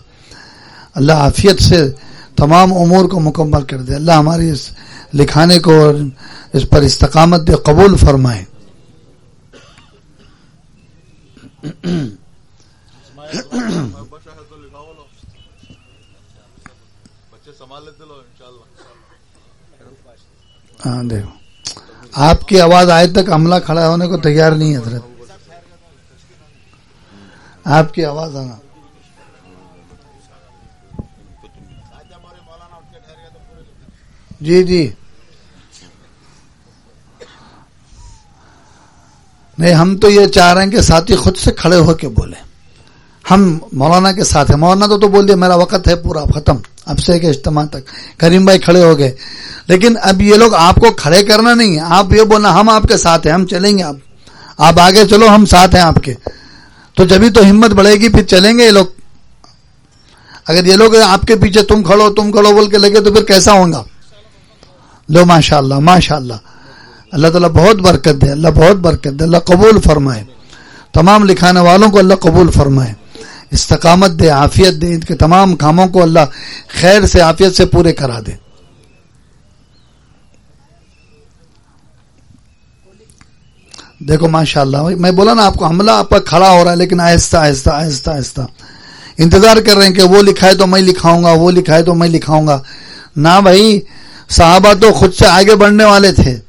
اللہ عافیت سے تمام امور کو مکمل کر دے۔ اللہ ہماری اس لکھانے کو اور اس پر استقامت دے، قبول فرمائے۔ ہاں دیکھو۔ آپ کی آواز آئے تک عملہ کھڑا ہونے کو تیار نہیں ہے حضرت۔ آپ کی آواز آنا۔ جی جی۔ نہیں، ہم تو یہ چاہ رہے ہیں کہ ساتھی خود سے کھڑے ہو کے بولے ہم مولانا کے ساتھ ہیں۔ مولانا تو تو بول دیا، میرا وقت ہے، پورا ختم۔ اب سے کہ اجتماع تک۔ کریم بھائی کھڑے ہو گئے۔ لیکن اب یہ لوگ آپ کو کھڑے کرنا نہیں ہے۔ آپ یہ بولنا، ہم آپ کے ساتھ ہیں، ہم چلیں گے آپ آپ آگے چلو، ہم ساتھ ہیں آپ کے۔ تو جبھی تو ہمت بڑھے گی، پھر چلیں گے یہ لوگ۔ اگر یہ لوگ آپ کے پیچھے تم کھڑو تم کھڑو بول کے لگے تو پھر کیسا ہوگا لو ماشاء اللہ ماشاء اللہ اللہ تعالیٰ بہت برکت دے، اللہ بہت برکت دے، اللہ قبول فرمائے۔ تمام لکھانے والوں کو اللہ قبول فرمائے۔ استقامت دے، عافیت دے، ان کے تمام کاموں کو اللہ خیر سے، عافیت سے پورے کرا دے۔ دیکھو ماشاء اللہ میں بولا نا، آپ کو حملہ آپ کا کھڑا ہو رہا ہے، لیکن آہستہ آہستہ آہستہ آہستہ۔ انتظار کر رہے ہیں کہ وہ لکھائے تو میں لکھاؤں گا، وہ لکھائے تو میں لکھاؤں گا۔ نہ بھائی، صحابہ تو خود سے آگے بڑھنے والے تھے۔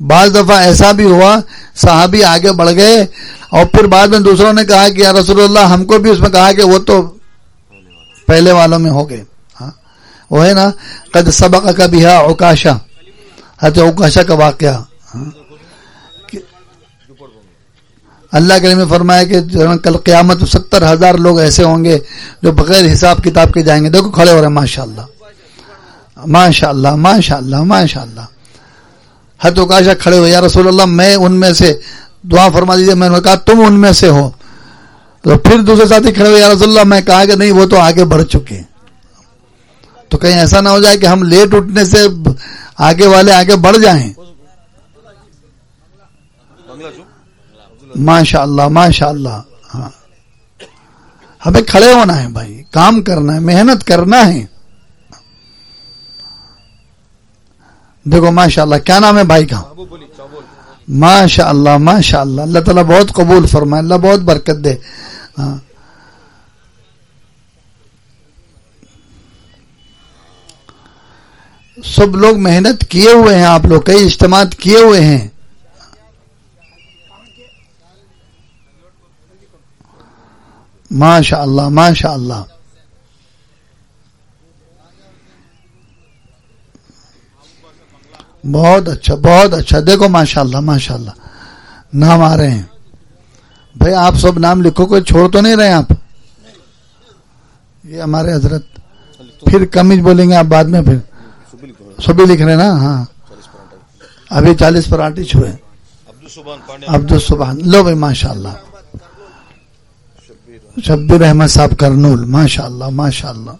بعض دفعہ ایسا بھی ہوا، صحابی آگے بڑھ گئے اور پھر بعد میں دوسروں نے کہا کہ یا رسول اللہ، ہم کو بھی اس میں کہا کہ وہ تو پہلے والوں میں ہو گئے۔ ہاں وہ ہے نا، قد سبق کا بھی ہے اوکاشا حضرت اوکاشا کا واقعہ۔ ہاں۔ اللہ کے میں فرمایا کہ کل قیامت ستر ہزار لوگ ایسے ہوں گے جو بغیر حساب کتاب کے جائیں گے۔ دیکھو کھڑے ہو رہے ہیں ماشاء اللہ ماشاء اللہ ماشاء اللہ ماشاء اللہ حت اوکاشا کھڑے ہو یا رسول اللہ، میں ان میں سے دعا فرما دیجیے میں نے کہا، تم ان میں سے ہو۔ تو پھر دوسرے ساتھی کھڑے ہوئے، یا رسول اللہ، میں کہا کہ نہیں، وہ تو آگے بڑھ چکے تو کہیں ایسا نہ ہو جائے کہ ہم لیٹ اٹھنے سے آگے والے آگے بڑھ جائیں۔ ماشاء اللہ ماشاء اللہ ہاں۔ ہمیں کھڑے ہونا ہے بھائی، کام کرنا ہے، محنت کرنا ہے۔ دیکھو ماشاء اللہ کیا نام ہے بھائی کا؟ ماشاء اللہ ماشاء اللہ اللہ تعالیٰ بہت قبول فرمائے، اللہ بہت برکت دے۔ ہاں۔ سب لوگ محنت کیے ہوئے ہیں، آپ لوگ کئی اجتماع کیے ہوئے ہیں۔ ماشاء اللہ ماشاء اللہ بہت اچھا بہت اچھا۔ دیکھو ماشاء اللہ ماشاء اللہ نام آ رہے ہیں۔ بھائی، آپ سب نام لکھو، کوئی چھوڑ تو نہیں رہے آپ؟ یہ ہمارے حضرت۔ پھر کمی بولیں گے آپ بعد میں پھر۔ سبھی لکھ رہے نا؟ ہاں۔ ابھی چالیس پر آٹی چھوئے۔ عبد السبحان۔ لو بھائی ماشاء اللہ شبیر احمد صاحب کرنول۔ ماشاء اللہ ماشاء اللہ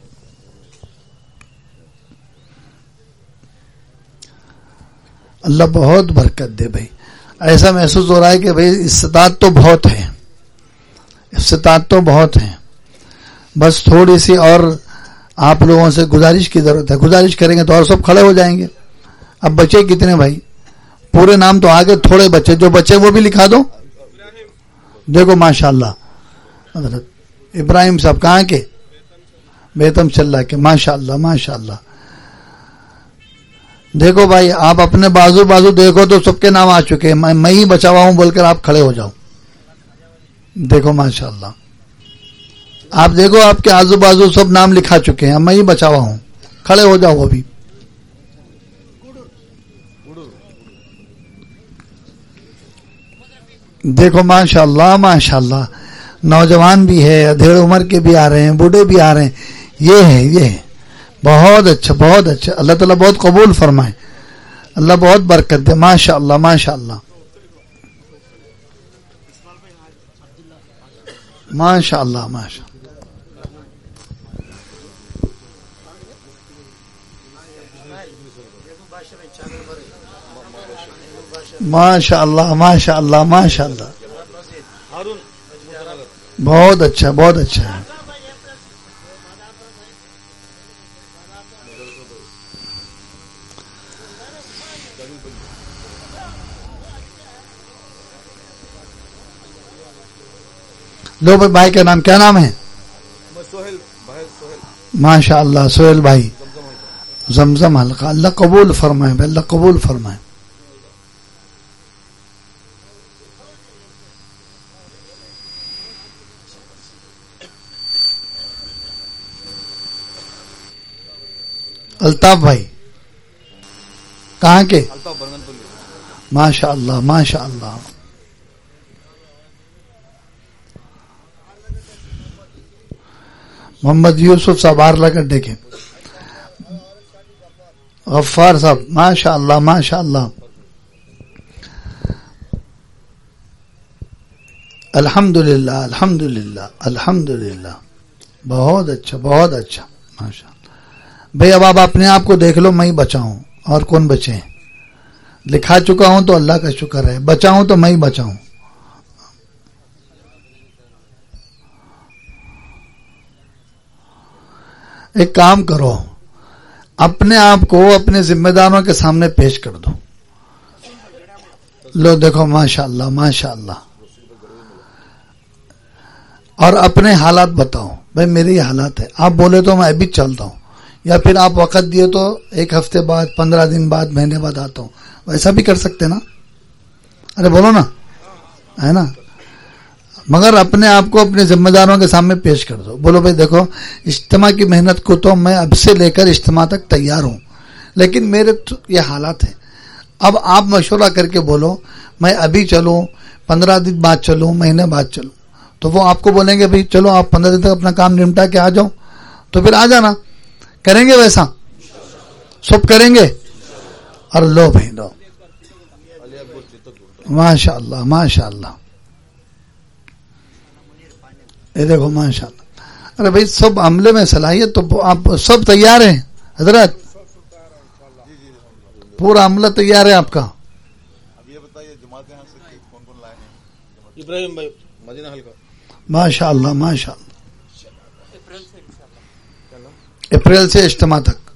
اللہ بہت برکت دے بھائی۔ ایسا محسوس ہو رہا ہے کہ بھائی استطاعت تو بہت ہے۔ استطاعت تو بہت ہے۔ بس تھوڑی سی اور آپ لوگوں سے گزارش کی ضرورت ہے۔ گزارش کریں گے تو اور سب کھڑے ہو جائیں گے۔ اب بچے کتنے بھائی؟ پورے نام تو آگے تھوڑے بچے، جو بچے وہ بھی لکھا دو۔ دیکھو ماشاء اللہ ابراہیم صاحب کہاں کے؟ بیتم چل کے۔ ماشاء اللہ ماشاء اللہ دیکھو بھائی، آپ اپنے بازو بازو دیکھو تو سب کے نام آ چکے ہیں۔ میں ہی بچا ہوا ہوں، بول کر آپ کھڑے ہو جاؤ۔ دیکھو ماشاء اللہ آپ دیکھو، آپ کے آزو بازو سب نام لکھا چکے ہیں۔ میں ہی بچا ہوا ہوں۔ کھڑے ہو جاؤ ابھی۔ دیکھو ماشاء اللہ ماشاء اللہ نوجوان بھی ہے ادھیڑ عمر کے بھی آ رہے ہیں، بوڑھے بھی آ رہے ہیں۔ یہ ہے یہ ہے۔ بہت اچھا بہت اچھا۔ اللہ تعالیٰ بہت قبول فرمائے۔ اللہ بہت برکت دے۔ ماشاء اللہ ماشاء اللہ ماشاء اللہ ماشاء ماشاء اللہ ماشاء اللہ ماشاء اللہ بہت اچھا بہت اچھا۔ لو بھائی بھائی کا نام کیا نام ہے؟ ماشاء اللہ سہیل بھائی۔ زمزم حلقہ۔ اللہ قبول فرمائے بھائی اللہ قبول فرمائے۔ الطاف بھائی۔ کہاں کے؟ ماشاء اللہ ماشاء اللہ۔ محمد یوسف صاحب آر لگا دیکھیں۔ غفار صاحب ماشاء اللہ ماشاء اللہ الحمد للہ الحمد للہ الحمد للہ بہت اچھا بہت اچھا ماشاء اللہ بھائی اب آپ اپنے آپ کو دیکھ لو، میں ہی بچاؤں۔ اور کون بچے ہیں؟ لکھا چکا ہوں تو اللہ کا شکر ہے، بچاؤں تو میں ہی بچاؤں۔ ایک کام کرو، اپنے آپ کو اپنے ذمہ داروں کے سامنے پیش کر دو۔ لو دیکھو ماشاء اللہ ماشاء اللہ اور اپنے حالات بتاؤ۔ بھائی میرے یہ حالات ہے۔ آپ بولے تو میں ابھی چلتا ہوں۔ یا پھر آپ وقت دیے تو ایک ہفتے بعد، پندرہ دن بعد، مہینے بعد آتا ہوں۔ ویسا بھی کر سکتے نا؟ ارے، بولو نا۔ ہے نا؟ مگر اپنے آپ کو اپنے ذمہ داروں کے سامنے پیش کر دو۔ بولو بھائی دیکھو، اجتماع کی محنت کو تو میں اب سے لے کر اجتماع تک تیار ہوں، لیکن میرے تو یہ حالات ہیں۔ اب آپ مشورہ کر کے بولو، میں ابھی چلوں، پندرہ دن بعد چلوں، مہینے بعد چلوں۔ تو وہ آپ کو بولیں گے، بھائی چلو آپ پندرہ دن تک اپنا کام نمٹا کے آ جاؤ۔ تو پھر آ جانا۔ کریں گے ویسا؟ سب کریں گے؟ اور لو بھائی لو ماشاء اللہ۔ ماشاء اللہ یہ دیکھو ماشاء اللہ ارے بھائی سب عملے میں صلاحیت تو آپ سب تیار ہیں؟ حضرت؟ پورا عملہ تیار ہے آپ کا؟ ماشاء اللہ ماشاء اللہ اپریل سے اجتماع تک۔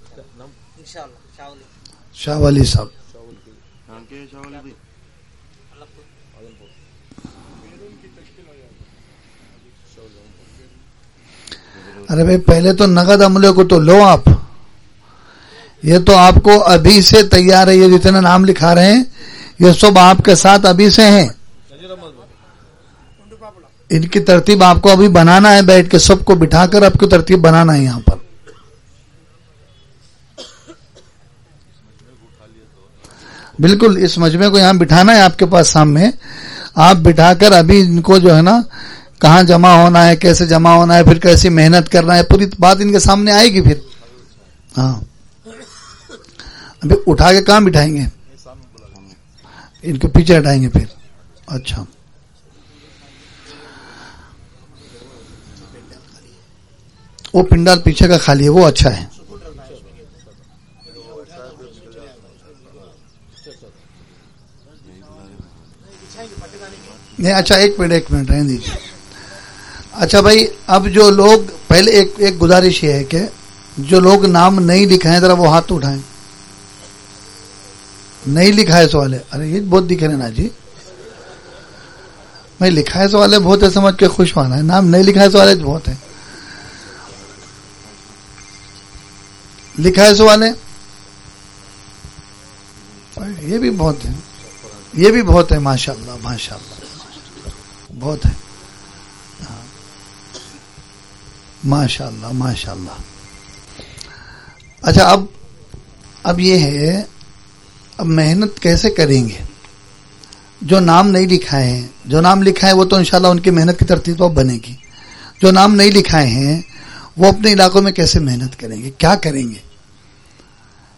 شاہ والی صاحب۔ ارے بھائی، پہلے تو نقد عملے کو تو لو آپ۔ یہ تو آپ کو ابھی سے تیار ہے، یہ جتنے نام لکھا رہے ہیں، یہ سب آپ کے ساتھ ابھی سے ہیں۔ ان کی ترتیب آپ کو ابھی بنانا ہے، بیٹھ کے سب کو بٹھا کر آپ کی ترتیب بنانا ہے یہاں پر۔ بالکل، اس مجمع کو یہاں بٹھانا ہے آپ کے پاس سامنے۔ آپ بٹھا کر ابھی ان کو جو ہے نا کہاں جمع ہونا ہے، کیسے جمع ہونا ہے، پھر کیسی محنت کرنا ہے، پوری بات ان کے سامنے آئے گی پھر۔ ہاں۔ ابھی اٹھا کے کہاں بٹھائیں گے۔ ان کو پیچھے ہٹائیں گے پھر۔ اچھا۔ وہ پنڈال پیچھے کا خالی ہے، وہ اچھا ہے۔ نہیں اچھا ایک منٹ ایک منٹ، رہنے دیجیے اچھا بھائی، اب جو لوگ، پہلے ایک ایک گزارش یہ ہے کہ جو لوگ نام نہیں لکھا ہے ذرا وہ ہاتھ اٹھائیں۔ نہیں لکھا ہے سوال ہے۔ ارے، یہ بہت دکھے نا جی۔ میں لکھا ہے سوال ہے، بہت ہے، سمجھ کے خوش ہونا ہے۔ نام نہیں لکھا ہے سوال ہے، بہت ہے۔ لکھا ہے سوال ہے۔ یہ بھی بہت ہے۔ یہ بھی بہت ہے ماشاء اللہ ماشاء اللہ بہت ہے ہاں۔ ماشاء اللہ ماشاء اللہ اچھا اب اب یہ ہے، اب محنت کیسے کریں گے؟ جو نام نہیں لکھائے ہیں، جو نام لکھا ہے وہ تو انشاءاللہ ان کی محنت کی ترتیب تو بنے گی۔ جو نام نہیں لکھائے ہیں، وہ اپنے علاقوں میں کیسے محنت کریں گے؟ کیا کریں گے؟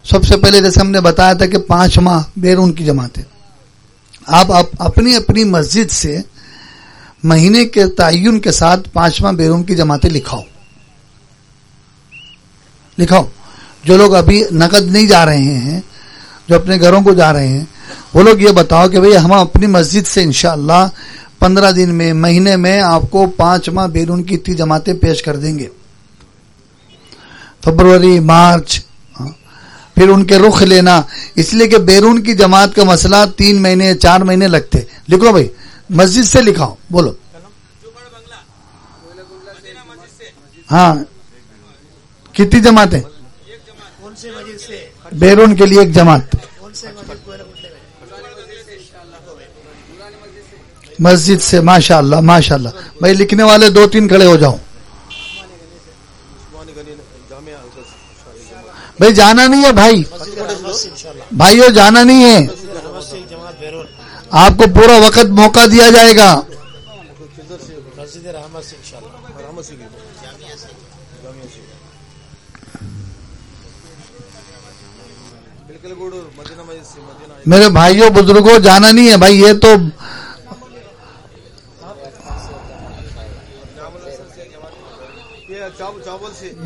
سب سے پہلے جیسے ہم نے بتایا تھا کہ پانچ ماہ بیرون کی جماعتیں آپ اپنی اپنی مسجد سے مہینے کے تعین کے ساتھ پانچ ماہ بیرون کی جماعتیں لکھاؤ۔ لکھاؤ۔ جو لوگ ابھی نقد نہیں جا رہے ہیں جو اپنے گھروں کو جا رہے ہیں وہ لوگ یہ بتاؤ کہ بھئی ہم اپنی مسجد سے انشاءاللہ پندرہ دن میں مہینے میں آپ کو پانچ ماہ بیرون کی اتنی جماعتیں پیش کر دیں گے۔ فبروری مارچ ہاں، پھر ان کے رخ لینا۔ اس لیے کہ بیرون کی جماعت کا مسئلہ تین مہینے چار مہینے لگتے۔ لکھو بھائی مسجد سے لکھاؤ بولو۔ ہاں۔ کتنی جماعتیں بیرون کے لیے ایک جماعت۔ مسجد سے ماشاء اللہ ماشاء اللہ بھائی لکھنے والے دو تین کھڑے ہو جاؤ بھائی، جانا نہیں ہے بھائی۔ بھائی جانا نہیں ہے۔ آپ کو پورا وقت موقع دیا جائے گا۔ میرے بھائیوں بزرگوں جانا نہیں ہے۔ بھائی یہ تو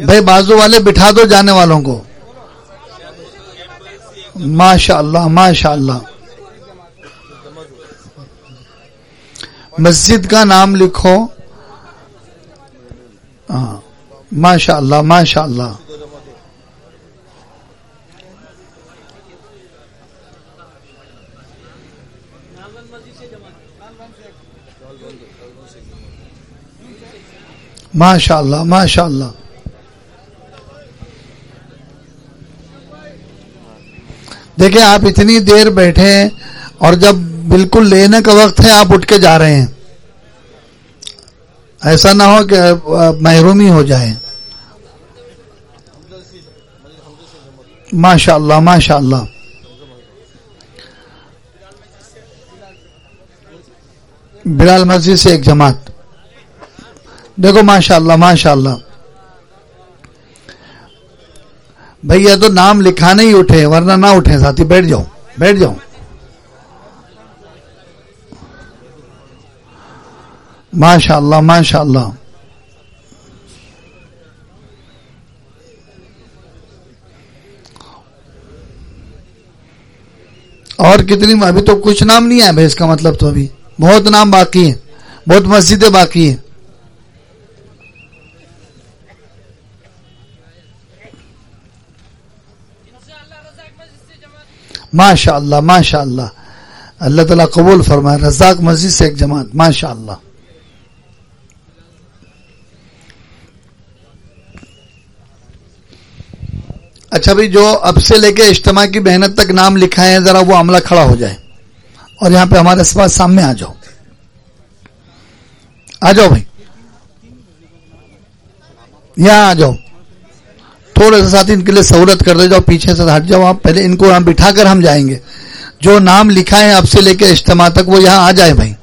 بھائی بازو والے بٹھا دو جانے والوں کو۔ ماشاء اللہ ماشاء اللہ مسجد کا نام لکھو۔ ہاں ماشاء اللہ ماشاء اللہ ماشاء اللہ ماشاء اللہ دیکھیں آپ اتنی دیر بیٹھے ہیں اور جب بالکل لینے کا وقت ہے، آپ اٹھ کے جا رہے ہیں۔ ایسا نہ ہو کہ محرومی ہو جائے ماشاء اللہ ماشاء اللہ بلال مسجد سے ایک جماعت۔ دیکھو ماشاء اللہ ماشاء اللہ بھیا تو نام لکھانے ہی اٹھے، ورنہ نہ اٹھے ساتھی، بیٹھ جاؤ بیٹھ جاؤ۔ ماشاء اللہ ماشاء اللہ اور کتنی ابھی تو کچھ نام نہیں ہے بھائی، اس کا مطلب تو ابھی۔ بہت نام باقی ہیں، بہت مسجدیں باقی ہیں۔ ماشاء اللہ ماشاء اللہ اللہ تعالیٰ قبول فرمائے، رزاق مسجد سے ایک جماعت ماشاء اللہ اچھا بھائی، جو اب سے لے کے اجتماع کی محنت تک نام لکھا ہے ذرا وہ عملہ کھڑا ہو جائے۔ اور یہاں پہ ہمارے پاس سامنے آ جاؤ۔ آ جاؤ بھائی۔ یہاں آ جاؤ۔ تھوڑے سے ساتھ ان کے لیے سہولت کر دے جاؤ، پیچھے سے ہٹ جاؤ، آپ پہلے ان کو یہاں بٹھا کر ہم جائیں گے۔ جو نام لکھا ہے اب سے لے کے اجتماع تک وہ یہاں آ جائے بھائی۔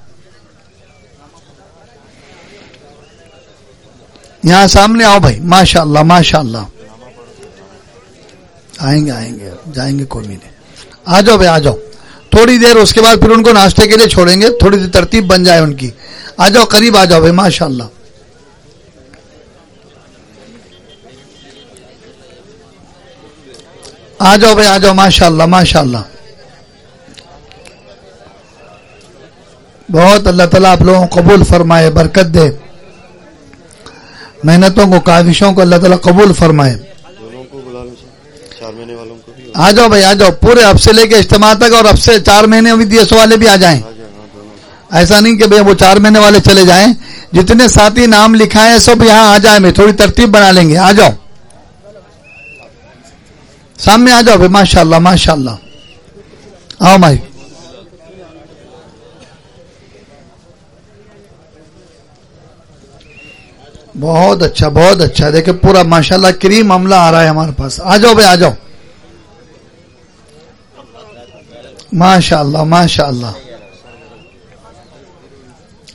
یہاں سامنے آؤ بھائی۔ ماشاء اللہ ماشاء اللہ آئیں گے آئیں گے، جائیں گے کوئی نہیں آ جاؤ بھائی، آ جاؤ۔ تھوڑی دیر اس کے بعد پھر ان کو ناشتے کے لیے چھوڑیں گے، تھوڑی سی ترتیب بن جائے ان کی۔ آ جاؤ، قریب آ جاؤ بھائی ماشاء اللہ آ جاؤ بھائی، آ جاؤ ماشاء اللہ ماشاء اللہ بہت اللہ تعالیٰ آپ لوگوں کو قبول فرمائے، برکت دے۔ محنتوں کو، کاوشوں کو اللہ تعالیٰ قبول فرمائے۔ آ جاؤ بھائی، آ جاؤ۔ پورے اب سے لے کے اجتماع تک اور اب سے چار مہینے دیس والے بھی آ جائیں۔ ایسا نہیں کہ بھائی وہ چار مہینے والے چلے جائیں۔ جتنے ساتھی نام لکھا ہے سب یہاں آ جائیں، میں تھوڑی ترتیب بنا لیں گے۔ آ جاؤ۔ سامنے آ جاؤ بھائی ماشاء اللہ ماشاء اللہ آؤ بھائی بہت اچھا بہت اچھا۔ دیکھیں، پورا ماشاء اللہ کریم عملہ آ رہا ہے ہمارے پاس۔ آ جاؤ بھائی، آ جاؤ۔ ماشاء اللہ ماشاء اللہ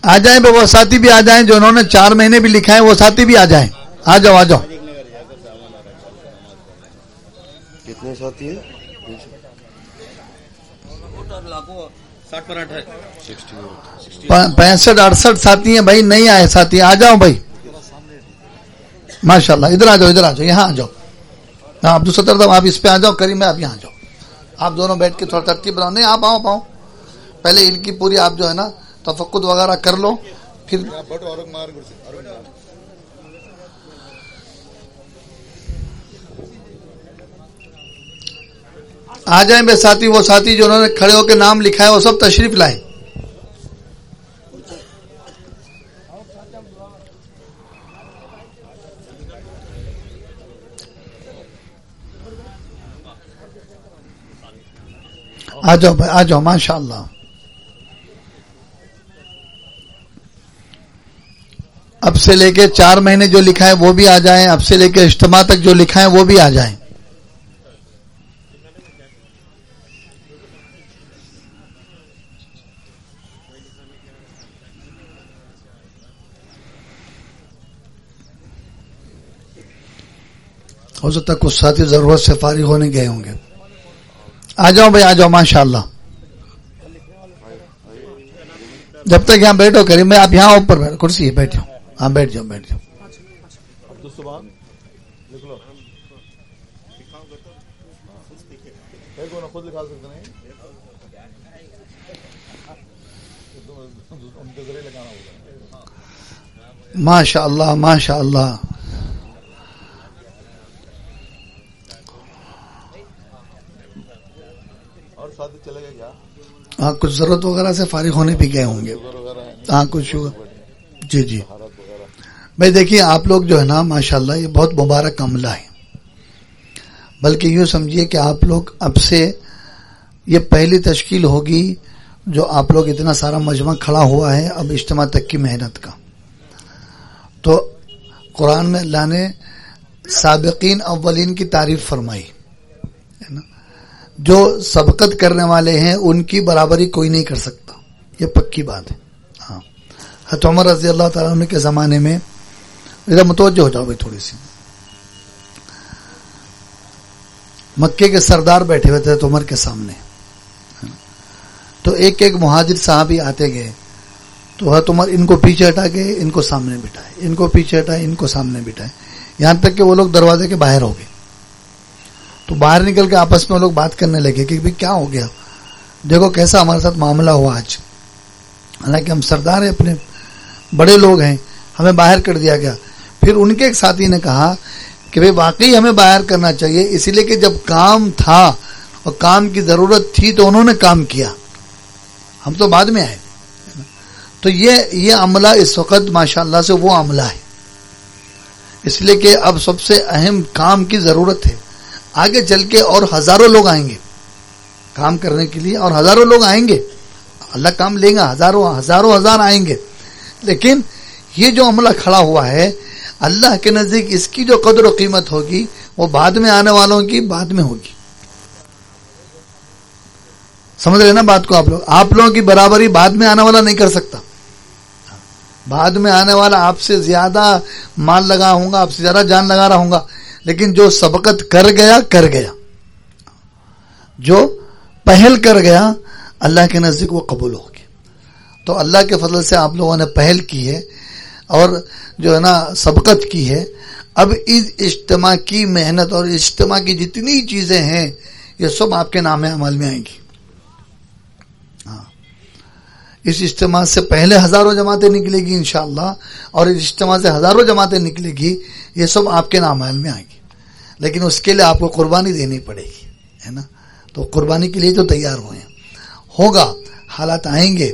آ جائیں بھائی وہ ساتھی بھی آ جائیں، جو انہوں نے چار مہینے بھی لکھا ہے وہ ساتھی بھی آ جائیں۔ آ جاؤ آ جاؤ۔ کتنے ساتھی ہیں پینسٹھ اڑسٹھ ساتھی ہیں بھائی، نہیں آئے ساتھی، آ جاؤ بھائی۔ ماشاء اللہ ادھر آ جاؤ، ادھر آ جاؤ، یہاں آ جاؤ۔ ہاں عبد الستر صاحب، آپ اس پہ آ جاؤ کریم میں آپ یہاں جاؤ۔ آپ دونوں بیٹھ کے تھوڑا ترتیب بناؤ۔ نہیں، آپ آؤ پاؤ پہلے ان کی پوری آپ جو ہے نا تفقد وغیرہ کر لو، پھر آ جائیں بے ساتھی، وہ ساتھی جو انہوں نے کھڑے ہو کے نام لکھا ہے وہ سب تشریف لائیں آ جاؤ بھائی، آ جاؤ ماشاء اللہ اب سے لے کے چار مہینے جو لکھا ہے وہ بھی آ جائیں، اب سے لے کے اجتماع تک جو لکھا ہے وہ بھی آ جائیں۔ ہو سکتا ہے کچھ ساتھی ضرورت سے فارغ ہونے گئے ہوں گے۔ آ جاؤ بھائی، آ جاؤ ماشاء اللہ جب تک یہاں بیٹھو کریم میں آپ یہاں اوپر کرسی ہے بیٹھو۔ ہاں بیٹھ جاؤ بیٹھ جاؤ۔ ماشاء اللہ ماشاء اللہ ہاں کچھ ضرورت وغیرہ سے فارغ ہونے بھی گئے ہوں گے۔ ہاں کچھ جی جی۔ بھائی، دیکھیے، آپ لوگ جو ہے نا ماشاء اللہ یہ بہت مبارک عملہ ہے۔ بلکہ یوں سمجھیے کہ آپ لوگ اب سے یہ پہلی تشکیل ہوگی جو آپ لوگ اتنا سارا مجمع کھڑا ہوا ہے اب اجتماع تک کی محنت کا۔ تو قرآن میں اللہ نے سابقین اولین کی تعریف فرمائی۔ جو سبقت کرنے والے ہیں، ان کی برابری کوئی نہیں کر سکتا۔ یہ پکی بات ہے۔ ہاں۔ حت عمر رضی اللہ تعالیٰ کے زمانے میں ادھر متوجہ ہو جاؤ بھائی تھوڑی سی۔ مکے کے سردار بیٹھے ہوئے تھے عمر کے سامنے۔ تو ایک ایک مہاجر صاحب ہی آتے گئے۔ تو حت عمر ان کو پیچھے ہٹا کے ان کو سامنے بٹھائے۔ ان کو پیچھے ہٹائے، ان کو سامنے بٹھائے۔ یہاں تک کہ وہ لوگ دروازے کے باہر ہو گئے۔ تو باہر نکل کے آپس میں لوگ بات کرنے لگے کہ کیا ہو گیا؟ دیکھو کیسا ہمارے ساتھ معاملہ ہوا آج۔ حالانکہ ہم سردار ہیں، اپنے بڑے لوگ ہیں، ہمیں باہر کر دیا گیا۔ پھر ان کے ایک ساتھی نے کہا کہ بھائی واقعی ہمیں باہر کرنا چاہیے، اسی لیے کہ جب کام تھا اور کام کی ضرورت تھی تو انہوں نے کام کیا۔ ہم تو بعد میں آئے۔ تو یہ یہ عملہ اس وقت ماشاء اللہ سے وہ عملہ ہے۔ اس لیے کہ اب سب سے اہم کام کی ضرورت ہے۔ آگے چل کے اور ہزاروں لوگ آئیں گے کام کرنے کے لیے اور ہزاروں لوگ آئیں گے اللہ کام لیں گا، ہزاروں ہزاروں، ہزار آئیں گے۔ لیکن یہ جو عملہ کھڑا ہوا ہے، اللہ کے نزدیک اس کی جو قدر و قیمت ہوگی، وہ بعد میں آنے والوں کی، بعد میں ہوگی۔ سمجھ رہے نا بات کو آپ لوگ؟ آپ لوگوں کی برابری بعد میں آنے والا نہیں کر سکتا۔ بعد میں آنے والا آپ سے زیادہ مال لگا ہوں گا، آپ سے زیادہ جان لگا رہا ہوں گا۔ لیکن جو سبقت کر گیا کر گیا۔ جو پہل کر گیا، اللہ کے نزدیک وہ قبول ہوگی تو اللہ کے فضل سے آپ لوگوں نے پہل کی ہے اور جو ہے نا سبقت کی ہے۔ اب اس اجتماع کی محنت اور اجتماع کی جتنی چیزیں ہیں، یہ سب آپ کے نام عمل میں آئیں گی۔ ہاں۔ اس اجتماع سے پہلے ہزاروں جماعتیں نکلے گی انشاءاللہ اور اس اجتماع سے ہزاروں جماعتیں نکلے گی، یہ سب آپ کے نام عمل میں آئیں گی۔ لیکن اس کے لیے آپ کو قربانی دینی پڑے گی، ہے نا؟ تو قربانی کے لیے تو تیار ہوئے ہیں۔ ہوگا، حالات آئیں گے،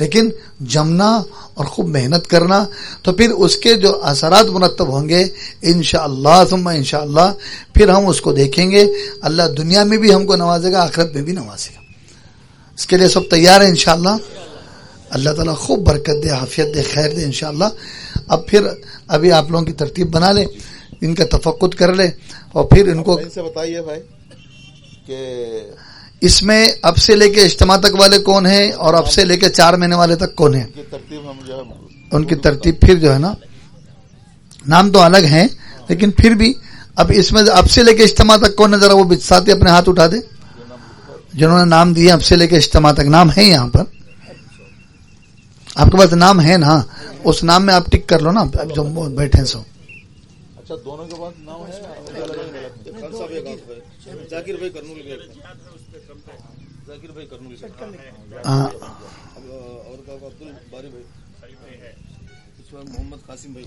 لیکن جمنا اور خوب محنت کرنا۔ تو پھر اس کے جو اثرات مرتب ہوں گے، انشاءاللہ، ثم انشاءاللہ، پھر ہم اس کو دیکھیں گے۔ اللہ دنیا میں بھی ہم کو نوازے گا، آخرت میں بھی نوازے گا۔ اس کے لیے سب تیار ہیں، انشاءاللہ۔ اللہ تعالیٰ خوب برکت دے حافیت دے، خیر دے، انشاءاللہ۔ اب پھر ابھی آپ لوگوں کی ترتیب بنا لیں۔ ان کا تفقت کر لے اور پھر ان کو سے بتائیے بھائی کہ اس میں اب سے لے کے اجتماع تک والے کون ہیں اور اب سے لے کے چار مہینے والے تک کون ہیں؟ ان کی ترتیب پھر جو ہے نا نام تو الگ ہیں لیکن پھر بھی اب اس میں اب سے لے کے اجتماع تک کون ہے؟ ذرا وہ ساتھ ہی اپنے ہاتھ اٹھا دے۔ جنہوں نے نام دیے اب سے لے کے اجتماع تک نام ہے یہاں پر۔ آپ کے پاس نام ہے نا؟ اس نام میں آپ ٹک کر لو نا جو بیٹھے سو۔ اچھا دونوں کے پاس نام ہے؟ ذاکر بھائی کرنول گئے ذاکر بھائی کرنول ہاں۔ اور کا عبد الباری بھائی۔ اس میں محمد قاسم بھائی۔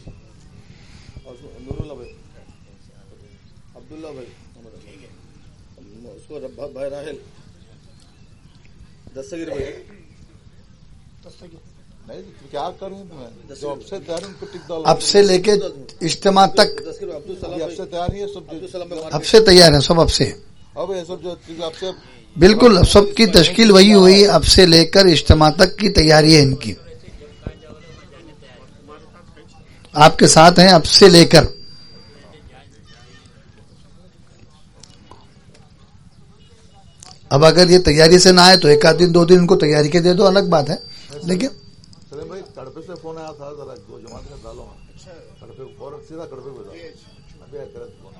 اور نور اللہ بھائی۔ عبداللہ بھائی۔ اس کو رب- بھائی راہل۔ دستگیر بھائی۔ نہیں کیا کر رہے ہیں تمہیں جو اب سے تیار ہیں ان کو ٹک ڈالو اب سے لے کے اجتماع تک اب سے تیار سب اب سے تیار ہیں سب اب سے۔ اب یہ سب جو اب سے بالکل سب کی تشکیل وہی ہوئی اب سے لے کر اجتماع تک کی تیاری ہے ان کی۔ آپ کے ساتھ ہیں اب سے لے کر۔ اب اگر یہ تیاری سے نہ آئے تو ایک آدھ دن دو دن ان کو تیاری کے دے دو الگ بات ہے۔ لیکن بھائی کڑپے سے فون آیا تھا ذرا دو جماعت کا ڈالو کڑپے فوراً سیدھا کڑپے کو ڈالو۔ ابھی آیا کرے فون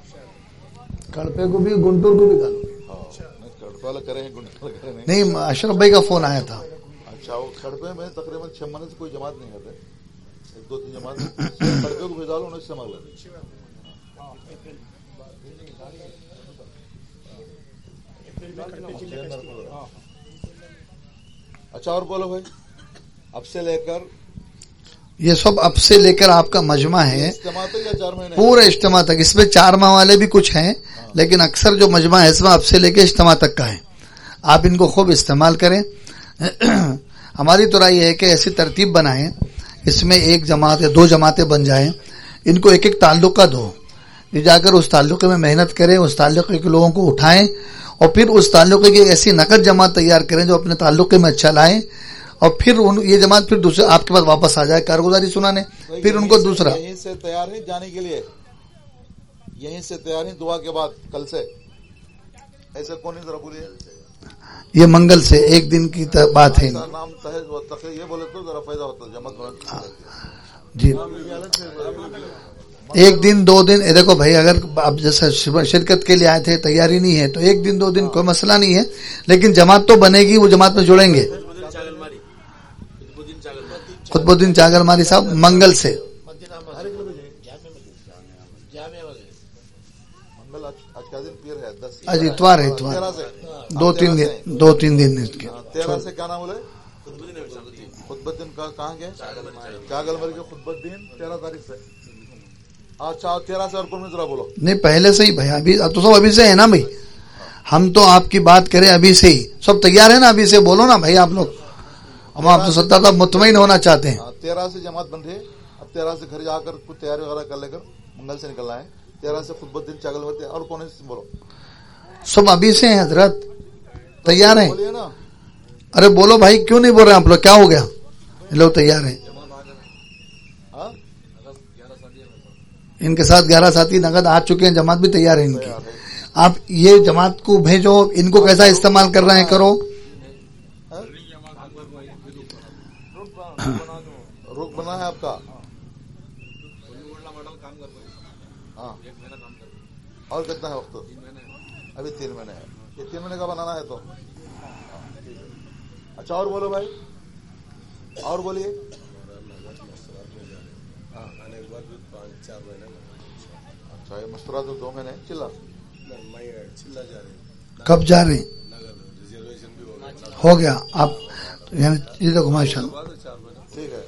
کڑپے کو بھی گنٹور کو بھی ڈالو۔ ہاں نہیں کڑپے والا کریں گے گنڈے والا کریں نہیں نہیں اشرف بھائی کا فون آیا تھا۔ اچھا وہ کڑپے میں تقریباً چھ مہینے سے کوئی جماعت نہیں کرتے ایک دو تین جماعت۔ کڑپے کو بھیجا لو انہیں سے مانگ لیتے۔ اچھا اور بولو بھائی۔ اب سے لے کر یہ سب اب سے لے کر آپ کا مجمع ہے۔ پورے اجتماع تک۔ اس میں چار ماہ والے بھی کچھ ہیں لیکن اکثر جو مجمع ہے اس میں اب سے لے کے اجتماع تک کا ہے۔ آپ ان کو خوب استعمال کریں۔ ہماری تو رائے یہ ہے کہ ایسی ترتیب بنائیں۔ اس میں ایک جماعت یا دو جماعتیں بن جائیں۔ ان کو ایک ایک تعلقہ دو۔ یہ جا کر اس تعلقے میں محنت کریں اس تعلقے کے لوگوں کو اٹھائیں اور پھر اس تعلقے کی ایسی نقد جماعت تیار کریں جو اپنے تعلقے میں اچھا لائیں۔ اور پھر ان یہ جماعت پھر دوسرے آپ کے پاس واپس آ جائے کارگزاری سنانے پھر ان کو دوسرا یہیں سے تیار ہیں جانے کے لیے؟ یہیں سے تیار ہیں دعا کے بعد کل سے؟ ایسے کون ذرا بولیے۔ یہ منگل سے ایک دن کی بات ہے۔ نام یہ بولے تو ذرا فائدہ ہوتا جی۔ ایک دن دو دن دیکھو بھائی اگر جیسے شب- شرکت کے لیے آئے تھے تیاری نہیں ہے تو ایک دن دو دن کوئی مسئلہ نہیں ہے لیکن جماعت تو بنے گی وہ جماعت میں جڑیں گے۔ خطب الدین چاگر ماری صاحب منگل سے۔ آج اتوار ہے اتوار۔ دو تین دن دو تین دن تیرہ سے کیا نام بولے؟ دن کا کہاں گئے؟ چاگل مر کے خطبت دن تیرہ تاریخ سے۔ اچھا تیرہ سے اور ذرا بولو؟ نہیں پہلے سے ہی بھائی ابھی اب تو سب ابھی سے ہے نا بھائی۔ ہم تو آپ کی بات کریں ابھی سے ہی۔ سب تیار ہے نا ابھی سے؟ بولو نا بھائی آپ لوگ۔ ہم آپ تو ستر صاحب مطمئن ہونا چاہتے ہیں۔ ہاں، تیرہ سے جماعت بن رہی ہے۔ اب تیرہ سے گھر جا کر کچھ تیاری وغیرہ کر لے کر منگل سے نکلنا ہے۔ تیرہ سے خطبت دن چاگل مرتے اور کون ہے بولو؟ سب ابھی سے ہیں حضرت۔ تیار ہیں؟ ارے بولو بھائی کیوں نہیں بول رہے آپ لوگ؟ کیا ہو گیا؟ لوگ تیار ہیں۔ ہاں؟ ان کے ساتھ گیارہ ساتھی نقد آ چکے ہیں جماعت بھی تیار ہے ان کی۔ آپ یہ جماعت کو بھیجو ان کو کیسا استعمال کر رہے ہیں کرو روک بنا ہے آپ کا۔ ہاں۔ اور کتنا ہے وقت؟ ابھی تین مہینے ہے۔ یہ تین مہینے کا بنانا ہے تو۔ اچھا اور بولو بھائی۔ اور بولیے۔ ہاں۔ اچھا یہ مسترا تو دو مہینے چلا۔ کب جا رہی؟ ہو گیا۔ آپ یعنی یہ یعنی گھما چل ٹھیک ہے۔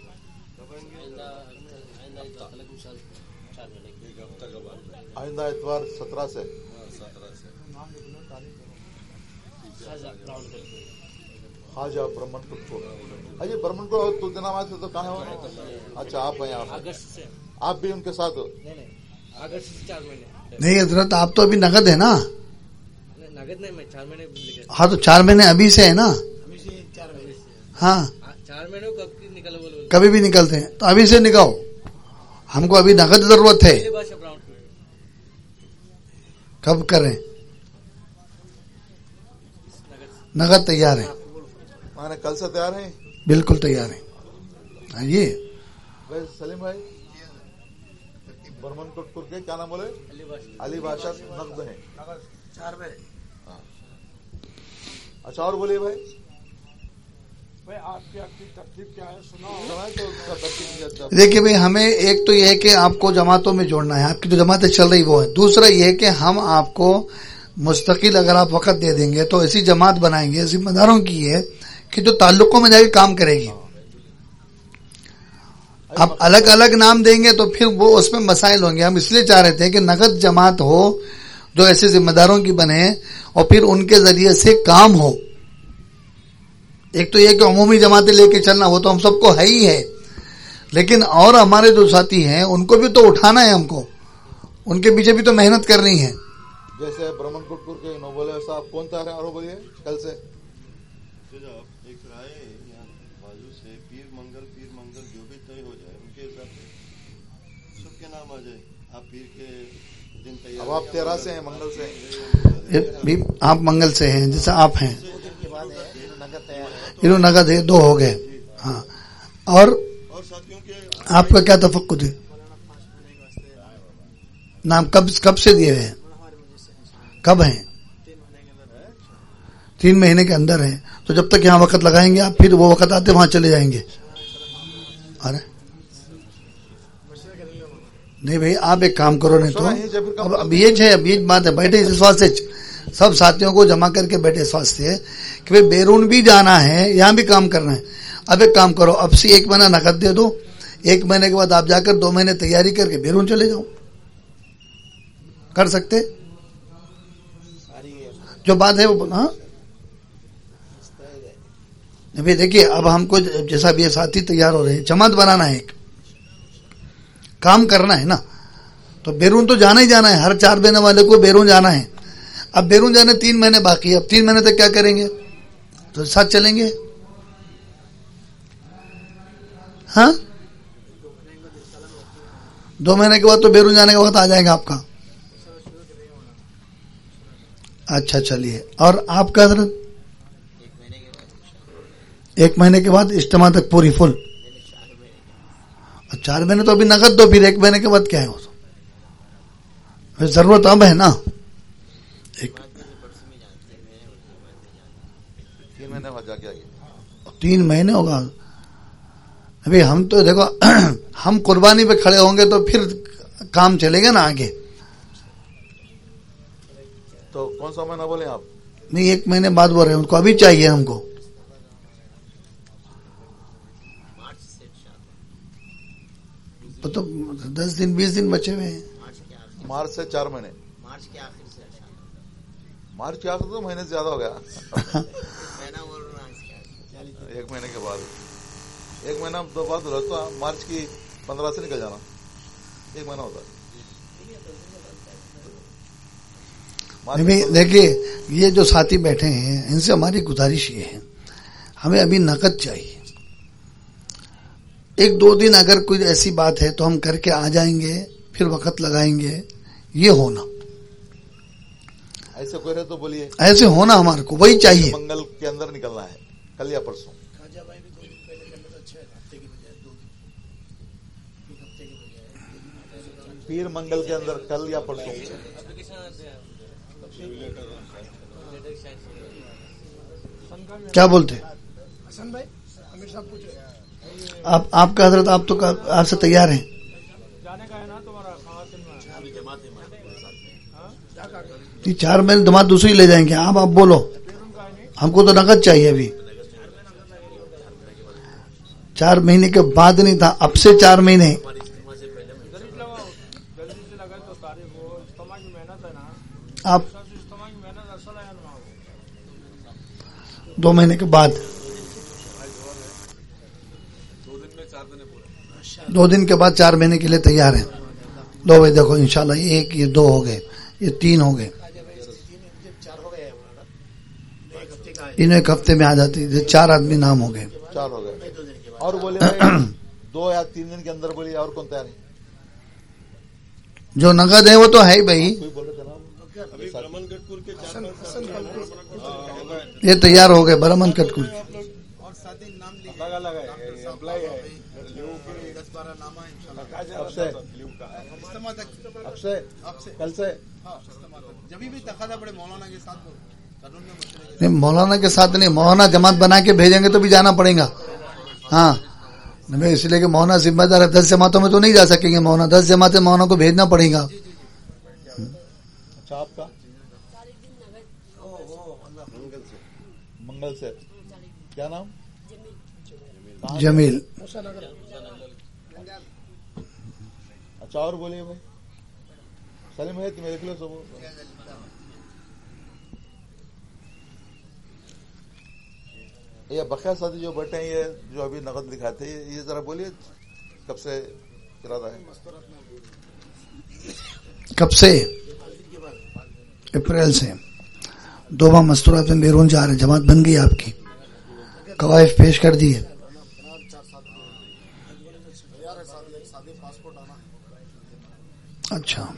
آئندہ اتوار سترہ سے۔ خواجہ برہمن کو۔ اجی برہمن کو تلسی نام سے تو کہاں ہو؟ اچھا آپ ہیں آپ آپ بھی ان کے ساتھ ہو؟ نہیں حضرت آپ تو ابھی نگد ہے نا؟ نقد نہیں میں چار مہینے ہاں تو چار مہینے ابھی سے ہے نا؟ ہاں۔, ہاں۔ چار مہینے کبھی بھی نکلتے ہیں۔ تو ابھی سے نکاؤ۔ ہم کو ابھی نقد ضرورت ہے۔ کب کریں؟ نگر تیار ہے کل سے تیار ہیں؟ بالکل تیار ہیں۔ ہاں، آئیے سلیم بھائی برمن کوٹ کے کیا نام بولے؟ علی بادشاہ نقد ہیں۔ ہاں۔ اچھا اور بولیے بھائی۔ دیکھیے بھائی ہمیں ایک تو یہ ہے کہ آپ کو جماعتوں میں جوڑنا ہے آپ کی جو جماعتیں چل رہی وہ ہے دوسرا یہ ہے کہ ہم آپ کو مستقل اگر آپ وقت دے دیں گے تو ایسی جماعت بنائیں گے ذمہ داروں کی ہے کہ جو تعلقوں میں جا کے کام کرے گی۔ آپ الگ الگ نام دیں گے تو پھر وہ اس میں مسائل ہوں گے۔ ہم اس لیے چاہ رہے تھے کہ نقد جماعت ہو جو ایسے ذمہ داروں کی بنے اور پھر ان کے ذریعے سے کام ہو۔ ایک تو یہ کہ عمومی جماعتیں لے کے چلنا وہ تو ہم سب کو ہے ہی ہے۔ لیکن اور ہمارے جو ساتھی ہیں ان کو بھی تو اٹھانا ہے ہم کو۔ ان کے پیچھے بھی تو محنت کرنی ہے۔ جیسے برمن کٹپور کے نوبولے صاحب کون تاہ رہے ہیں بولیے کل سے۔ بازو سے پیر منگل پیر منگل جو بھی ہو جائے ان کے حساب سے سب کے نام آ جائے۔ آپ پیر کے اب آپ سے ہیں منگل سے ہیں۔ آپ منگل سے ہیں جیسے آپ ہیں۔ انہوں نگد ہے دو ہو گئے۔ ہاں۔ اور آپ کا کیا تفقد ہے؟ نام کب کب سے دیے ہوئے کب ہیں؟ تین مہینے کے اندر ہیں۔ تو جب تک یہاں وقت لگائیں گے آپ پھر وہ وقت آتے وہاں چلے جائیں گے۔ ارے۔ نہیں بھائی آپ ایک کام کرو نہیں تو۔ اب یہ ہے۔ اب یہ بات ہے بیٹھے اس سب ساتھیوں کو جمع کر کے بیٹھے سواستھ کہ بھائی بیرون بھی جانا ہے یہاں بھی کام کرنا ہے۔ اب ایک کام کرو اب سے ایک مہینہ نقد دے دو۔ ایک مہینے کے بعد آپ جا کر دو مہینے تیاری کر کے بیرون چلے جاؤ۔ کر سکتے؟ جو بات ہے وہ ہاں؟ دیکھیے اب ہم کو جیسا بھی ساتھی تیار ہو رہے ہیں۔ جماعت بنانا ہے ایک۔ کام کرنا ہے نا۔ تو بیرون تو جانا ہی جانا ہے، ہر چار مہینے والے کو بیرون جانا ہے۔ اب بیرون جانے تین مہینے باقی اب تین مہینے تک کیا کریں گے؟ تو ساتھ چلیں گے؟ ہاں؟ دو مہینے کے بعد تو بیرون جانے کا وقت آ جائے گا آپ کا۔ اچھا چلیے۔ اور آپ کا حضرت؟ ایک مہینے کے بعد اجتماع تک پوری، فل۔ چار مہینے تو ابھی نقد دو پھر ایک مہینے کے بعد کیا ہے ضرورت اب ہے نا۔ تین مہینے ہوگا۔ ابھی ہم تو دیکھو ہم قربانی پہ کھڑے ہوں گے تو پھر کام چلے گا نا آگے۔ تو کون سا مہینہ بولے آپ؟ نہیں ایک مہینے بعد بول رہے ہیں ان کو ابھی چاہیے ہم کو۔ تو دس دن بیس دن بچے ہوئے ہیں۔ مارچ سے چار مہینے۔ مارچ کے آخر سے مارچ کے آخر تو مہینے زیادہ ہو گیا۔ ایک مہینے کے بعد۔ ایک مہینہ دو بعد رہتا مارچ کی پندرہ سے نکل جانا۔ ایک مہینہ ہوتا ہے۔ دیکھیے یہ جو ساتھی بیٹھے ہیں ان سے ہماری گزارش یہ ہے۔ ہمیں ابھی نقد چاہیے۔ ایک دو دن اگر کوئی ایسی بات ہے تو ہم کر کے آ جائیں گے پھر وقت لگائیں گے۔ یہ ہونا۔ ایسے کوئی رہے تو بولیے۔ ایسے ہونا ہمارے کو وہی چاہیے۔ منگل کے اندر نکلنا ہے۔ کل یا پرسوں۔ پیر منگل کے اندر کل یا پرسوں۔ کیا بولتے؟ حسن بھائی امیر صاحب پوچھ رہے آپ آپ کا حضرت آپ تو آپ سے تیار ہیں۔ جی، چار مہینے دماد دوسری لے جائیں گے۔ آپ آپ بولو۔ ہم کو تو نقد چاہیے ابھی۔ چار مہینے کے بعد نہیں تھا، اب سے چار مہینے۔ آپ، دو مہینے کے بعد۔ دو دن کے بعد چار مہینے کے لیے تیار ہیں۔ دو بھائی دیکھو انشاءاللہ ایک یہ دو ہو گئے یہ تین ہو گئے۔ تینوں ایک ہفتے میں آ جاتی ہے چار آدمی نام ہو گئے۔ چار ہو گئے۔ اور بولے دو یا تین دن کے اندر بولے اور کون تیار جو نقد ہے وہ تو ہے ہی بھائی۔ یہ تیار ہو گئے برہمن کٹکور کے سے کل سے۔ نہیں مولانا کے ساتھ نہیں مولانا جماعت بنا کے بھیجیں گے تو بھی جانا پڑے گا۔ ہاں۔ اس لیے کہ مولانا ذمہ دار دس جماعتوں میں تو نہیں جا سکیں گے مولانا۔ دس جماعتیں مولانا کو بھیجنا پڑے گا۔ اچھا، آپ کا؟ منگل سے۔ کیا نام؟ جمیل۔ اچھا اور بولیے بھائی۔ سلیم ہے تمہیں ما لو سب یہ بقیہ ساتھی جو بیٹھے ہیں یہ جو ابھی نقد دکھاتے ہیں یہ ذرا بولیے کب سے ارادہ ہے کب سے اپریل سے دو دوبا مستورات میں بیرون جا رہے جماعت بن گئی آپ کی قوائف پیش کر دیے اچھا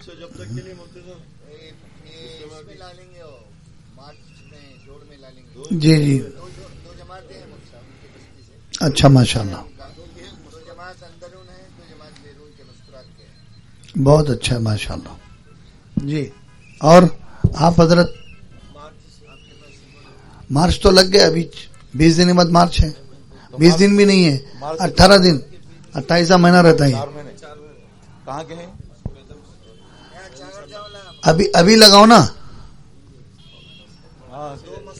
اچھا، جب تک کے لیے جی جی اچھا ماشاء اللہ بہت اچھا ماشاء اللہ جی اور آپ حضرت؟ مارچ تو لگ گیا ابھی بیس دن کے بعد مارچ ہے۔ بیس دن بھی نہیں ہے اٹھارہ دن۔ اٹھائیسواں مہینہ رہتا ہے۔ کہاں کے ہیں؟ ابھی ابھی لگاؤ نا۔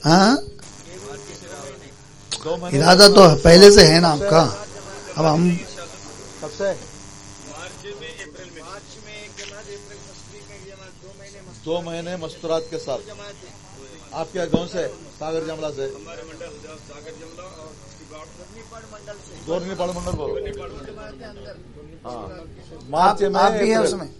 ہاں؟ ارادہ تو پہلے سے ہے نا آپ کا۔ اب ہم دو مہینے مستورات کے ساتھ۔ آپ کیا گاؤں سے ساگر جملہ سے۔ منڈل بولو ہاں مارچ میں؟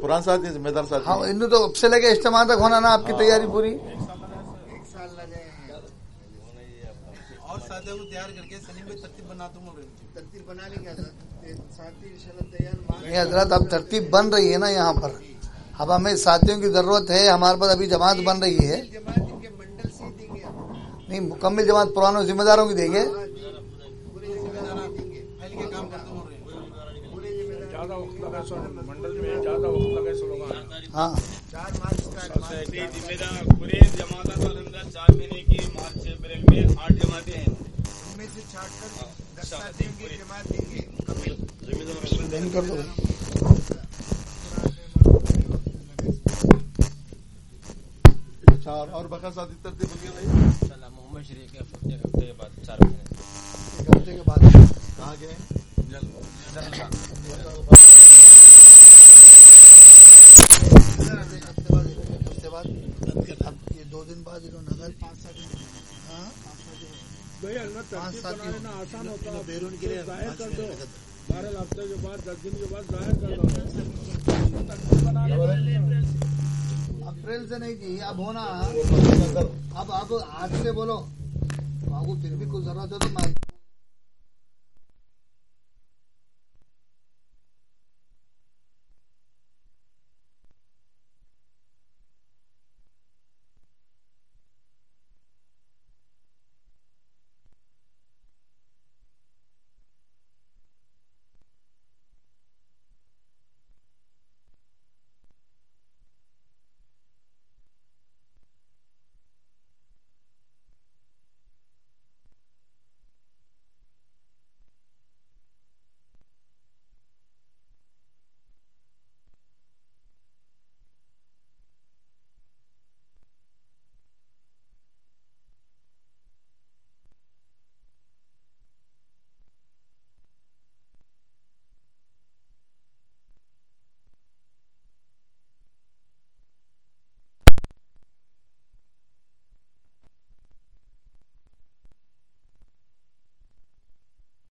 پران ساتھ ذمہ دار ساتھ ہاں ان تو اب سے لگے اجتماع تک ہونا نا آپ کی تیاری پوری اور ساتھ وہ تیار کر کے سلیم میں ترتیب بنا دوں گا ترتیب بنا لیں گے حضرت اب ترتیب بن رہی ہے نا یہاں پر اب ہمیں ساتھیوں کی ضرورت ہے ہمارے پاس ابھی جماعت بن رہی ہے نہیں مکمل جماعت پرانوں ذمہ داروں کی دیں گے ہاں۔ چار مارچ اپریل میں آٹھ چار ہاں۔ اور بقا ساتھی ترتیب بولیے بھائی؟ محمد شریف کے ہفتے کے بعد چار مہینے۔ ایک ہفتے کے بعد۔ کہاں گئے؟ بعد اب یہ دو دن بعد انہوں نے اگر پانچ سات ہاں؟ آسان ہوتا ہے بیرون کے لیے بارہ ہفتے کے بعد دس دن کے بعد اپریل سے۔ نہیں جی اب ہونا۔ اب اب آج سے بولو۔ بابو پھر بھی کچھ ضرورت ہو تو